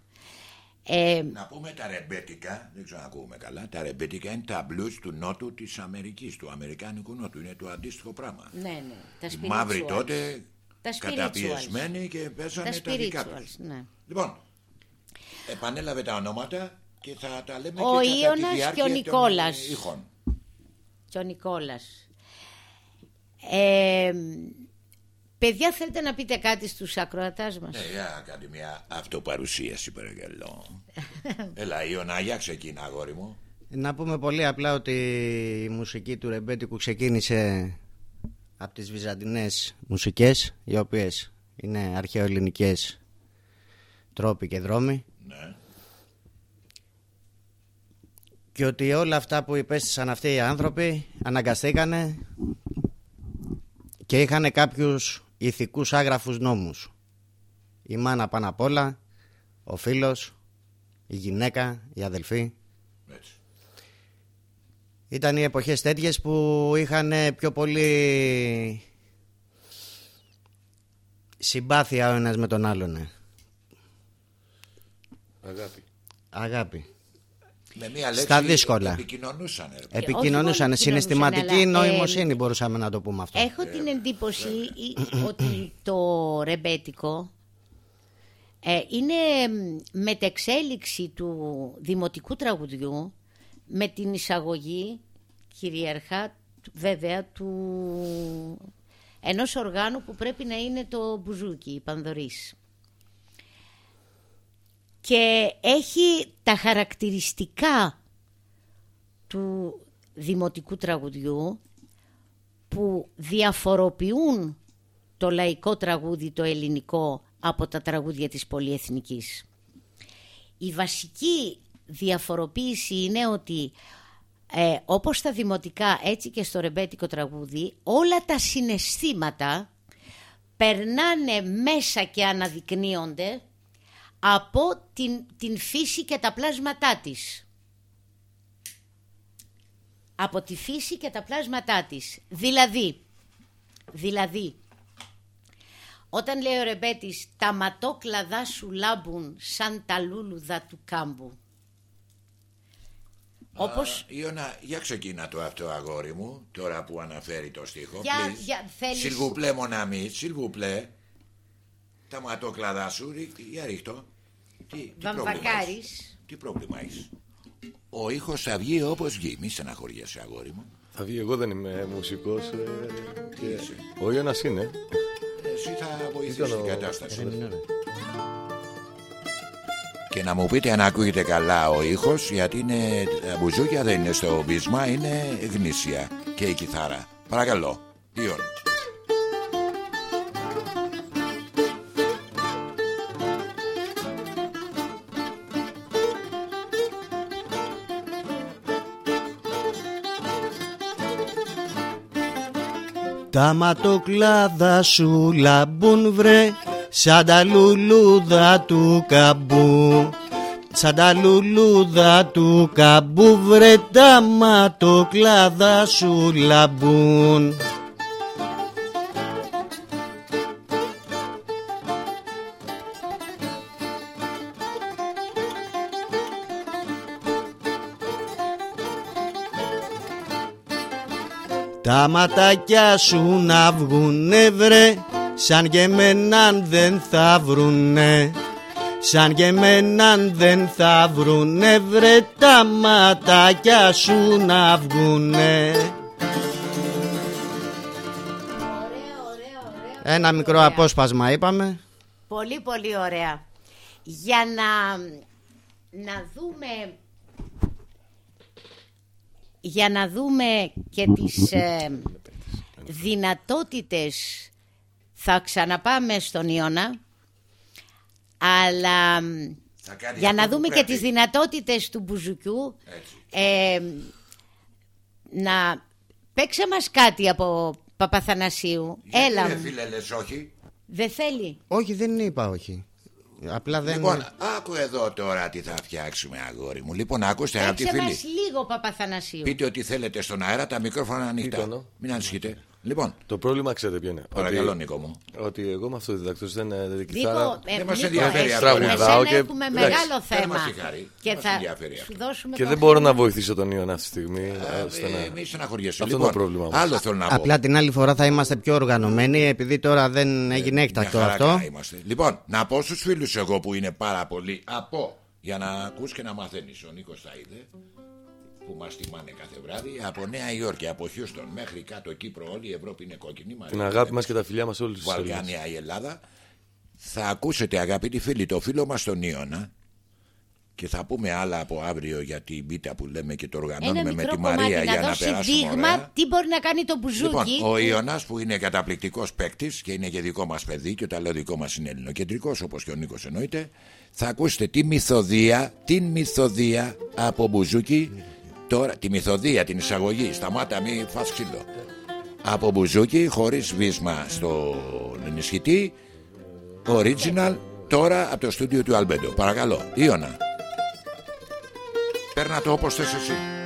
Ε, Να πούμε τα ρεμπέτικα, δεν ξέρω αν ακούμε καλά. Τα ρεμπέτικα είναι τα blues του νότου της Αμερικής, του Αμερικάνικου νότου. Είναι το αντίστοιχο πράγμα. ναι, ναι. Τα Οι μαύροι spirituals. τότε Τα spirituals. Καταπιεσμένοι και πέσανε Τα τα, δικά τους. spirituals, ναι. Λοιπόν, επανέλαβε τα ονόματα και θα τα λέμε Ο και κατά τη Ιώνας διάρκεια και ο των Νικόλας. ήχων. Και ο Νικόλας. Ε, παιδιά θέλετε να πείτε κάτι στους ακροατάς μας; Ναι, για κάντε μια αυτοπαρουσίαση παρακαλώ. Έλα Ιωνά, για ξεκίνα αγόρι μου. Να πούμε πολύ απλά ότι η μουσική του Ρεμπέτικου ξεκίνησε από τις βυζαντινές μουσικές οι οποίες είναι αρχαιοελληνικές τρόποι και δρόμοι Ναι. και ότι όλα αυτά που υπέστησαν αυτοί οι άνθρωποι αναγκαστήκανε και είχαν κάποιους ηθικούς άγραφους νόμους. Η μάνα πάνω απ' όλα, ο φίλος, η γυναίκα, η αδελφή. Έτσι. Ήταν οι εποχές τέτοιες που είχαν πιο πολύ συμπάθεια ο ένας με τον άλλον. ε. Αγάπη. Αγάπη. Με μια λέξη Στα δύσκολα. επικοινωνούσαν. ρε. Επικοινωνούσαν. μόνο Συναισθηματική επικοινωνούσαν, αλλά, νοημοσύνη μπορούσαμε να το πούμε αυτό. Έχω την εντύπωση ή- ότι το ρεμπέτικο ε, είναι μ, μετεξέλιξη του δημοτικού τραγουδιού με την εισαγωγή κυριαρχά του- βέβαια του ενός οργάνου που πρέπει να είναι το μπουζούκι, η πανδωρής. Και έχει τα χαρακτηριστικά του δημοτικού τραγουδιού που διαφοροποιούν το λαϊκό τραγούδι το ελληνικό από τα τραγούδια της πολυεθνικής. Η βασική διαφοροποίηση είναι ότι ε, όπως στα δημοτικά έτσι και στο ρεμπέτικο τραγούδι όλα τα συναισθήματα περνάνε μέσα και αναδεικνύονται από την, την φύση και τα πλάσματά της από τη φύση και τα πλάσματά της. Δηλαδή, δηλαδή, όταν λέει ο Ρεμπέτης «Τα ματόκλαδά σου λάμπουν σαν τα λούλουδα του κάμπου». Όπως Α, Ιωνα, για ξεκίνα το αυτό αγόρι μου, τώρα που αναφέρει το στίχο. Για- Please. για- θέλεις- S'il vous plaît, mon ami, s'il vous plaît. Τα ματόκλαδά σου, ρί- για ρίχτω. Τι, τι πρόβλημα Βαμβακάρης. έχεις; Τι πρόβλημα έχεις; Ο ήχος θα βγει όπως βγει, μη στεναχωριέσαι αγόρι μου. Θα βγει, εγώ δεν είμαι μουσικός. ε, και... είσαι; Ο Ιώνας είναι. Εσύ θα βοηθήσεις Ήταν την ο- κατάσταση. Και να μου πείτε αν ακούγεται καλά ο ήχος Γιατί είναι, τα μπουζούκια δεν είναι στο μπίσμα Είναι γνήσια και η κιθάρα. Παρακαλώ. Ιων. Τα ματοκλάδα σου λαμπούν βρε Σαν τα λουλούδα του καμπού Σαν τα λουλούδα του καμπού βρε Τα ματοκλάδα σου λαμπούν. Τα ματάκια σου να βγουνε βρε Σαν και εμέναν δεν θα βρουνε Σαν και εμέναν δεν θα βρουνε βρε Τα ματάκια σου να βγουνε. Ένα μικρό απόσπασμα είπαμε. Πολύ πολύ ωραία. Για να, να δούμε για να δούμε και τις ε, δυνατότητες θα ξαναπάμε στον Ιώνα αλλά Θα κάνει για αυτό να που δούμε και πρέπει. τις δυνατότητες του Μπουζουκιού ε, να παίξε μας κάτι από Παπαθανασίου έλα Ε, μου. φίλε, λες όχι; δεν θέλει Όχι δεν είπα όχι Απλά δεν Λοιπόν, άκου εδώ τώρα τι θα φτιάξουμε, αγόρι μου. Λοιπόν, ακούστε, αγαπητοί παίξε φίλοι. μας λίγο Παπαθανασίου Πείτε ό,τι θέλετε στον αέρα, τα μικρόφωνα ανοιχτά. Ήτονο. Μην ανησυχείτε. Λοιπόν, Το πρόβλημα ξέρετε ποιο είναι. παρακαλώ, Ότι, Νίκο μου. ότι εγώ είμαι αυτοδιδακτό, δεν είναι Νίκο, κιθάρα. ε, Δεν μας Νίκο, ενδιαφέρει εσύ- αυτό. με Τραγουδάω σένα και- έχουμε εντάξει, μεγάλο δεν θέμα μας συγχαρεί. και Δεν μας θα ενδιαφέρει αυτό. σου δώσουμε Και το δεν μπορώ θέμα. να βοηθήσω τον Ιωάννα αυτή τη στιγμή. ε, ώστε να- Ε, μη στεναχωριέσαι. Αυτό Λοιπόν, είναι το πρόβλημα μου. Άλλο θέλω να πω. Απλά την άλλη φορά θα είμαστε πιο οργανωμένοι επειδή τώρα δεν έγινε Μια έκτακτο χαρά αυτό. καλά είμαστε. Λοιπόν, να πω στους φίλους εγώ που είναι πάρα πολύ από για να ακούς και να μαθαίνεις. Ο Νίκος τα είδε που μας τιμάνε κάθε βράδυ από Νέα Υόρκη, από Χιούστον μέχρι κάτω Κύπρο. Όλη η Ευρώπη είναι κόκκινη. Την Μαρία, αγάπη μας και τα φιλιά μας όλους τους Βαλκάνια η Ελλάδα. Θα ακούσετε αγαπητοί φίλοι το φίλο μας τον Ιώνα και θα πούμε άλλα από αύριο για την πίτα που λέμε και το Ένα οργανώνουμε με μικρό τη Μαρία κομμάτι για να να δώσει περάσουμε δείγμα ωραία. τι μπορεί να κάνει το Λοιπόν, μπουζούκι. ο Ιωνάς που είναι καταπληκτικός παίκτης και είναι και δικό μας παιδί, και όταν λέω δικό μας είναι ελληνοκεντρικός, όπως και ο Νίκος εννοείται, θα ακούσετε τη μυθοδία, την μυθοδία από μπουζούκι. Τώρα, τη μυθοδία, την εισαγωγή. Σταμάτα, μη φας ξύλο. Από μπουζούκι, χωρίς βίσμα στο ενισχυτή. Original, τώρα από το στούντιο του Αλμπέντο. Παρακαλώ, Ιωνα. Παίρνα το όπως θες εσύ.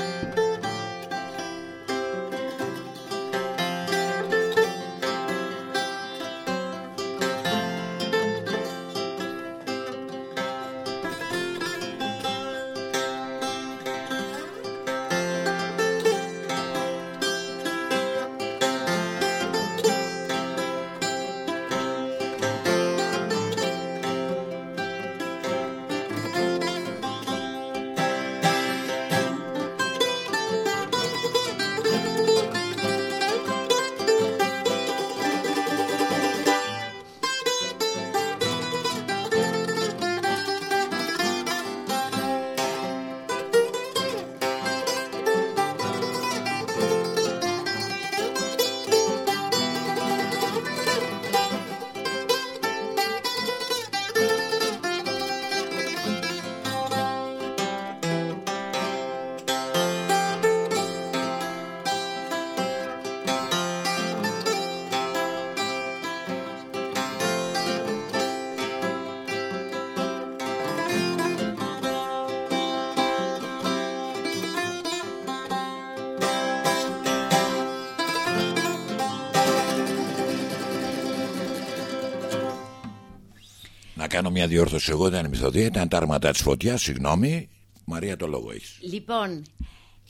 Μια διόρθωση. Εγώ δεν μυθοδία, ήταν τα άρματα της φωτιάς. Συγγνώμη, Μαρία, το λόγο έχεις. Λοιπόν,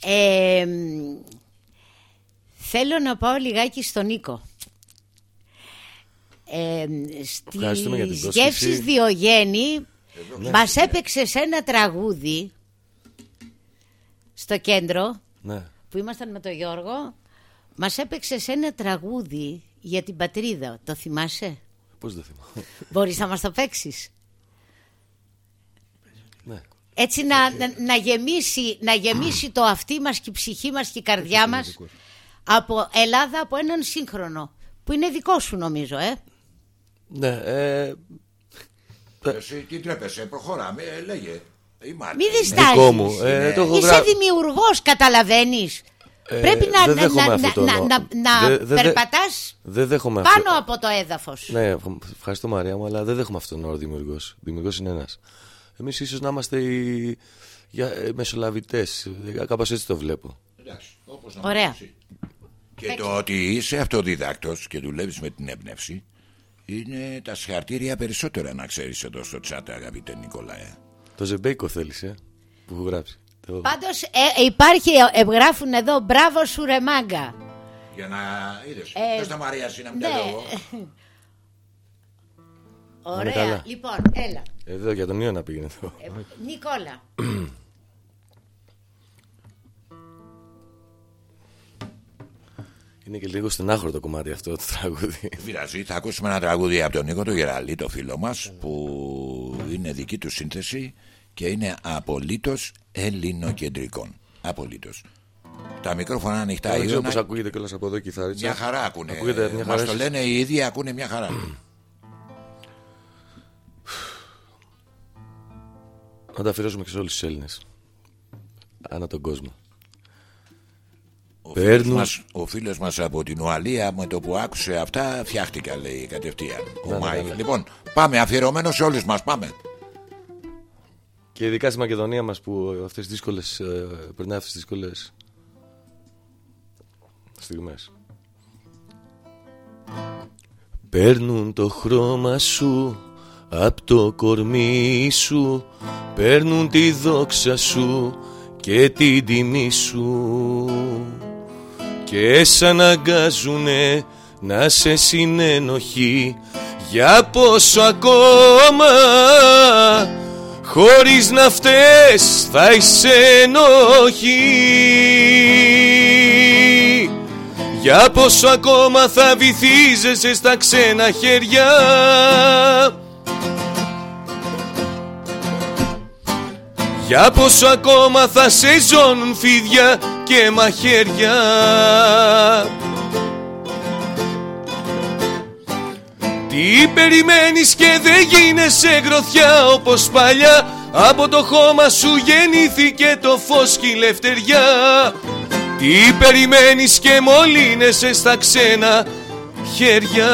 ε, μ, θέλω να πάω λιγάκι στον Νίκο. Ε, Ευχαριστούμε για την στις πρόσκληση. γεύσεις Διογέννη μας έπαιξε σε ένα τραγούδι στο κέντρο Ναι. που ήμασταν με τον Γιώργο μας έπαιξε σε ένα τραγούδι για την πατρίδα. Το θυμάσαι; Πώς δεν θυμάμαι. Μπορείς να μας το παίξεις; Ναι. Έτσι να, να, να γεμίσει, να γεμίσει το αυτί μας και η ψυχή μας και η καρδιά μας από Ελλάδα από έναν σύγχρονο που είναι δικό σου νομίζω ε. Ναι, ε, Εσύ τι τρέπεσαι, προχωράμε, ε, λέγε. Η Μάρτα. Μην είναι. διστάζεις. δικό μου. Ε, το έχω Είσαι γρα- δημιουργός καταλαβαίνεις Ε, Πρέπει να, δεν να, δέχομαι να, αυτό το να, νο- να, να Δε- δε- δε- περπατάς Δεν δέχομαι πάνω αυτό. από το έδαφος Ναι, ευχαριστώ Μαρία μου, αλλά δεν δέχομαι αυτόν τον όρο δημιουργός. Δημιουργός είναι ένας. Εμείς ίσως να είμαστε οι μεσολαβητές. Κάπως έτσι το βλέπω. Εντάξει, όπως να Ωραία. πεις εσύ. Και το ότι είσαι αυτοδίδακτος και δουλεύεις με την έμπνευση είναι τα συγχαρτήρια περισσότερα να ξέρεις εδώ στο chat αγαπητέ Νικολάε. Το Ζεμπέικο θέλεις, ε, που έχω γράψει. Το... Πάντως ε, υπάρχει, ε, γράφουν εδώ μπράβο σου ρε μάγκα Για να είδες, Ε, πες τα Μαρία εσύ να μην ναι. τα λέω. Ωραία, καλά. λοιπόν, έλα Εδώ για τον Ιωνα πήγαινε εδώ. ε, Νικόλα Είναι και λίγο στενάχωρο το κομμάτι αυτό το τραγούδι. Δεν πειράζει, θα ακούσουμε ένα τραγούδι από τον Νίκο το Γεραλή, το φίλο μας, που είναι δική του σύνθεση και είναι απολύτως ελληνοκεντρικών. Απολύτως. Τα μικρόφωνα ανοιχτά. Δεν ξέρω Ιωνα, πώς ακούγεται κιόλας από εδώ η κιθαρίτσα. Μια χαρά ακούνε. Ακούγεται μια Μας χαρά. το λένε οι ίδιοι, ακούνε μια χαρά. Να τα αφιερώσουμε και σε όλους τους Έλληνες. Ανά τον κόσμο. Ο Παίρνουν- φίλος, μας, ο φίλος μας από την Ουαλία με το που άκουσε αυτά φτιάχτηκα λέει κατευθείαν ο Ναι, ναι, Μάικ. ναι, ναι. Λοιπόν πάμε αφιερωμένο σε όλους μας πάμε Και ειδικά στη Μακεδονία μας που αυτές τις δύσκολες. περνάει αυτές τις δύσκολες στιγμές. Παίρνουν το χρώμα σου απ' το κορμί σου Παίρνουν τη δόξα σου και την τιμή σου. Και σ' αναγκάζουνε να σε συνενοχή Για πόσο ακόμα Χωρίς να φταίς θα είσαι ενοχή. Για πόσο ακόμα θα βυθίζεσαι στα ξένα χέρια Για πόσο ακόμα θα σε ζώνουν φίδια και μαχαίρια. Τι περιμένεις και δεν γίνεσαι γροθιά όπως παλιά. Από το χώμα σου γεννήθηκε το φως και η λευτεριά. Τι περιμένεις και μολύνεσαι στα ξένα χέρια.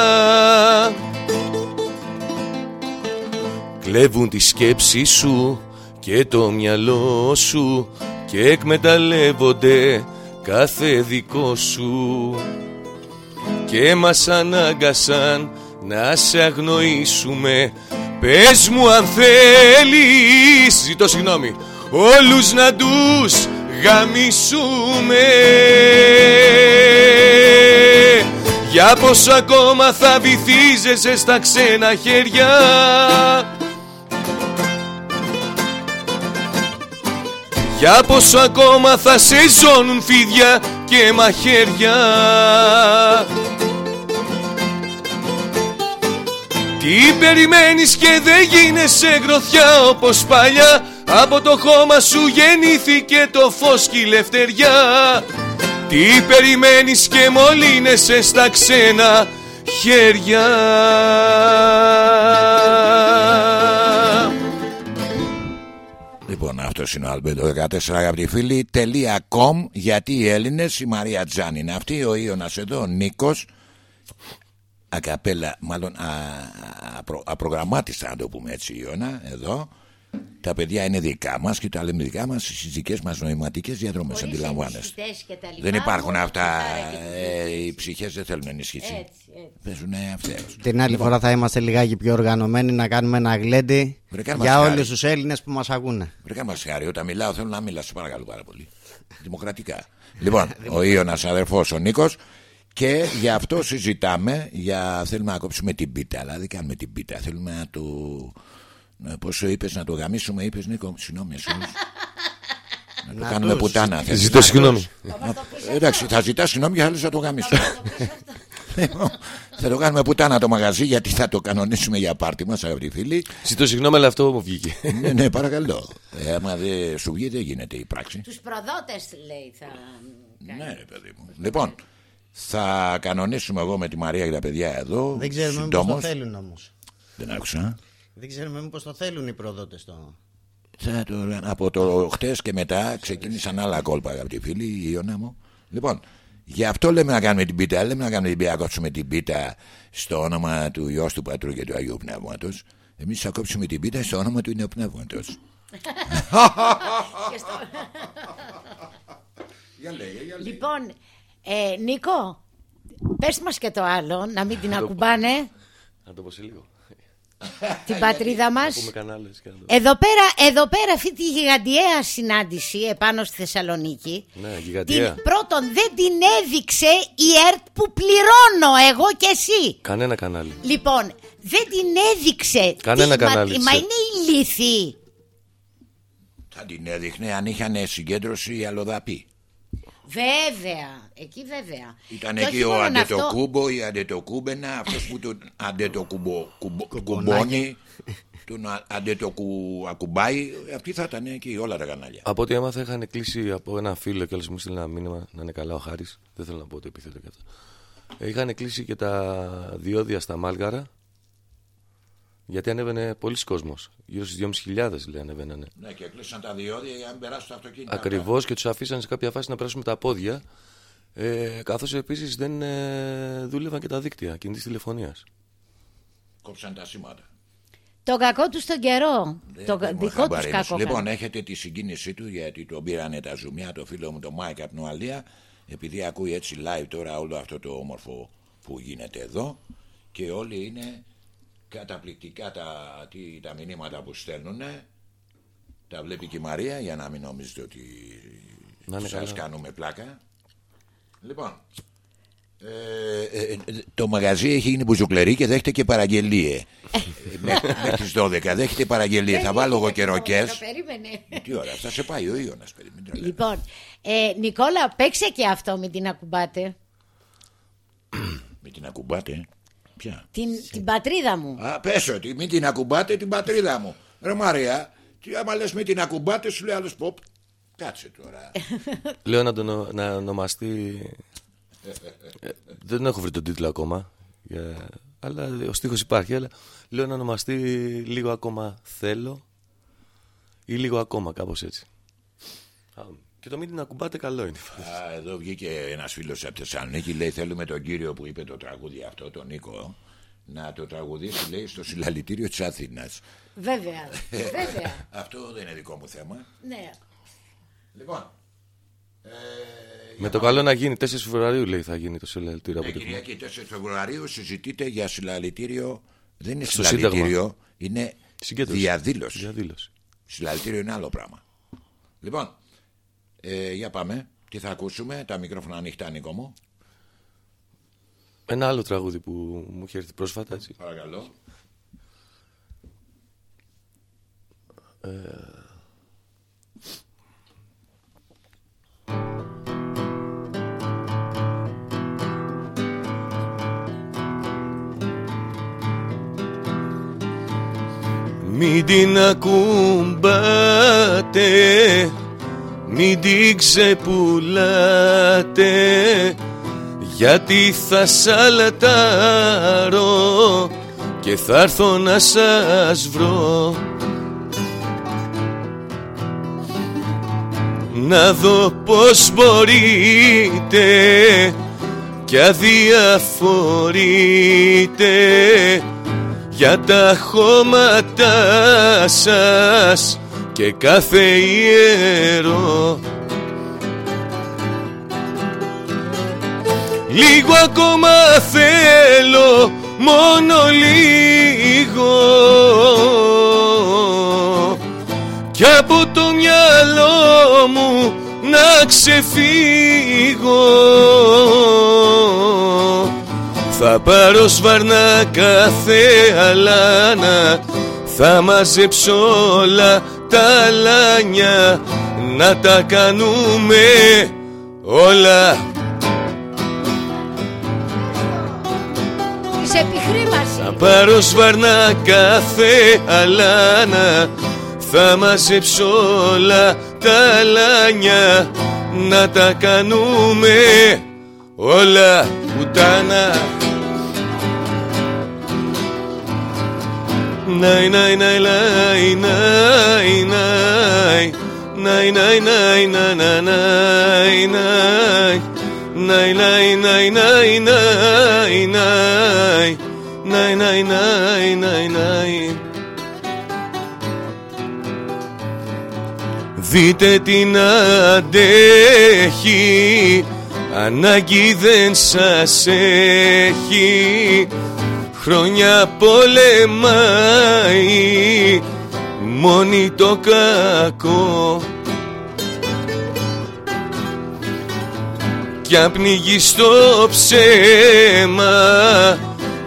Κλέβουν τη σκέψη σου και το μυαλό σου και εκμεταλλεύονται κάθε δικό σου. Και μας ανάγκασαν να σε αγνοήσουμε. Πες μου αν θέλεις Ζητώ συγγνώμη Όλους να τους γαμίσουμε. Για πόσο ακόμα θα βυθίζεσαι στα ξένα χέρια Για πόσο ακόμα θα σε ζώνουν φίδια και μαχαίρια. Τι περιμένεις και δεν γίνεσαι γροθιά όπως παλιά. Από το χώμα σου γεννήθηκε το φως και η λευτεριά. Τι περιμένεις και μολύνεσαι στα ξένα χέρια αυτό είναι ο Αλμπέντο 14 αγαπητοί φίλοι .com γιατί οι Έλληνες η Μαρία Τζάν είναι αυτή ο Ιωνας εδώ ο Νίκος. Ακαπέλα μάλλον α, απρο, απρογραμμάτιστα να το πούμε έτσι Ιώνα εδώ τα παιδιά είναι δικά μας και τα λέμε δικά μας στις δικές μας νοηματικές διαδρομές Χωρίς αντιλαμβάνεστε ενισχυτές και τα λοιπά, δεν υπάρχουν μόνο αυτά κιθάρα και ε, οι ψυχές δεν θέλουν ενισχύσει Έτσι, έτσι. παίζουν αυτές Την άλλη φορά θα είμαστε λιγάκι πιο οργανωμένοι να κάνουμε ένα γλέντι Βρε, κάνε μας για χάρη. όλους τους Έλληνες που μας ακούνε. Βρήκα μας χάρη, όταν μιλάω θέλω να μιλάς, σε παρακαλώ πάρα πολύ. Δημοκρατικά. λοιπόν, ο Ιωνας αδερφός ο Νίκος και γι' αυτό συζητάμε. Για... Θέλουμε να κόψουμε την πίτα, αλλά δεν κάνουμε την πίτα. Θέλουμε να το. Πώ είπες να το γαμίσουμε, είπες Νίκο, συγγνώμη, εσύ. να το Να κάνουμε τους- πουτάνα. θέλεις. Ζητώ συγγνώμη Ε, Εντάξει, θα ζητάς συγγνώμη και θα λες να το γαμίσουμε. Λοιπόν, θα το κάνουμε πουτάνα το μαγαζί γιατί θα το κανονίσουμε για πάρτι μας, αγαπητοί φίλοι. Ζητώ συγγνώμη αλλά αυτό μου βγήκε ναι, ναι, παρακαλώ. Ε, άμα δεν σου βγει, δεν γίνεται η πράξη. Τους προδότες λέει θα Ναι, ρε παιδί μου. Λοιπόν, Θα κανονίσουμε εγώ με τη Μαρία και τα παιδιά εδώ. Δεν ξέρουμε μήπως συντόμως. το θέλουν όμως. Δεν άκουσα. Δεν ξέρουμε μήπως το θέλουν οι προδότες το... Θα το λένε. Από το χτες και μετά ξεκίνησαν άλλα κόλπα, αγαπητοί φίλοι, η Ιωνα μου. Λοιπόν, γι' αυτό λέμε να κάνουμε την πίτα. Λέμε να κάνουμε την πίτα, να κόψουμε την πίτα στο όνομα του Υιός του Πατρού και του Αγίου Πνεύματος. Εμείς θα κόψουμε την πίτα στο όνομα του Νεοπνεύματο. Και στο- Για λέγε, για λέγε. Λοιπόν, ε, Νίκο, πες μας και το άλλο, να μην την ακουμπάνε, Να το πω σε λίγο. την πατρίδα μας. Πούμε κανάλες και να το... Εδώ πέρα, εδώ πέρα αυτή τη γιγαντιαία συνάντηση επάνω στη Θεσσαλονίκη Ναι, την, γιγαντιαία. Πρώτον δεν την έδειξε η ΕΡΤ που πληρώνω εγώ και εσύ Κανένα κανάλι. Λοιπόν δεν την έδειξε Κανένα Τι, μα- κανάλι, Μα, ξέρει. είναι ηλίθιοι Θα την έδειχνε αν είχαν συγκέντρωση οι αλλοδαποί. Βέβαια, εκεί βέβαια Ήταν Και όχι εκεί ο μόνον αυτό, Αντετοκούμπο ή Αντετοκούμπενα, αυτός που τον Αντετοκουμπο- κουμπο- κουμπώνει, τον α- Αντετοκουμπάει. Αυτοί θα ήταν εκεί όλα τα κανάλια. Από ό,τι έμαθα είχαν κλείσει από ένα φίλο και μου στείλει ένα μήνυμα να είναι καλά ο Χάρης. Δεν θέλω να πω το επίθετο και αυτά. Ε, είχαν κλείσει και τα διόδια στα Μάλγαρα γιατί ανέβαινε πολλοί κόσμος. Γύρω στις 2.500 λέει ανέβαιναν. Ναι, και κλείσαν τα διόδια για να μην περάσουν τα αυτοκίνητα. Ακριβώς και τους αφήσαν σε κάποια φάση να περάσουν με τα πόδια ε, καθώς επίσης δεν ε, δούλευαν και τα δίκτυα κινητής τηλεφωνίας. Κόψαν τα σήματα. Το κακό τους στον καιρό Το Δεν μου δικό τους χαμπαρίνεις. κακό Λοιπόν, κάνουν. έχετε τη συγκίνησή του γιατί τον πήρανε τα ζουμιά το φίλο μου το Μάικ από την Ουαλία επειδή ακούει έτσι live τώρα όλο αυτό το όμορφο που γίνεται εδώ και όλοι είναι καταπληκτικά τα, τι, τα μηνύματα που στέλνουν τα βλέπει και η Μαρία για να μην νομίζετε ότι Να είναι σας καλά. κάνουμε πλάκα λοιπόν ε, ε, ε, το μαγαζί έχει γίνει μπουζουκλερί και δέχεται και παραγγελίε. Μέχρι μέχρι τις 12 δέχεται παραγγελίε. Θα βάλω εγώ και ροκές. Περίμενε. Τι ώρα, θα σε πάει ο Ιωνας, παιδί. Μην τρελαίνεις. Λοιπόν, ε, Νικόλα, παίξε και αυτό, μην την ακουμπάτε. Μην την ακουμπάτε. Ποια; Την, την πατρίδα μου. Α, πες ότι μην την ακουμπάτε την πατρίδα μου. Ρε Μαρία, τι άμα λες μην την ακουμπάτε, σου λέει άλλος ποπ. Κάτσε τώρα. Λέω να, τον, να ονομαστεί. Ε, δεν έχω βρει τον τίτλο ακόμα. Για- αλλά ο στίχος υπάρχει. Αλλά λέω να ονομαστεί λίγο ακόμα θέλω ή λίγο ακόμα, κάπως έτσι. Α, Και το μην την ακουμπάτε καλό είναι. Α, εδώ βγήκε ένας φίλος από Θεσσαλονίκη, λέει: Θέλουμε τον κύριο που είπε το τραγούδι αυτό, τον Νίκο, να το τραγουδήσει, λέει, στο συλλαλητήριο της Αθήνας. Βέβαια, βέβαια. αυτό δεν είναι δικό μου θέμα. ναι. Λοιπόν. Ε, Με το καλό να γίνει 4 Φεβρουαρίου λέει θα γίνει το συλλαλητήριο από ναι, το Κυριακή 4 Φεβρουαρίου συζητείτε για συλλαλητήριο. Δεν είναι Στο συλλαλητήριο, είναι Συγκέντρωση. διαδήλωση. Διαδήλωση. Συλλαλητήριο είναι άλλο πράγμα. Λοιπόν, ε, για πάμε. Τι θα ακούσουμε, τα μικρόφωνα ανοιχτά, Νίκο μου. Ένα άλλο τραγούδι που μου είχε έρθει πρόσφατα έτσι. Παρακαλώ. Μην την ακουμπάτε Μην την ξεπουλάτε Γιατί θα σαλατάρω Και θα έρθω να σας βρω. Να δω πως μπορείτε και αδιαφορείτε για τα χώματα σας και κάθε ιερό. Λίγο ακόμα θέλω, μόνο λίγο. Κι από το μυαλό μου να ξεφύγω. Θα πάρω σβαρνά κάθε αλάνα Θα μαζέψω όλα τα λάνια Να τα κάνουμε όλα. Της επιχρήμαση. Θα πάρω σβαρνά κάθε αλάνα Θα μαζέψω όλα τα λάνια Να τα κάνουμε όλα. Πουτάνα Νάι νάι νάι νάι νάι νάι Νάι νάι νάι να να νάι νάι Νάι νάι νάι νάι νάι νάι Νάι νάι νάι νάι νάι Δείτε την αντέχει Ανάγκη δεν σας έχει Χρόνια πολεμάει Μόνη το κακό. Κι αν πνιγεί στο ψέμα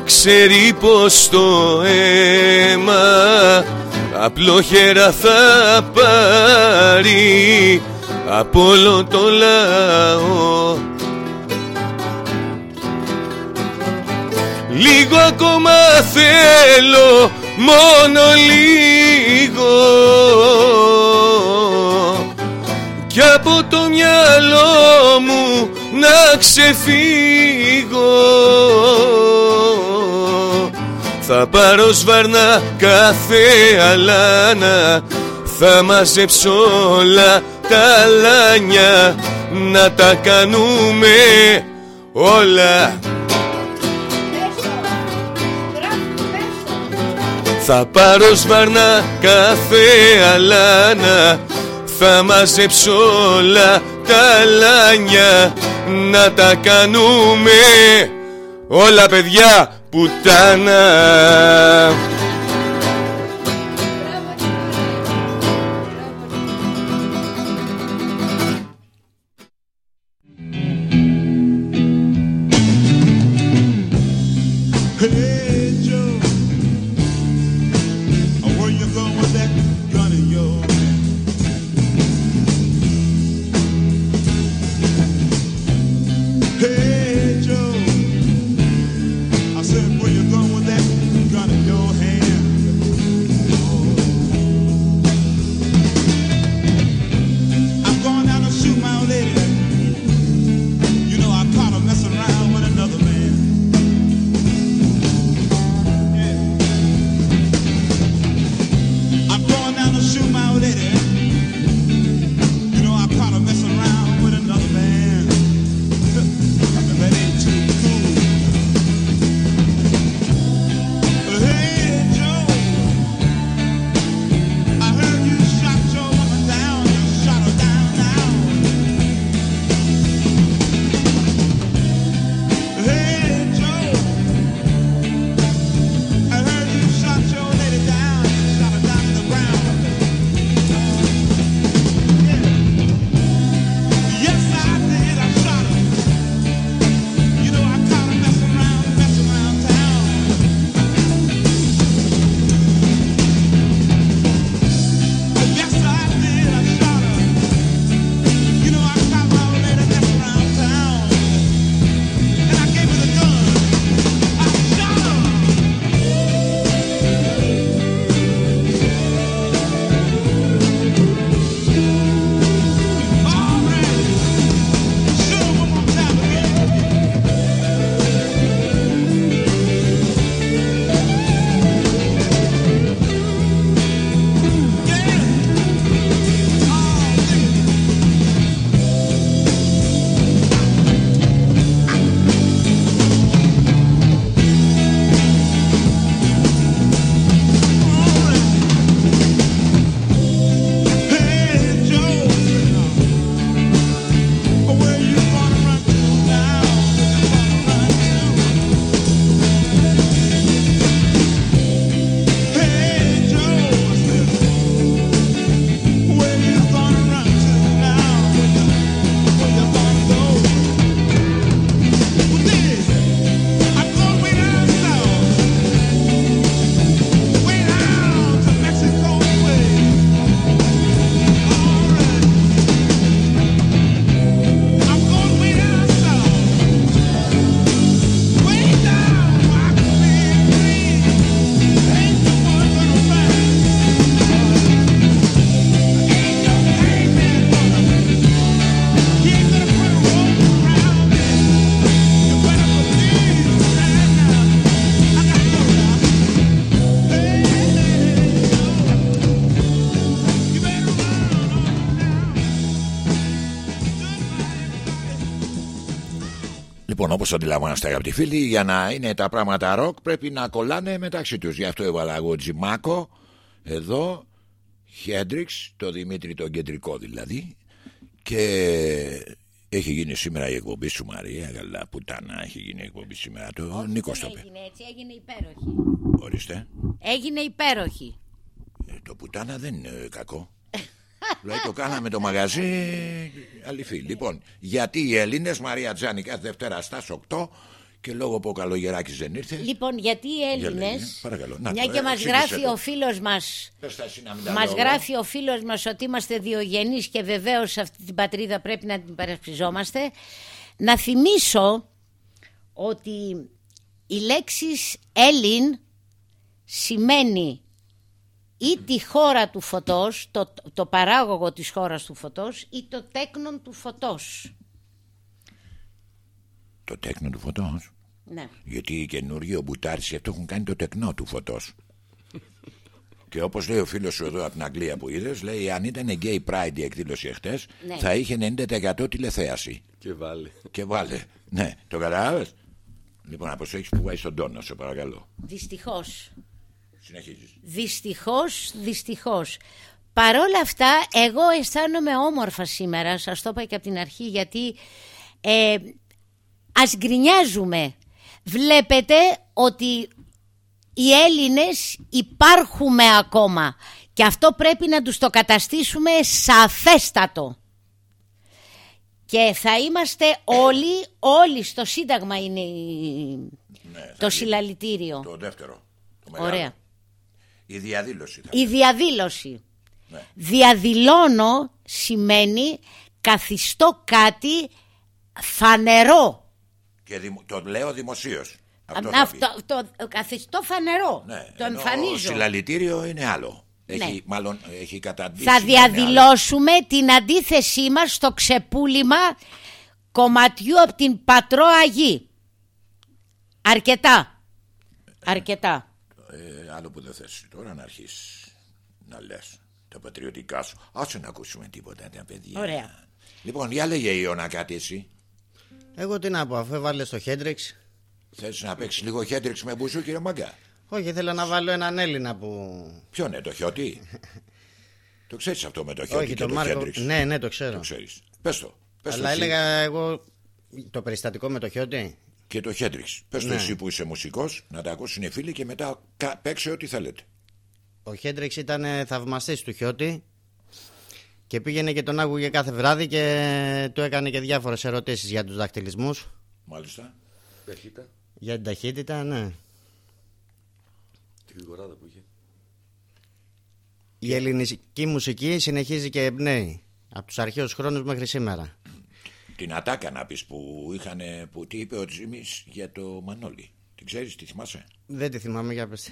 Ξέρει πως το αίμα Απλόχερα θα πάρει Από όλο το λαό Λίγο ακόμα θέλω, μόνο λίγο. Κι από το μυαλό μου να ξεφύγω. Θα πάρω σβάρνα κάθε αλάνα Θα μαζέψω όλα τα λάνια Να τα κάνουμε όλα Θα πάρω σβάρνα κάθε αλάνα. Θα μαζέψω όλα τα λάνια. Να τα κάνουμε όλα παιδιά πουτάνα Λοιπόν, όπω αντιλαμβάνεστε, αγαπητοί φίλοι, για να είναι τα πράγματα ροκ πρέπει να κολλάνε μεταξύ τους. Γι' αυτό έβαλα εγώ Τζιμάκο εδώ, Χέντριξ, το Δημήτρη τον κεντρικό δηλαδή. Και έχει γίνει σήμερα η εκπομπή σου, Μαρία. Καλά, πουτάνα, έχει γίνει η εκπομπή σήμερα. Το Νίκος το Δεν είπε. έγινε έτσι, έγινε υπέροχη. Ορίστε. Έγινε υπέροχη. Ε, το πουτάνα δεν είναι κακό. Δηλαδή το κάναμε το μαγαζί αληθή. Λοιπόν, γιατί οι Έλληνες, Μαρία Τζάνη, κάθε Δευτέρα στα 8 και λόγω που ο Καλογεράκης δεν ήρθε. Λοιπόν, γιατί οι Για Έλληνες. λέγε, παρακαλώ. Να Μια το, και ε, μας εξήγησε γράφει το. ο φίλος μας. Πες τα εσύ να μην τα Μας λέω εγώ. γράφει ο φίλος μας ότι είμαστε διογενείς και βεβαίως αυτή την πατρίδα πρέπει να την υπερασπιζόμαστε. Να θυμίσω ότι η λέξη Έλλην σημαίνει ή τη χώρα του φωτός, το, το παράγωγο της χώρας του φωτός ή το τέκνον του φωτός. Το τέκνο του φωτός. Ναι. Γιατί οι καινούργοι ο Μπουτάρης και αυτό έχουν κάνει το τεκνό του φωτός. και όπως λέει ο φίλος σου εδώ από την Αγγλία που είδες, λέει αν ήταν gay pride η εκδήλωση εχθές, Ναι. θα είχε 90% τηλεθέαση. Και βάλει. Και βάλε. Ναι, το κατάλαβε. Λοιπόν, να προσέχει που πάει στον τόνο, σε παρακαλώ. Δυστυχώς. Συνεχίζεις. Δυστυχώς, δυστυχώς. Παρόλα αυτά, εγώ αισθάνομαι όμορφα σήμερα, σας το είπα και από την αρχή, γιατί ε, ας γκρινιάζουμε. Βλέπετε ότι οι Έλληνες υπάρχουμε ακόμα και αυτό πρέπει να τους το καταστήσουμε σαφέστατο. Και θα είμαστε όλοι, όλοι στο Σύνταγμα είναι η- το συλλαλητήριο. Το δεύτερο. Το μεγάλο. Ωραία. Η διαδήλωση. Θα Η διαδήλωση. Ναι. Διαδηλώνω σημαίνει καθιστώ κάτι φανερό. Και δημο- το λέω δημοσίως. Αυτό, Α, θα πει. Αυτό, το καθιστώ φανερό. Ναι, το ενώ εμφανίζω. συλλαλητήριο είναι άλλο. Έχει, Ναι. μάλλον έχει καταντήσει. Θα να είναι άλλο. διαδηλώσουμε την αντίθεσή μας στο ξεπούλημα κομματιού από την Πατρό Αγή. Αρκετά. Αρκετά. Ε, άλλο που δεν θες τώρα να αρχίσεις να λες τα πατριωτικά σου. Άσε να ακούσουμε τίποτα τα παιδιά. Ωραία. Λοιπόν, για λέγε Ιωνα κάτι εσύ. Εγώ τι να πω, αφού έβαλε στο Χέντριξ. Θες να παίξεις λίγο χέντριξ με μπουζού κύριε Μαγκά. Όχι, ήθελα να βάλω έναν Έλληνα που. Ποιο είναι το χιώτη; το ξέρεις αυτό με το χιώτη Όχι, και το το Μάρκο. χέντριξ; Ναι, ναι, το ξέρω. Το ξέρεις. Πες το. Πες Αλλά το εσύ. έλεγα εγώ το περιστατικό με το χιότι. Και το χέντριξ. Πες το Ναι. εσύ που είσαι μουσικός να τα ακούσουν οι φίλοι και μετά κα- παίξε ό,τι θέλετε. Ο Χέντριξ ήταν θαυμαστής του Χιώτη και πήγαινε και τον άκουγε κάθε βράδυ και του έκανε και διάφορες ερωτήσεις για τους δαχτυλισμούς, Μάλιστα. Ταχύτητα. για την ταχύτητα, ναι. Τη γρηγοράδα που είχε. Η ελληνική μουσική συνεχίζει και εμπνέει από τους αρχαίους χρόνους μέχρι σήμερα. Την ατάκα να πεις που, είχαν, που τι είπε ο Τζίμις για το Μανώλη. Την ξέρεις, τι θυμάσαι; Δεν τη θυμάμαι για πες.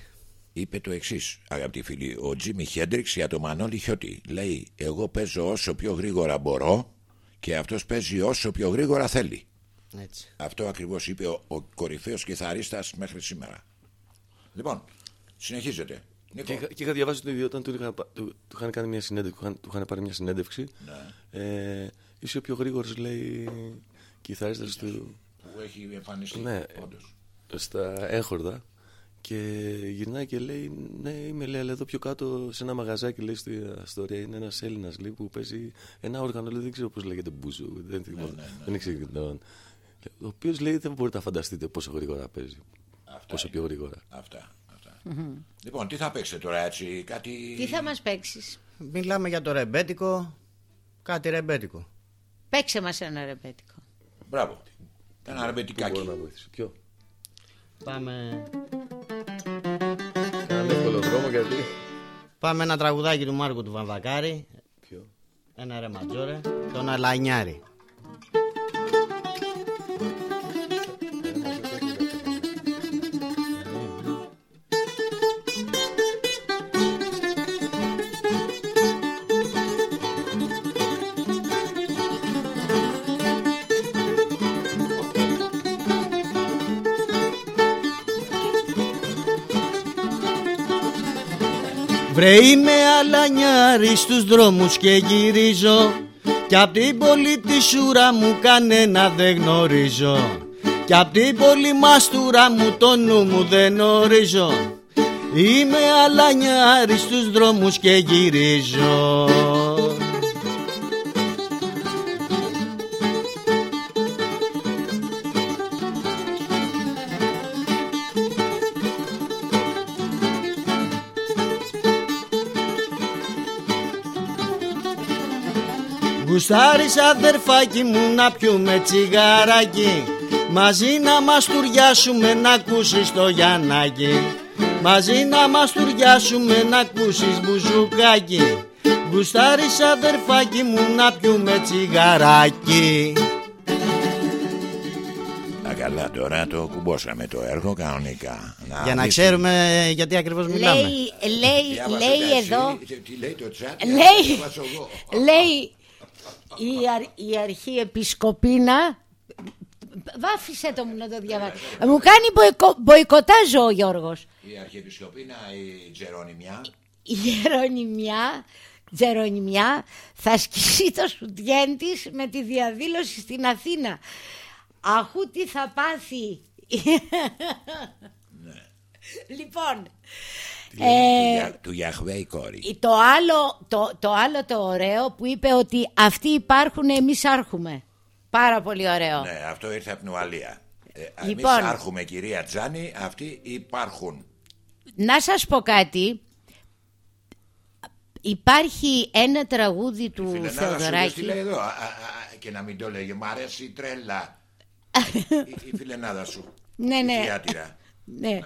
Είπε το εξής, αγαπητοί φίλοι. Ο Τζίμι Χέντριξ για το Μανώλη Χιώτη. Λέει: Εγώ παίζω όσο πιο γρήγορα μπορώ και αυτός παίζει όσο πιο γρήγορα θέλει. Έτσι. Αυτό ακριβώς είπε ο, ο κορυφαίος κιθαρίστας μέχρι σήμερα. Λοιπόν, συνεχίζετε. Νίκο. Και, είχα- και είχα διαβάσει τον ίδιο όταν του, είχα, πα- του, του είχαν κάνει μια συνέντευξη. Του είχαν, του είχαν πάρει μια συνέντευξη. Ε, είσαι ο πιο γρήγορος, λέει, κιθαρίστας του. Που έχει εμφανιστεί. Ναι, όντως. στα έγχορδα. Και γυρνάει και λέει: Ναι, είμαι λέει, αλλά εδώ πιο κάτω σε ένα μαγαζάκι λέει στη Αστορία. Είναι ένας Έλληνας που παίζει ένα όργανο. Λέει, δεν ξέρω πώς λέγεται μπουζού. Δεν, θυμάμαι. δεν ξέρω τον. Ο οποίος λέει: Δεν μπορείτε να φανταστείτε πόσο γρήγορα παίζει. πόσο πιο γρήγορα. Αυτά. αυτά. Λοιπόν, τι θα παίξετε τώρα έτσι, κάτι. Τι θα μας παίξεις; Μιλάμε για το ρεμπέτικο, κάτι ρεμπέτικο. Παίξε μας ένα ρεπέτικο. Μπράβο. Ένα Πού αρμπετικάκι. μπορώ να βοηθήσω. Ποιο; Πάμε... Ένα εύκολο δρόμο γιατί; Πάμε ένα τραγουδάκι του Μάρκου του Βαμβακάρη, Ποιο; ένα ρε ματζόρε, τον Αλανιάρη. Βρε είμαι αλανιάρη στους δρόμους και γυρίζω. Κι απ' την πόλη της σούρα μου κανένα δεν γνωρίζω. Κι απ' την πολυμάστουρα μου το νου μου δεν ορίζω. Είμαι αλανιάρη στους δρόμους και γυρίζω Γουστάρεις αδερφάκι μου να πιούμε τσιγαράκι. Μαζί να μαστουριάσουμε να ακούσεις το Γιαννάκι. Μαζί να μαστουριάσουμε να ακούσεις μπουζουκάκι. Γουστάρεις αδερφάκι μου να πιούμε τσιγαράκι. Τα καλά τώρα το κουμπώσαμε το έργο κανονικά. Για να δεις- ξέρουμε γιατί ακριβώς μιλάμε. Λέει, λέει, Διάβασε λέει τα εσύ, εδώ, τι- Τι λέει το τσάτ, λέει, διαβάσω εγώ. λέει η, αρ, η αρχιεπισκοπίνα Βάφησε το μου να το διαβάσω. Μου κάνει μποϊκο, μποϊκοτάζ ο Γιώργος. Η Αρχιεπισκοπίνα η Τζερόνιμια Η Γερονιμιά, Τζερονιμιά θα σκίσει το σουτιέν της με τη διαδήλωση στην Αθήνα. Αχού τι θα πάθει. Λοιπόν, του, ε, Για- του Γιαχβέ η κόρη. το, άλλο, το, το άλλο το ωραίο που είπε ότι αυτοί υπάρχουν εμείς άρχουμε. Πάρα πολύ ωραίο. Ναι, αυτό ήρθε από την Ουαλία. Ε, Λοιπόν. Εμείς άρχουμε κυρία Τζάνι, αυτοί υπάρχουν. Να σας πω κάτι. Υπάρχει ένα τραγούδι του Φιλενάδα σου λες τι Θεοδωράκη. λέει εδώ. Α, α, α, και να μην το λέγει. Μ' αρέσει η τρέλα. η, η φιλενάδα σου. Ναι, Η ναι. θειάτυρα. Ναι.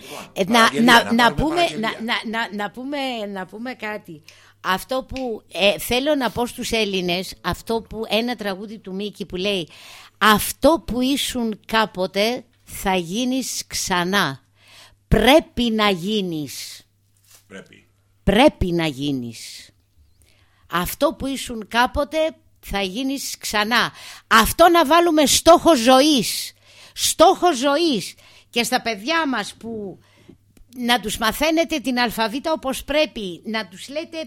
Λοιπόν, Ε, να, παραγγελία, να, να να, πάρουμε πούμε, να, παραγγελία. να, να, να πούμε, να πούμε κάτι. Αυτό που ε, θέλω να πω στους Έλληνες, αυτό που ένα τραγούδι του Μίκη που λέει «Αυτό που ήσουν κάποτε θα γίνεις ξανά. Πρέπει να γίνεις. Πρέπει. Πρέπει να γίνεις. Αυτό που ήσουν κάποτε θα γίνεις ξανά. Αυτό να βάλουμε στόχο ζωής. Στόχο ζωής. Και στα παιδιά μας που να τους μαθαίνετε την αλφαβήτα όπως πρέπει, να τους λέτε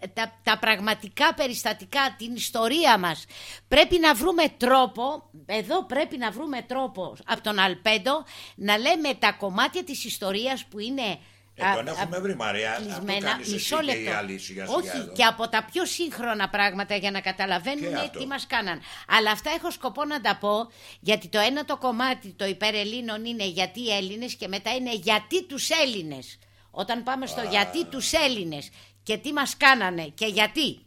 ε, τα, τα πραγματικά περιστατικά, την ιστορία μας. Πρέπει να βρούμε τρόπο, εδώ πρέπει να βρούμε τρόπο από τον Αλπέντο, να λέμε τα κομμάτια της ιστορίας που είναι... Ε, α, τον α, έχουμε βρει Μαρία. Αυτό κλεισμένα. κάνεις εσύ Μισό και οι λεπτό. άλλοι σιγά σιγά Όχι, εδώ. και από τα πιο σύγχρονα πράγματα για να Και καταλαβαίνουν αυτό. τι μας κάναν. Αλλά αυτά έχω σκοπό να τα πω, γιατί το ένα το κομμάτι, το υπερελλήνων είναι γιατί οι Έλληνες και μετά είναι γιατί τους Έλληνες. Όταν πάμε στο γιατί τους Έλληνες και τι μας κάνανε και γιατί.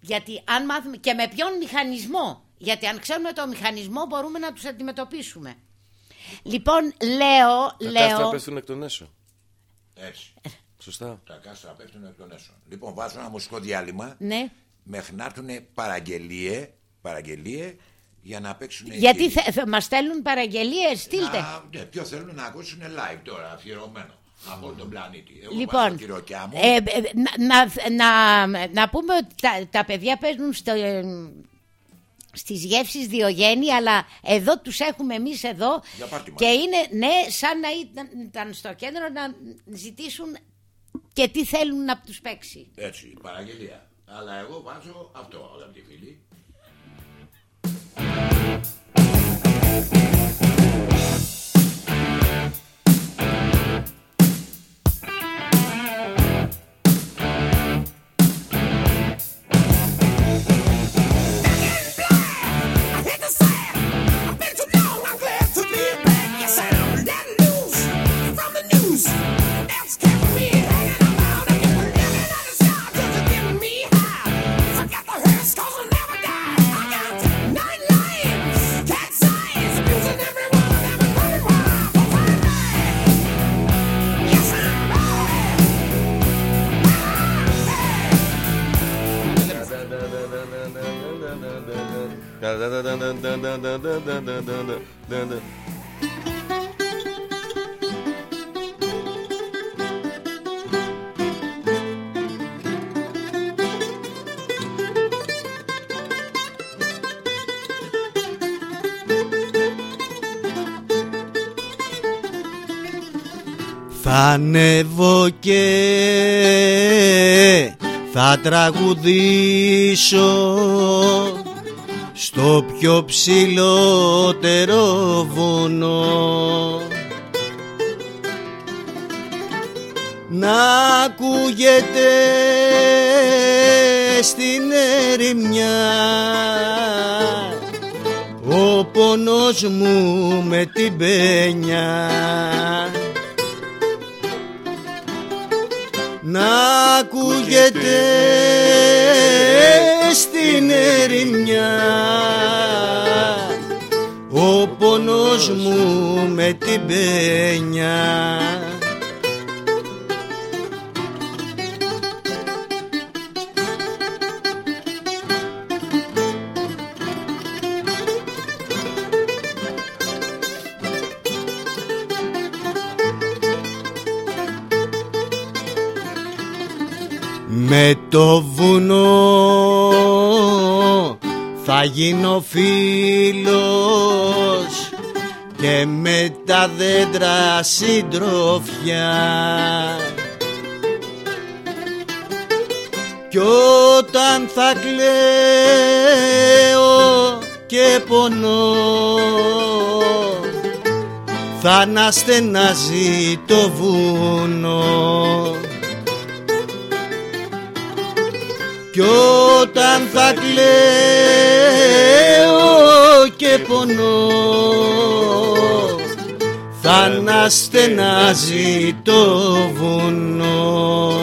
Γιατί αν μάθουμε και με ποιον μηχανισμό. Γιατί αν ξέρουμε το μηχανισμό μπορούμε να τους αντιμετωπίσουμε. Λοιπόν, λέω, Τα κάστρα λέω... πέφτουν εκ των έσω. Έτσι. Σωστά. Τα κάστρα πέφτουν εκ των έσω. Λοιπόν, βάζω ένα μουσικό διάλειμμα Ναι. μέχρι να έρθουν παραγγελίε, παραγγελίε για να παίξουν. Γιατί εκεί. θε, θε- μας στέλνουν παραγγελίες, στείλτε. Να, ναι, ποιο θέλουν να ακούσουν live τώρα, αφιερωμένο από όλο τον πλανήτη. Εγώ βάζω Λοιπόν, τη ροκιά μου. ε, ε, να, να, να, να πούμε ότι τα, τα παιδιά παίζουν στο, ε, στις γεύσεις Διογέννη αλλά εδώ τους έχουμε εμείς εδώ Για πάρτι μας. και είναι ναι σαν να ήταν, ήταν στο κέντρο να ζητήσουν και τι θέλουν να τους παίξει. Έτσι, παραγγελία. Αλλά εγώ βάζω αυτό, αγαπητοί φίλοι. Θα ανέβω και θα τραγουδήσω στο πιο ψηλότερο βουνό. Να ακούγεται στην ερημιά ο πόνος μου με την πένια. Να ακούγεται στην ερημιά. Ο πόνος μου με την πένια Με το βουνό θα γίνω φίλος και με τα δέντρα συντροφιά. Κι όταν θα κλαίω και πονώ θα να στενάζει το βουνό κι όταν θα κλαίω και πονώ θα να στενάζει το βουνό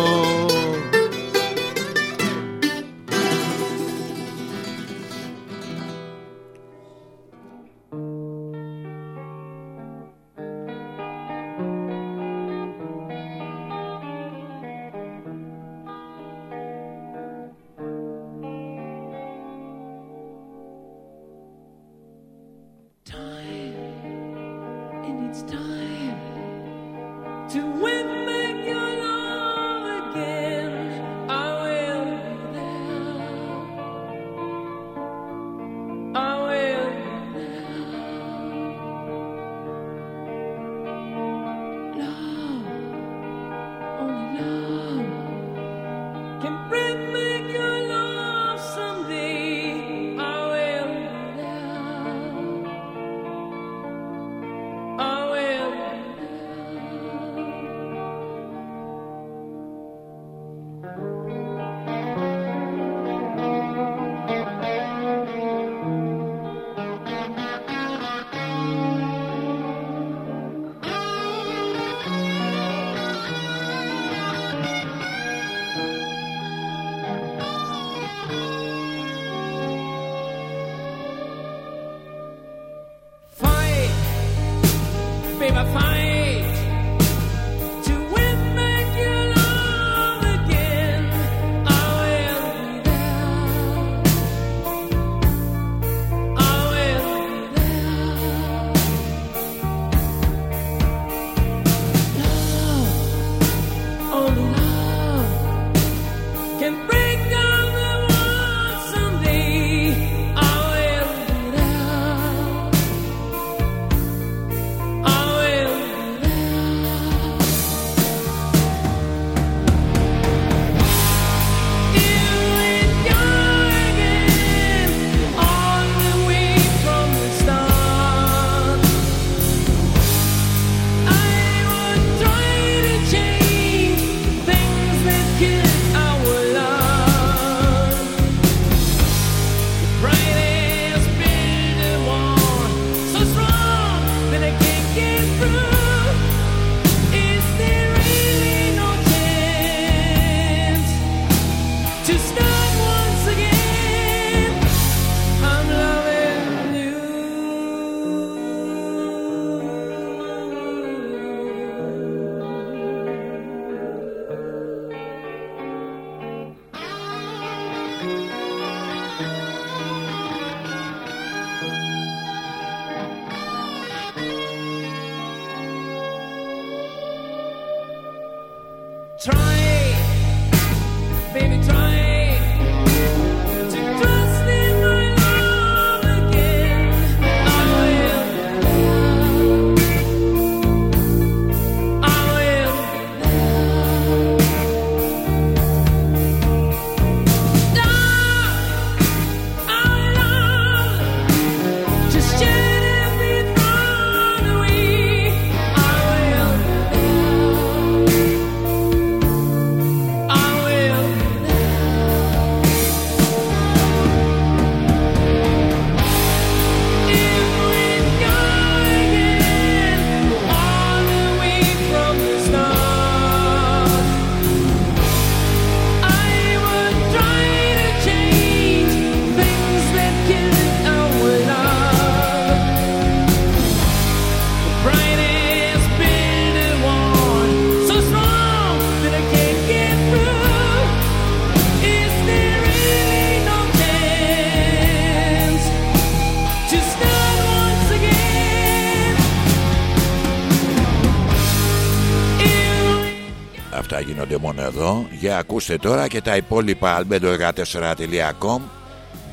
εδώ. Για ακούστε τώρα και τα υπόλοιπα albedo14.com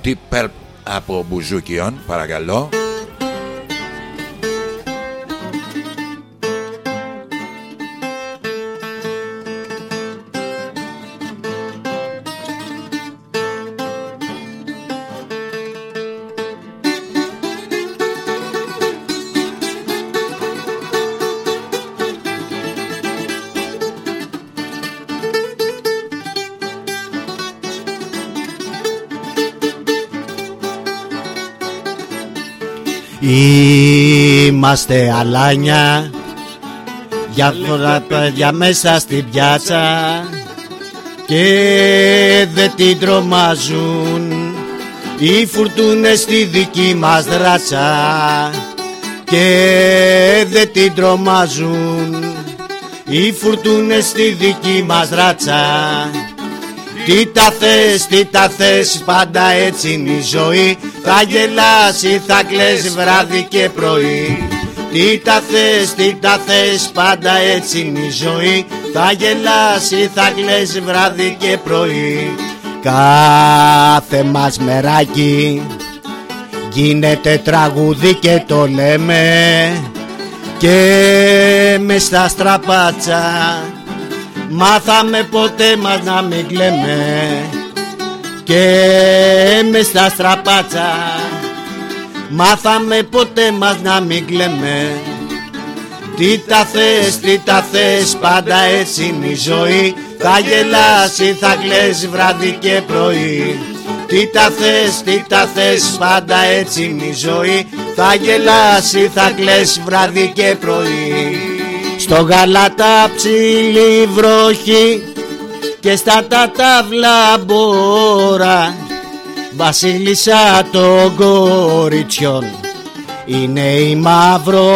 Deep Purple από Μπουζούκιον, παρακαλώ. Είμαστε αλάνια. Για φορά παιδιά μέσα στην πιάτσα. Και δεν την τρομάζουν. Οι φουρτούνες στη δική μας δράτσα. Και δεν την τρομάζουν. Οι φουρτούνες στη δική μας ράτσα τι τα θες, τι τα θες, πάντα έτσι είναι η ζωή. Θα γελάσει, θα κλαις βράδυ και πρωί Τι τα θες, τι τα θες, πάντα έτσι είναι η ζωή. Θα γελάσει, θα κλαις βράδυ και πρωί. Κάθε μας μεράκι γίνεται τραγούδι και το λέμε. Και μες στα στραπάτσα Μάθαμε ποτέ μας να μην κλαίμε. Και μες στα στραπάτσα Μάθαμε ποτέ μας να μην κλαίμε. Τι τα θες, τι τα θες, πάντα έτσι είναι η ζωή. Θα γελάσει, θα κλαις βράδυ και πρωί. Τι τα θες, τι τα θες, πάντα έτσι είναι η ζωή. Θα γελάσει, θα κλαις βράδυ και πρωί. Στο γαλάτα ψηλή βροχή και στα τα ταύλα μπόρα Βασίλισσα των κοριτσιών είναι η μαυροφόρα.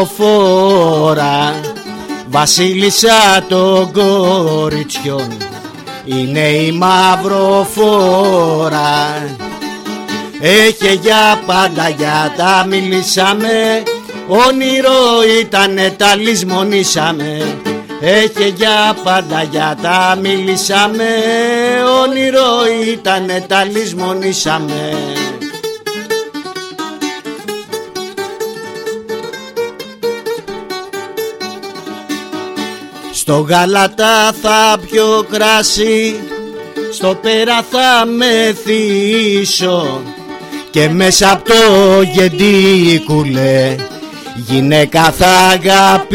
Βασίλισσα των κοριτσιών είναι η μαυροφόρα. Έχει για πάντα για τα μιλήσαμε Όνειρο ήτανε τα λησμονήσαμε Έχει για πάντα για τα μιλήσαμε. Όνειρο ήτανε τα λησμονήσαμε. Στο γάλατα θα πιω κράσι Στο πέρα θα μεθύσω Και μέσα από το γεντίκουλε Γυναίκα θα αγαπήσω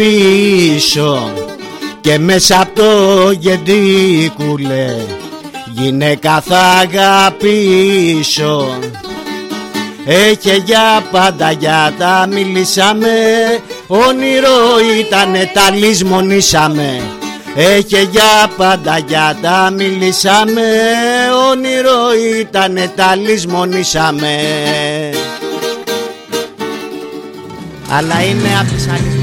και μέσα από το γεντίκουλε Γυναίκα θα αγαπήσω. Έχει για πάντα για τα μιλήσαμε Όνειρο ήτανε τα λησμονήσαμε. Έχει για πάντα για τα μιλήσαμε Όνειρο ήτανε τα λησμονήσαμε. Αλλά είναι από τις αλυσμόνιμες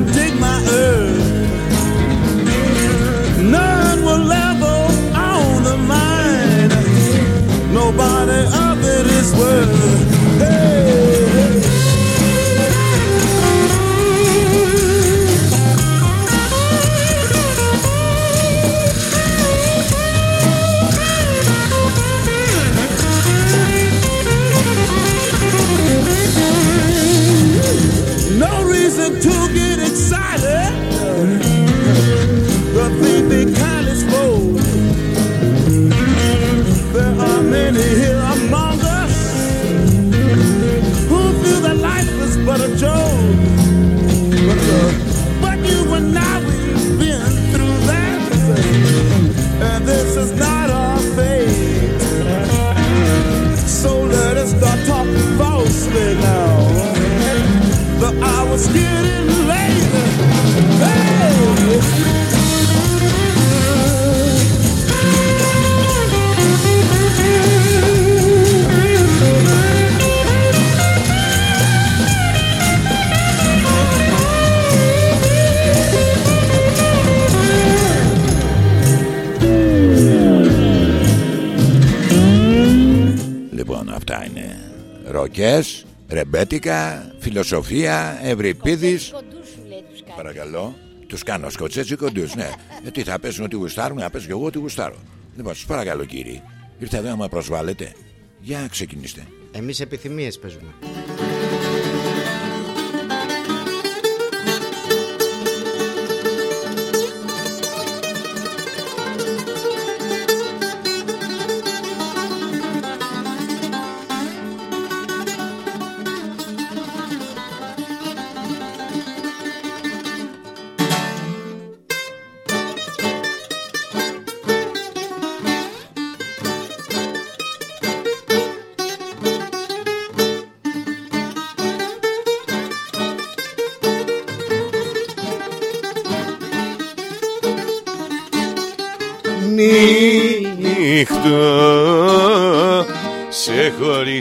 Ροκές, ρεμπέτικα, φιλοσοφία, ευρυπίδης. Κοντούς σου λέει τους κάνει. Παρακαλώ. Τους κάνω σκοτσέτσι κοντούς, ναι. Ε, τι θα πέσουν ότι γουστάρουν, να πέσω κι εγώ ότι γουστάρω. Λοιπόν, σας παρακαλώ κύριοι. Ήρθε εδώ να με προσβάλλετε. Για ξεκινήστε. Εμείς επιθυμίες παίζουμε.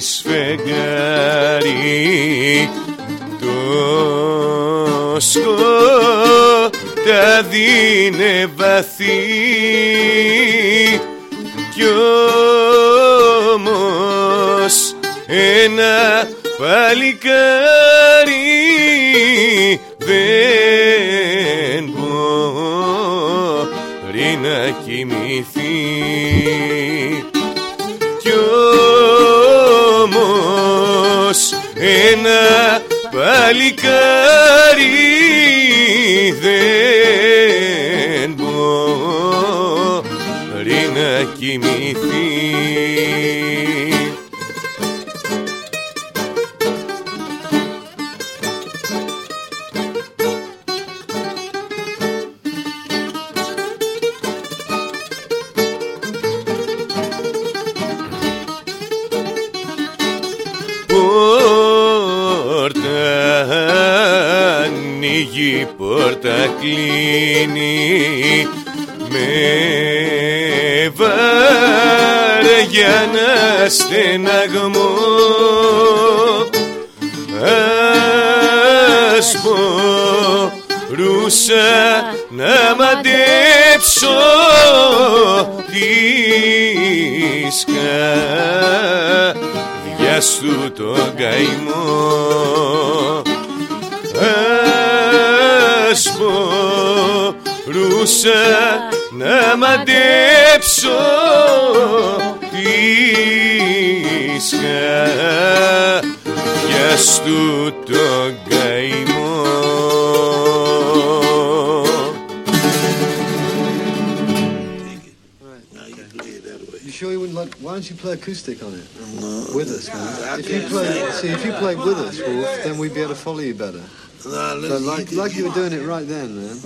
Σε acoustic on it with us, man? If you play, see, if you played with us, Wolf, then we'd be able to follow you better. So like, like you were doing it right then, man.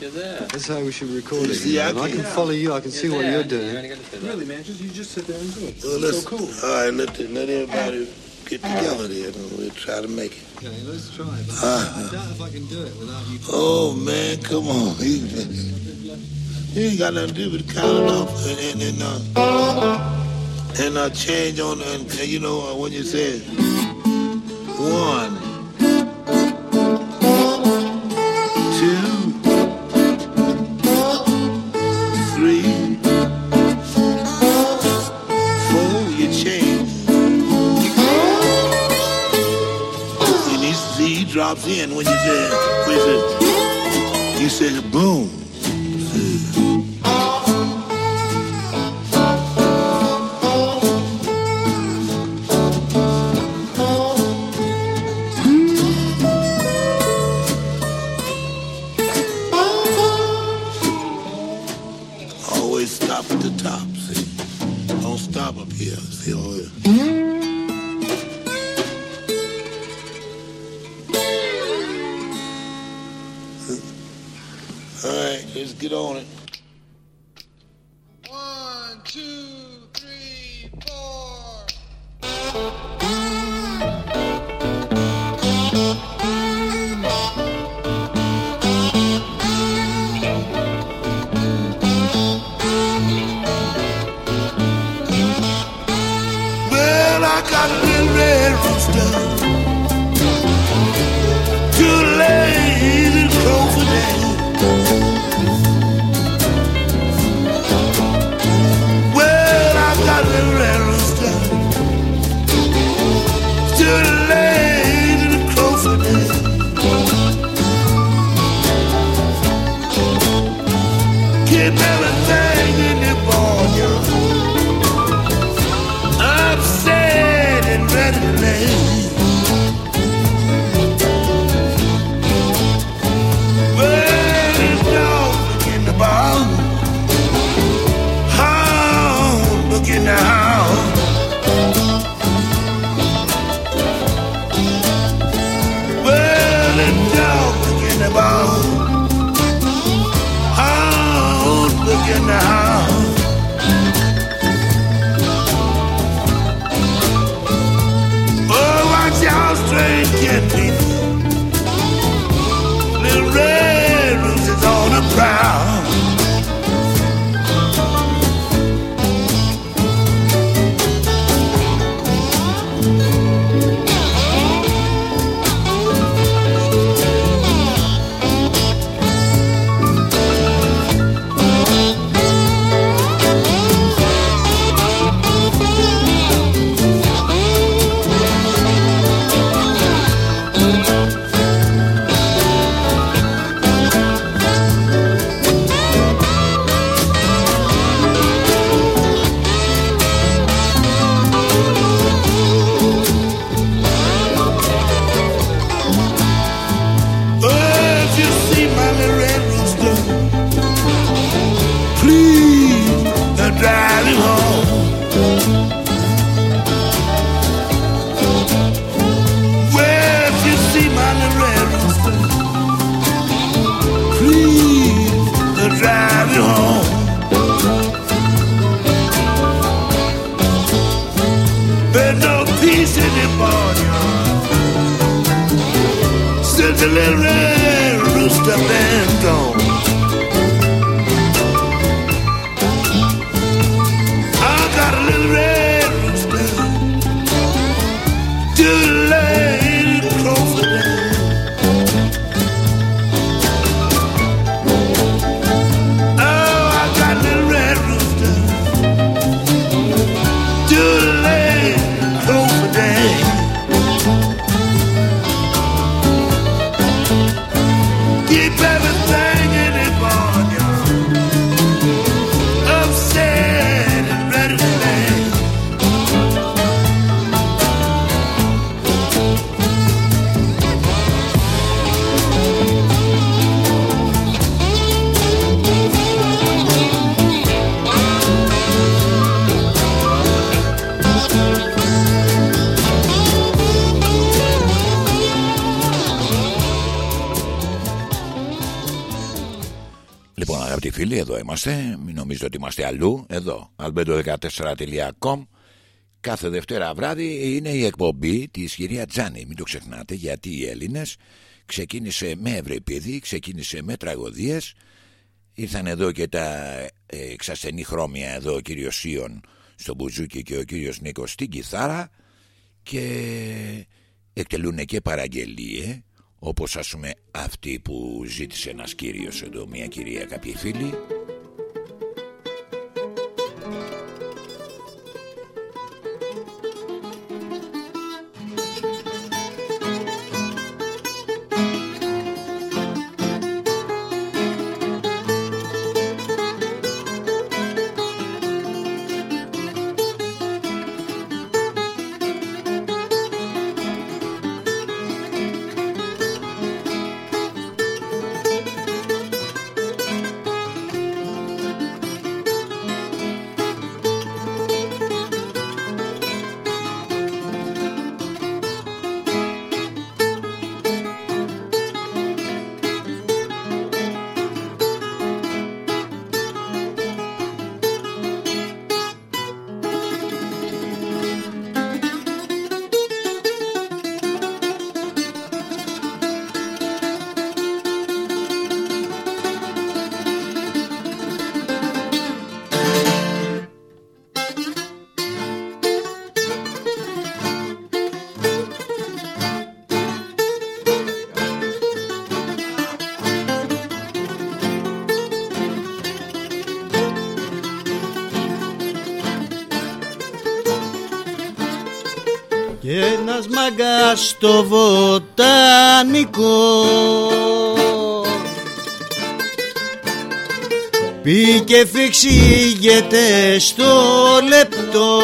You're there. That's how we should record it. See, you I know, I can- can follow you. I can see what you're doing. Really, man, just you just sit there and do it. Well, let's, All right, let, the, let everybody get together there and we'll try to make it. Okay, let's try. But Ah. I doubt if I can do it without you. Oh, man, come on. He, you ain't got nothing to do but count it off and, and, and, uh, and uh, change on, and, and you know, uh, when you say one, είμαστε αλλού. Εδώ, albedo14.com. Κάθε Δευτέρα βράδυ είναι η εκπομπή της κυρία Τζάνη. Μην το ξεχνάτε, γιατί οι Έλληνες ξεκίνησε με ευρεπίδη, ξεκίνησε με τραγωδίες. Ήρθαν εδώ και τα ε, εξασθενή χρώμια εδώ ο κύριος Σίων στο μπουζούκι και ο κύριος Νίκος στην κιθάρα και εκτελούν και παραγγελίε όπως ας πούμε αυτή που ζήτησε ένας κύριος εδώ μια κυρία κάποιοι φίλοι μαγκάς στο βοτανικό. Πήγε φυξίγεται στο λεπτό.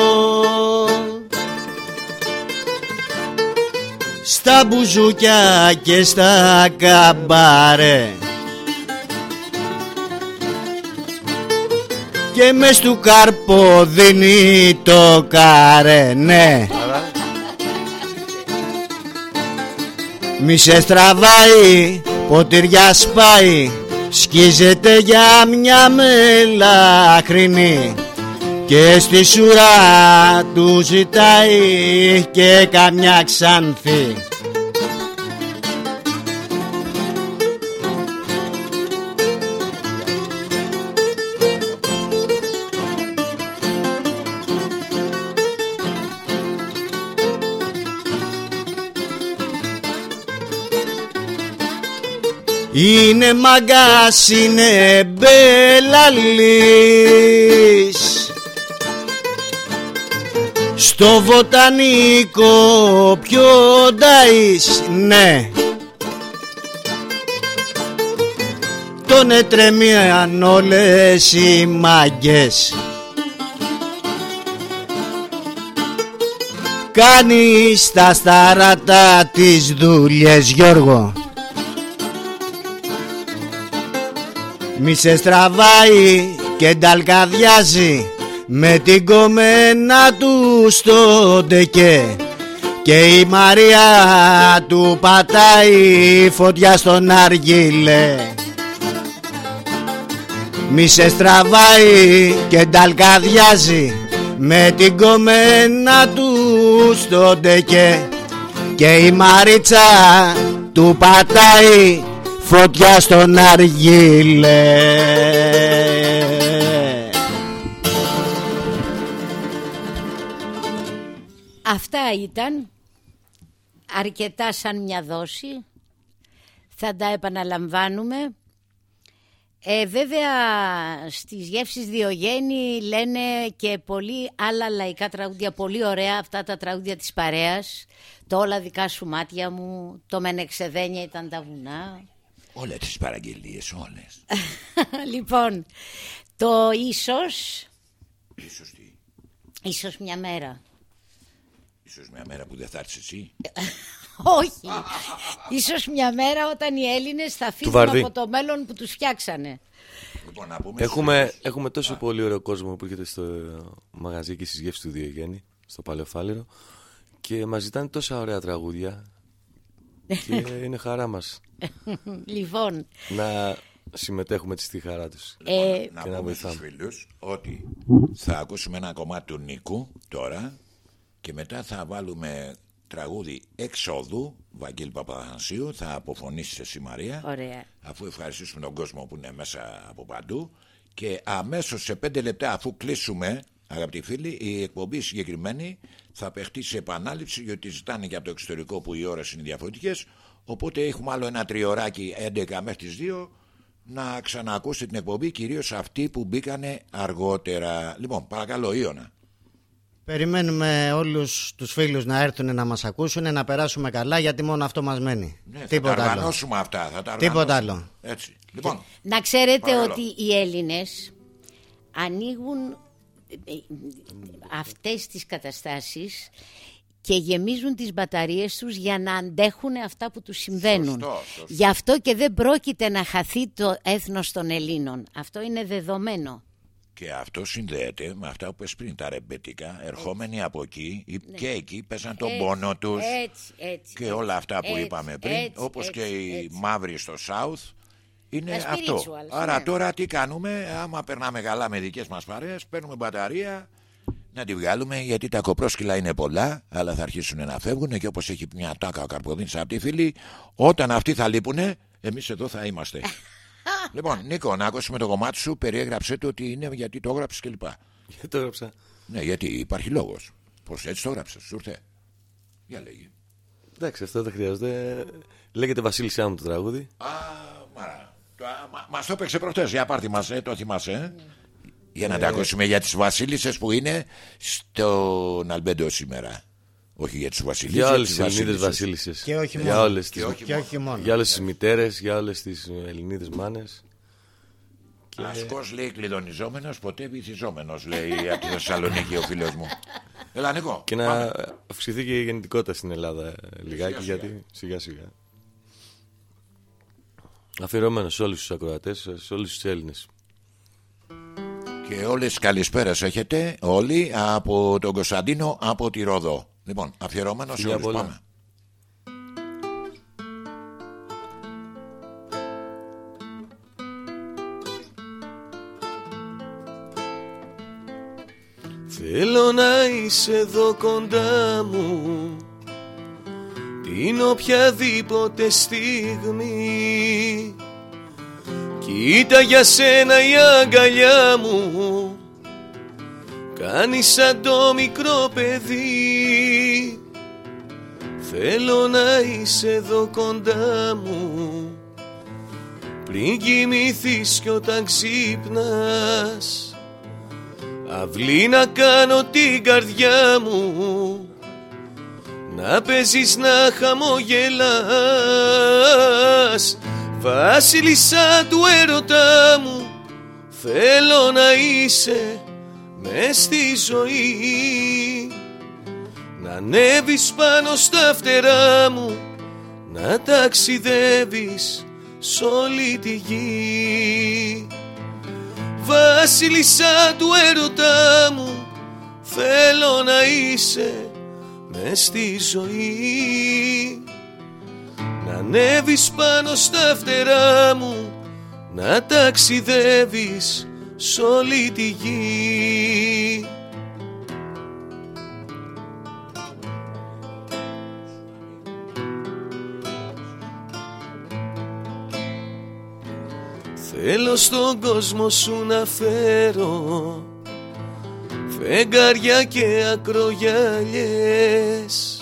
Στα μπουζούκια και στα καμπάρε. Και μες του καρπό δίνει το καρέ ναι Μη σε στραβάει, ποτήρια σπάει Σκίζεται για μια μελαχρινή Και στη σουρά του ζητάει και καμιά ξανθή Είναι μαγκάς, είναι μπελαλής. Στο βοτανικό πιο νταΐς, ναι. Τον έτρεμιαν όλες οι μάγκες Κάνεις στα σταρατά τις δουλειές Γιώργο Μη σε στραβάει και νταλκαδιάζει με την κομμένα του στο ντεκέ. Και η Μαρία του πατάει φωτιά στον αργύλε Μη σε στραβάει και νταλκαδιάζει με την κομμένα του στο ντεκέ. Και η Μαρίτσα του πατάει φωτιά στον αργύλε. Αυτά ήταν αρκετά σαν μια δόση. Θα τα επαναλαμβάνουμε. Ε, βέβαια στις γεύσεις Διογέννη λένε και πολύ άλλα λαϊκά τραγούδια, πολύ ωραία αυτά τα τραγούδια της παρέας. Το όλα δικά σου μάτια μου, το μενεξεδένια ήταν τα βουνά. Όλες τις παραγγελίες, όλες. λοιπόν, το ίσως, Ίσως τι; ίσως μια μέρα. Ίσως μια μέρα που δεν θα έρθεις εσύ; Όχι, ίσως μια μέρα όταν οι Έλληνες θα φύγουν Βαρδί. από το μέλλον που τους φτιάξανε. Λοιπόν, να πούμε Έχουμε, στους- έχουμε τόσο πολύ ωραίο κόσμο που έρχεται στο μαγαζί και στις γεύσεις του Διογέννη, στο Παλαιοφάλιρο και μας ζητάνε τόσα ωραία τραγούδια και είναι χαρά μας λοιπόν, να συμμετέχουμε στη χαρά τους ε, Να και να πούμε βοηθάμε. στους φίλους ότι θα ακούσουμε ένα κομμάτι του Νίκου τώρα και μετά θα βάλουμε τραγούδι εξόδου Βαγγέλη Παπαθανσίου θα αποφωνήσεις εσύ Μαρία ωραία. αφού ευχαριστήσουμε τον κόσμο που είναι μέσα από παντού και αμέσως σε πέντε λεπτά αφού κλείσουμε αγαπητοί φίλοι η εκπομπή συγκεκριμένη θα παιχτεί σε επανάληψη γιατί ζητάνε και από το εξωτερικό που οι ώρες είναι διαφορετικές οπότε έχουμε άλλο ένα τριωράκι 11 μέχρι τις 2 να ξανακούσετε την εκπομπή κυρίως αυτοί που μπήκανε αργότερα λοιπόν παρακαλώ Ιωνα Περιμένουμε όλους τους φίλους να έρθουν να μας ακούσουν, να περάσουμε καλά γιατί μόνο αυτό μας μένει. ναι, θα Τίποτα τα άλλο. οργανώσουμε αυτά θα τα Τίποτα οργανώσουμε. άλλο. έτσι λοιπόν Να ξέρετε Παρακαλώ. ότι οι Έλληνες ανοίγουν ε, ε, αυτές τις καταστάσεις και γεμίζουν τις μπαταρίες τους για να αντέχουν αυτά που τους συμβαίνουν. Σωστό, σωστό. Γι' αυτό και δεν πρόκειται να χαθεί το έθνος των Ελλήνων. Αυτό είναι δεδομένο. Και αυτό συνδέεται με αυτά που πες πριν, τα ρεμπετικά, ερχόμενοι από εκεί ή- και εκεί πέσαν τον Ναι. Έτσι, πόνο τους έτσι, έτσι, και έτσι, όλα αυτά που έτσι, είπαμε πριν, έτσι, όπως έτσι, και οι έτσι. μαύροι στο South, είναι Τα αυτό. spirituals, Άρα ναι. τώρα τι κάνουμε, άμα περνάμε καλά με δικές μας παρέες, παίρνουμε μπαταρία, να τη βγάλουμε γιατί τα κοπρόσκυλα είναι πολλά, αλλά θα αρχίσουν να φεύγουν και όπως έχει μια τάκα ο Καρποδίνης από τη φίλη, όταν αυτοί θα λείπουνε, εμείς εδώ θα είμαστε. λοιπόν, Νίκο, να ακούσουμε το κομμάτι σου, περιέγραψε το ότι είναι γιατί το έγραψες κλπ. Γιατί το έγραψα; Ναι, γιατί υπάρχει λόγος. Πώς έτσι το έγραψες, σου ήρθε; Για λέγει. Εντάξει, αυτό δεν χρειάζεται. Λέγεται Βασίλισσά μου το τραγούδι. Α, μάρα. Το, α, μα, μας το έπαιξε προχτές, για πάρτι μας, ε, το θυμάσαι, ε. Για να τα ακούσουμε για τις βασίλισσες που είναι στον Αλμπέντο σήμερα. Όχι για τους βασίλισσες. Για όλες τις τις Ελληνίδες βασίλισσες. βασίλισσες. Και όχι για μόνο. όλες Και τις, όχι Και όχι μόνο. για όλες τις μητέρες, για όλες τις Ελληνίδες μάνες. Ασκός λέει κλειδονιζόμενος, ποτέ βυθιζόμενος, λέει από τη Θεσσαλονίκη ο φίλος μου. Έλα Νίκο, Και να πάμε. αυξηθεί και η γεννητικότητα στην Ελλάδα ε, λιγάκι, Σιγά, σιγά. γιατί σιγά σιγά. Αφιερωμένο σε όλους τους ακροατές, σε όλους τους Έλληνες. Και όλες τις καλησπέρες έχετε όλοι από τον Κωνσταντίνο από τη Ρόδο. Λοιπόν, αφιερωμένο σε Φιλιά όλους. πολλά. Πάμε. Θέλω να είσαι εδώ κοντά μου Την οποιαδήποτε στιγμή Κοίτα για σένα η αγκαλιά μου. Κάνει σαν το μικρό παιδί. Θέλω να είσαι εδώ κοντά μου. Πριν κοιμηθείς κι όταν ξύπνας. Αυλή να κάνω την καρδιά μου. Να παίζεις να χαμογελάς Βασίλισσα του έρωτά μου Θέλω να είσαι μες στη ζωή. Να ανέβεις πάνω στα φτερά μου Να ταξιδεύεις σ' όλη τη γη. Βασίλισσα του έρωτά μου Θέλω να είσαι μες στη ζωή να ανέβεις πάνω στα φτερά μου Να ταξιδεύεις σ' όλη τη γη. Θέλω στον κόσμο σου να φέρω Φεγγαριά και ακρογιαλιές.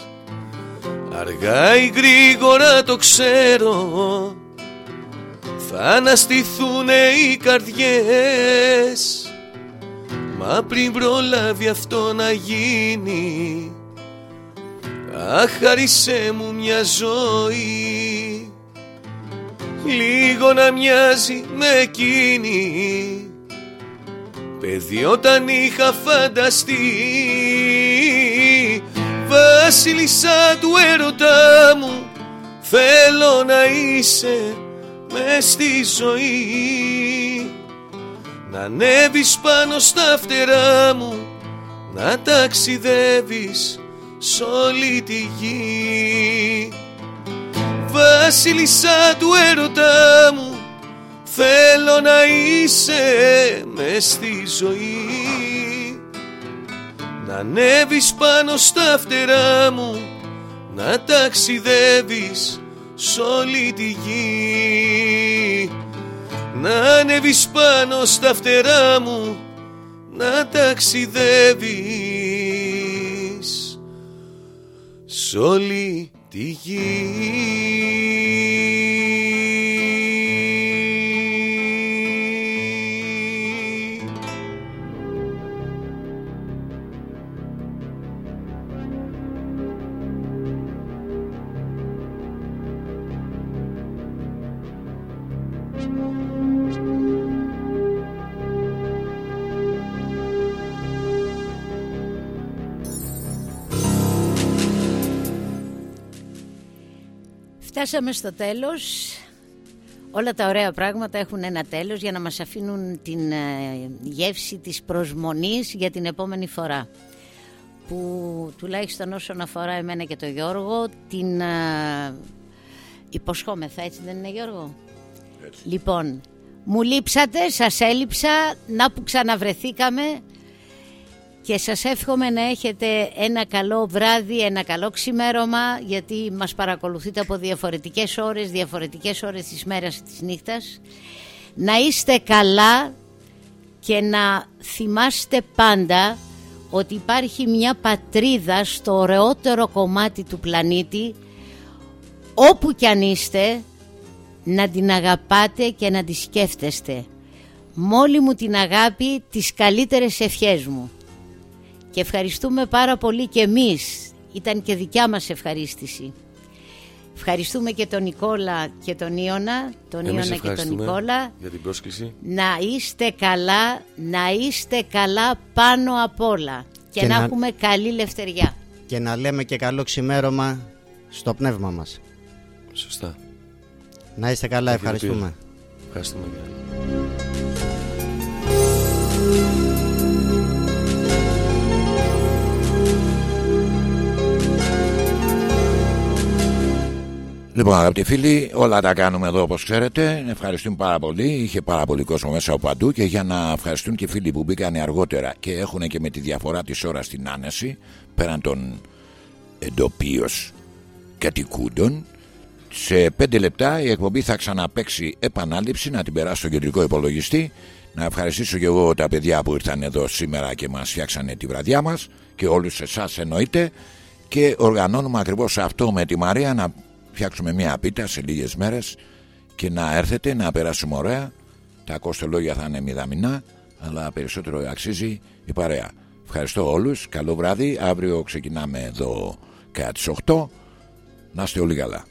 Αργά ή γρήγορα το ξέρω. Θα αναστηθούν οι καρδιές. Μα πριν προλάβει αυτό να γίνει Αχάρισέ μου μια ζωή. Λίγο να μοιάζει με εκείνη. Παιδί όταν είχα φανταστεί Βασίλισσα του έρωτά μου Θέλω να είσαι μες στη ζωή. Να ανέβεις πάνω στα φτερά μου Να ταξιδεύεις σ' όλη τη γη. Βασίλισσα του έρωτά μου Θέλω να είσαι μες στη ζωή Να ανέβεις πάνω στα φτερά μου Να ταξιδεύεις σ' όλη τη γη. Να ανέβεις πάνω στα φτερά μου Να ταξιδεύεις σ' όλη τη γη Φτάσαμε στο τέλος. Όλα τα ωραία πράγματα έχουν ένα τέλος για να μας αφήνουν την ε, γεύση της προσμονής για την επόμενη φορά. Που τουλάχιστον όσον αφορά εμένα και τον Γιώργο την ε, υποσχόμεθα έτσι δεν είναι Γιώργο; Λοιπόν, μου λείψατε, σας έλειψα, να που ξαναβρεθήκαμε και σας εύχομαι να έχετε ένα καλό βράδυ, ένα καλό ξημέρωμα γιατί μας παρακολουθείτε από διαφορετικές ώρες, διαφορετικές ώρες της μέρας και της νύχτας. Να είστε καλά και να θυμάστε πάντα ότι υπάρχει μια πατρίδα στο ωραιότερο κομμάτι του πλανήτη όπου κι αν είστε να την αγαπάτε και να τη σκέφτεστε. Μόλι μου την αγάπη τις καλύτερες ευχές μου. Και ευχαριστούμε πάρα πολύ και εμείς. Ήταν και δικιά μας ευχαρίστηση. Ευχαριστούμε και τον Νικόλα και τον Ιωνα, τον Εμείς Ιωνα και τον ευχαριστούμε Νικόλα. για την πρόσκληση. Να είστε καλά, να είστε καλά πάνω απ' όλα και, Και να, να- έχουμε καλή λευτεριά. Και να λέμε και καλό ξημέρωμα στο πνεύμα μας. Σωστά. Να είστε καλά, Κύριε ευχαριστούμε. Πύρη. Ευχαριστούμε Λοιπόν, αγαπητοί φίλοι, όλα τα κάνουμε εδώ όπως ξέρετε. Ευχαριστούμε πάρα πολύ. Είχε πάρα πολύ κόσμο μέσα από παντού και για να ευχαριστούν και οι φίλοι που μπήκαν αργότερα και έχουν και με τη διαφορά της ώρας στην άνεση πέραν των εντοπίως κατοικούντων. Σε πέντε λεπτά η εκπομπή θα ξαναπέξει επανάληψη να την περάσω στο κεντρικό υπολογιστή. Να ευχαριστήσω και εγώ τα παιδιά που ήρθαν εδώ σήμερα και μας φτιάξανε τη βραδιά μας και όλους εσάς εννοείται και οργανώνουμε ακριβώς αυτό με τη Μαρία να φτιάξουμε μια πίτα σε λίγες μέρες και να έρθετε να περάσουμε ωραία. Τα κοστολόγια θα είναι μηδαμινά αλλά περισσότερο αξίζει η παρέα. Ευχαριστώ όλους, καλό βράδυ. Αύριο ξεκινάμε εδώ κατά τις 8 να είστε όλοι καλά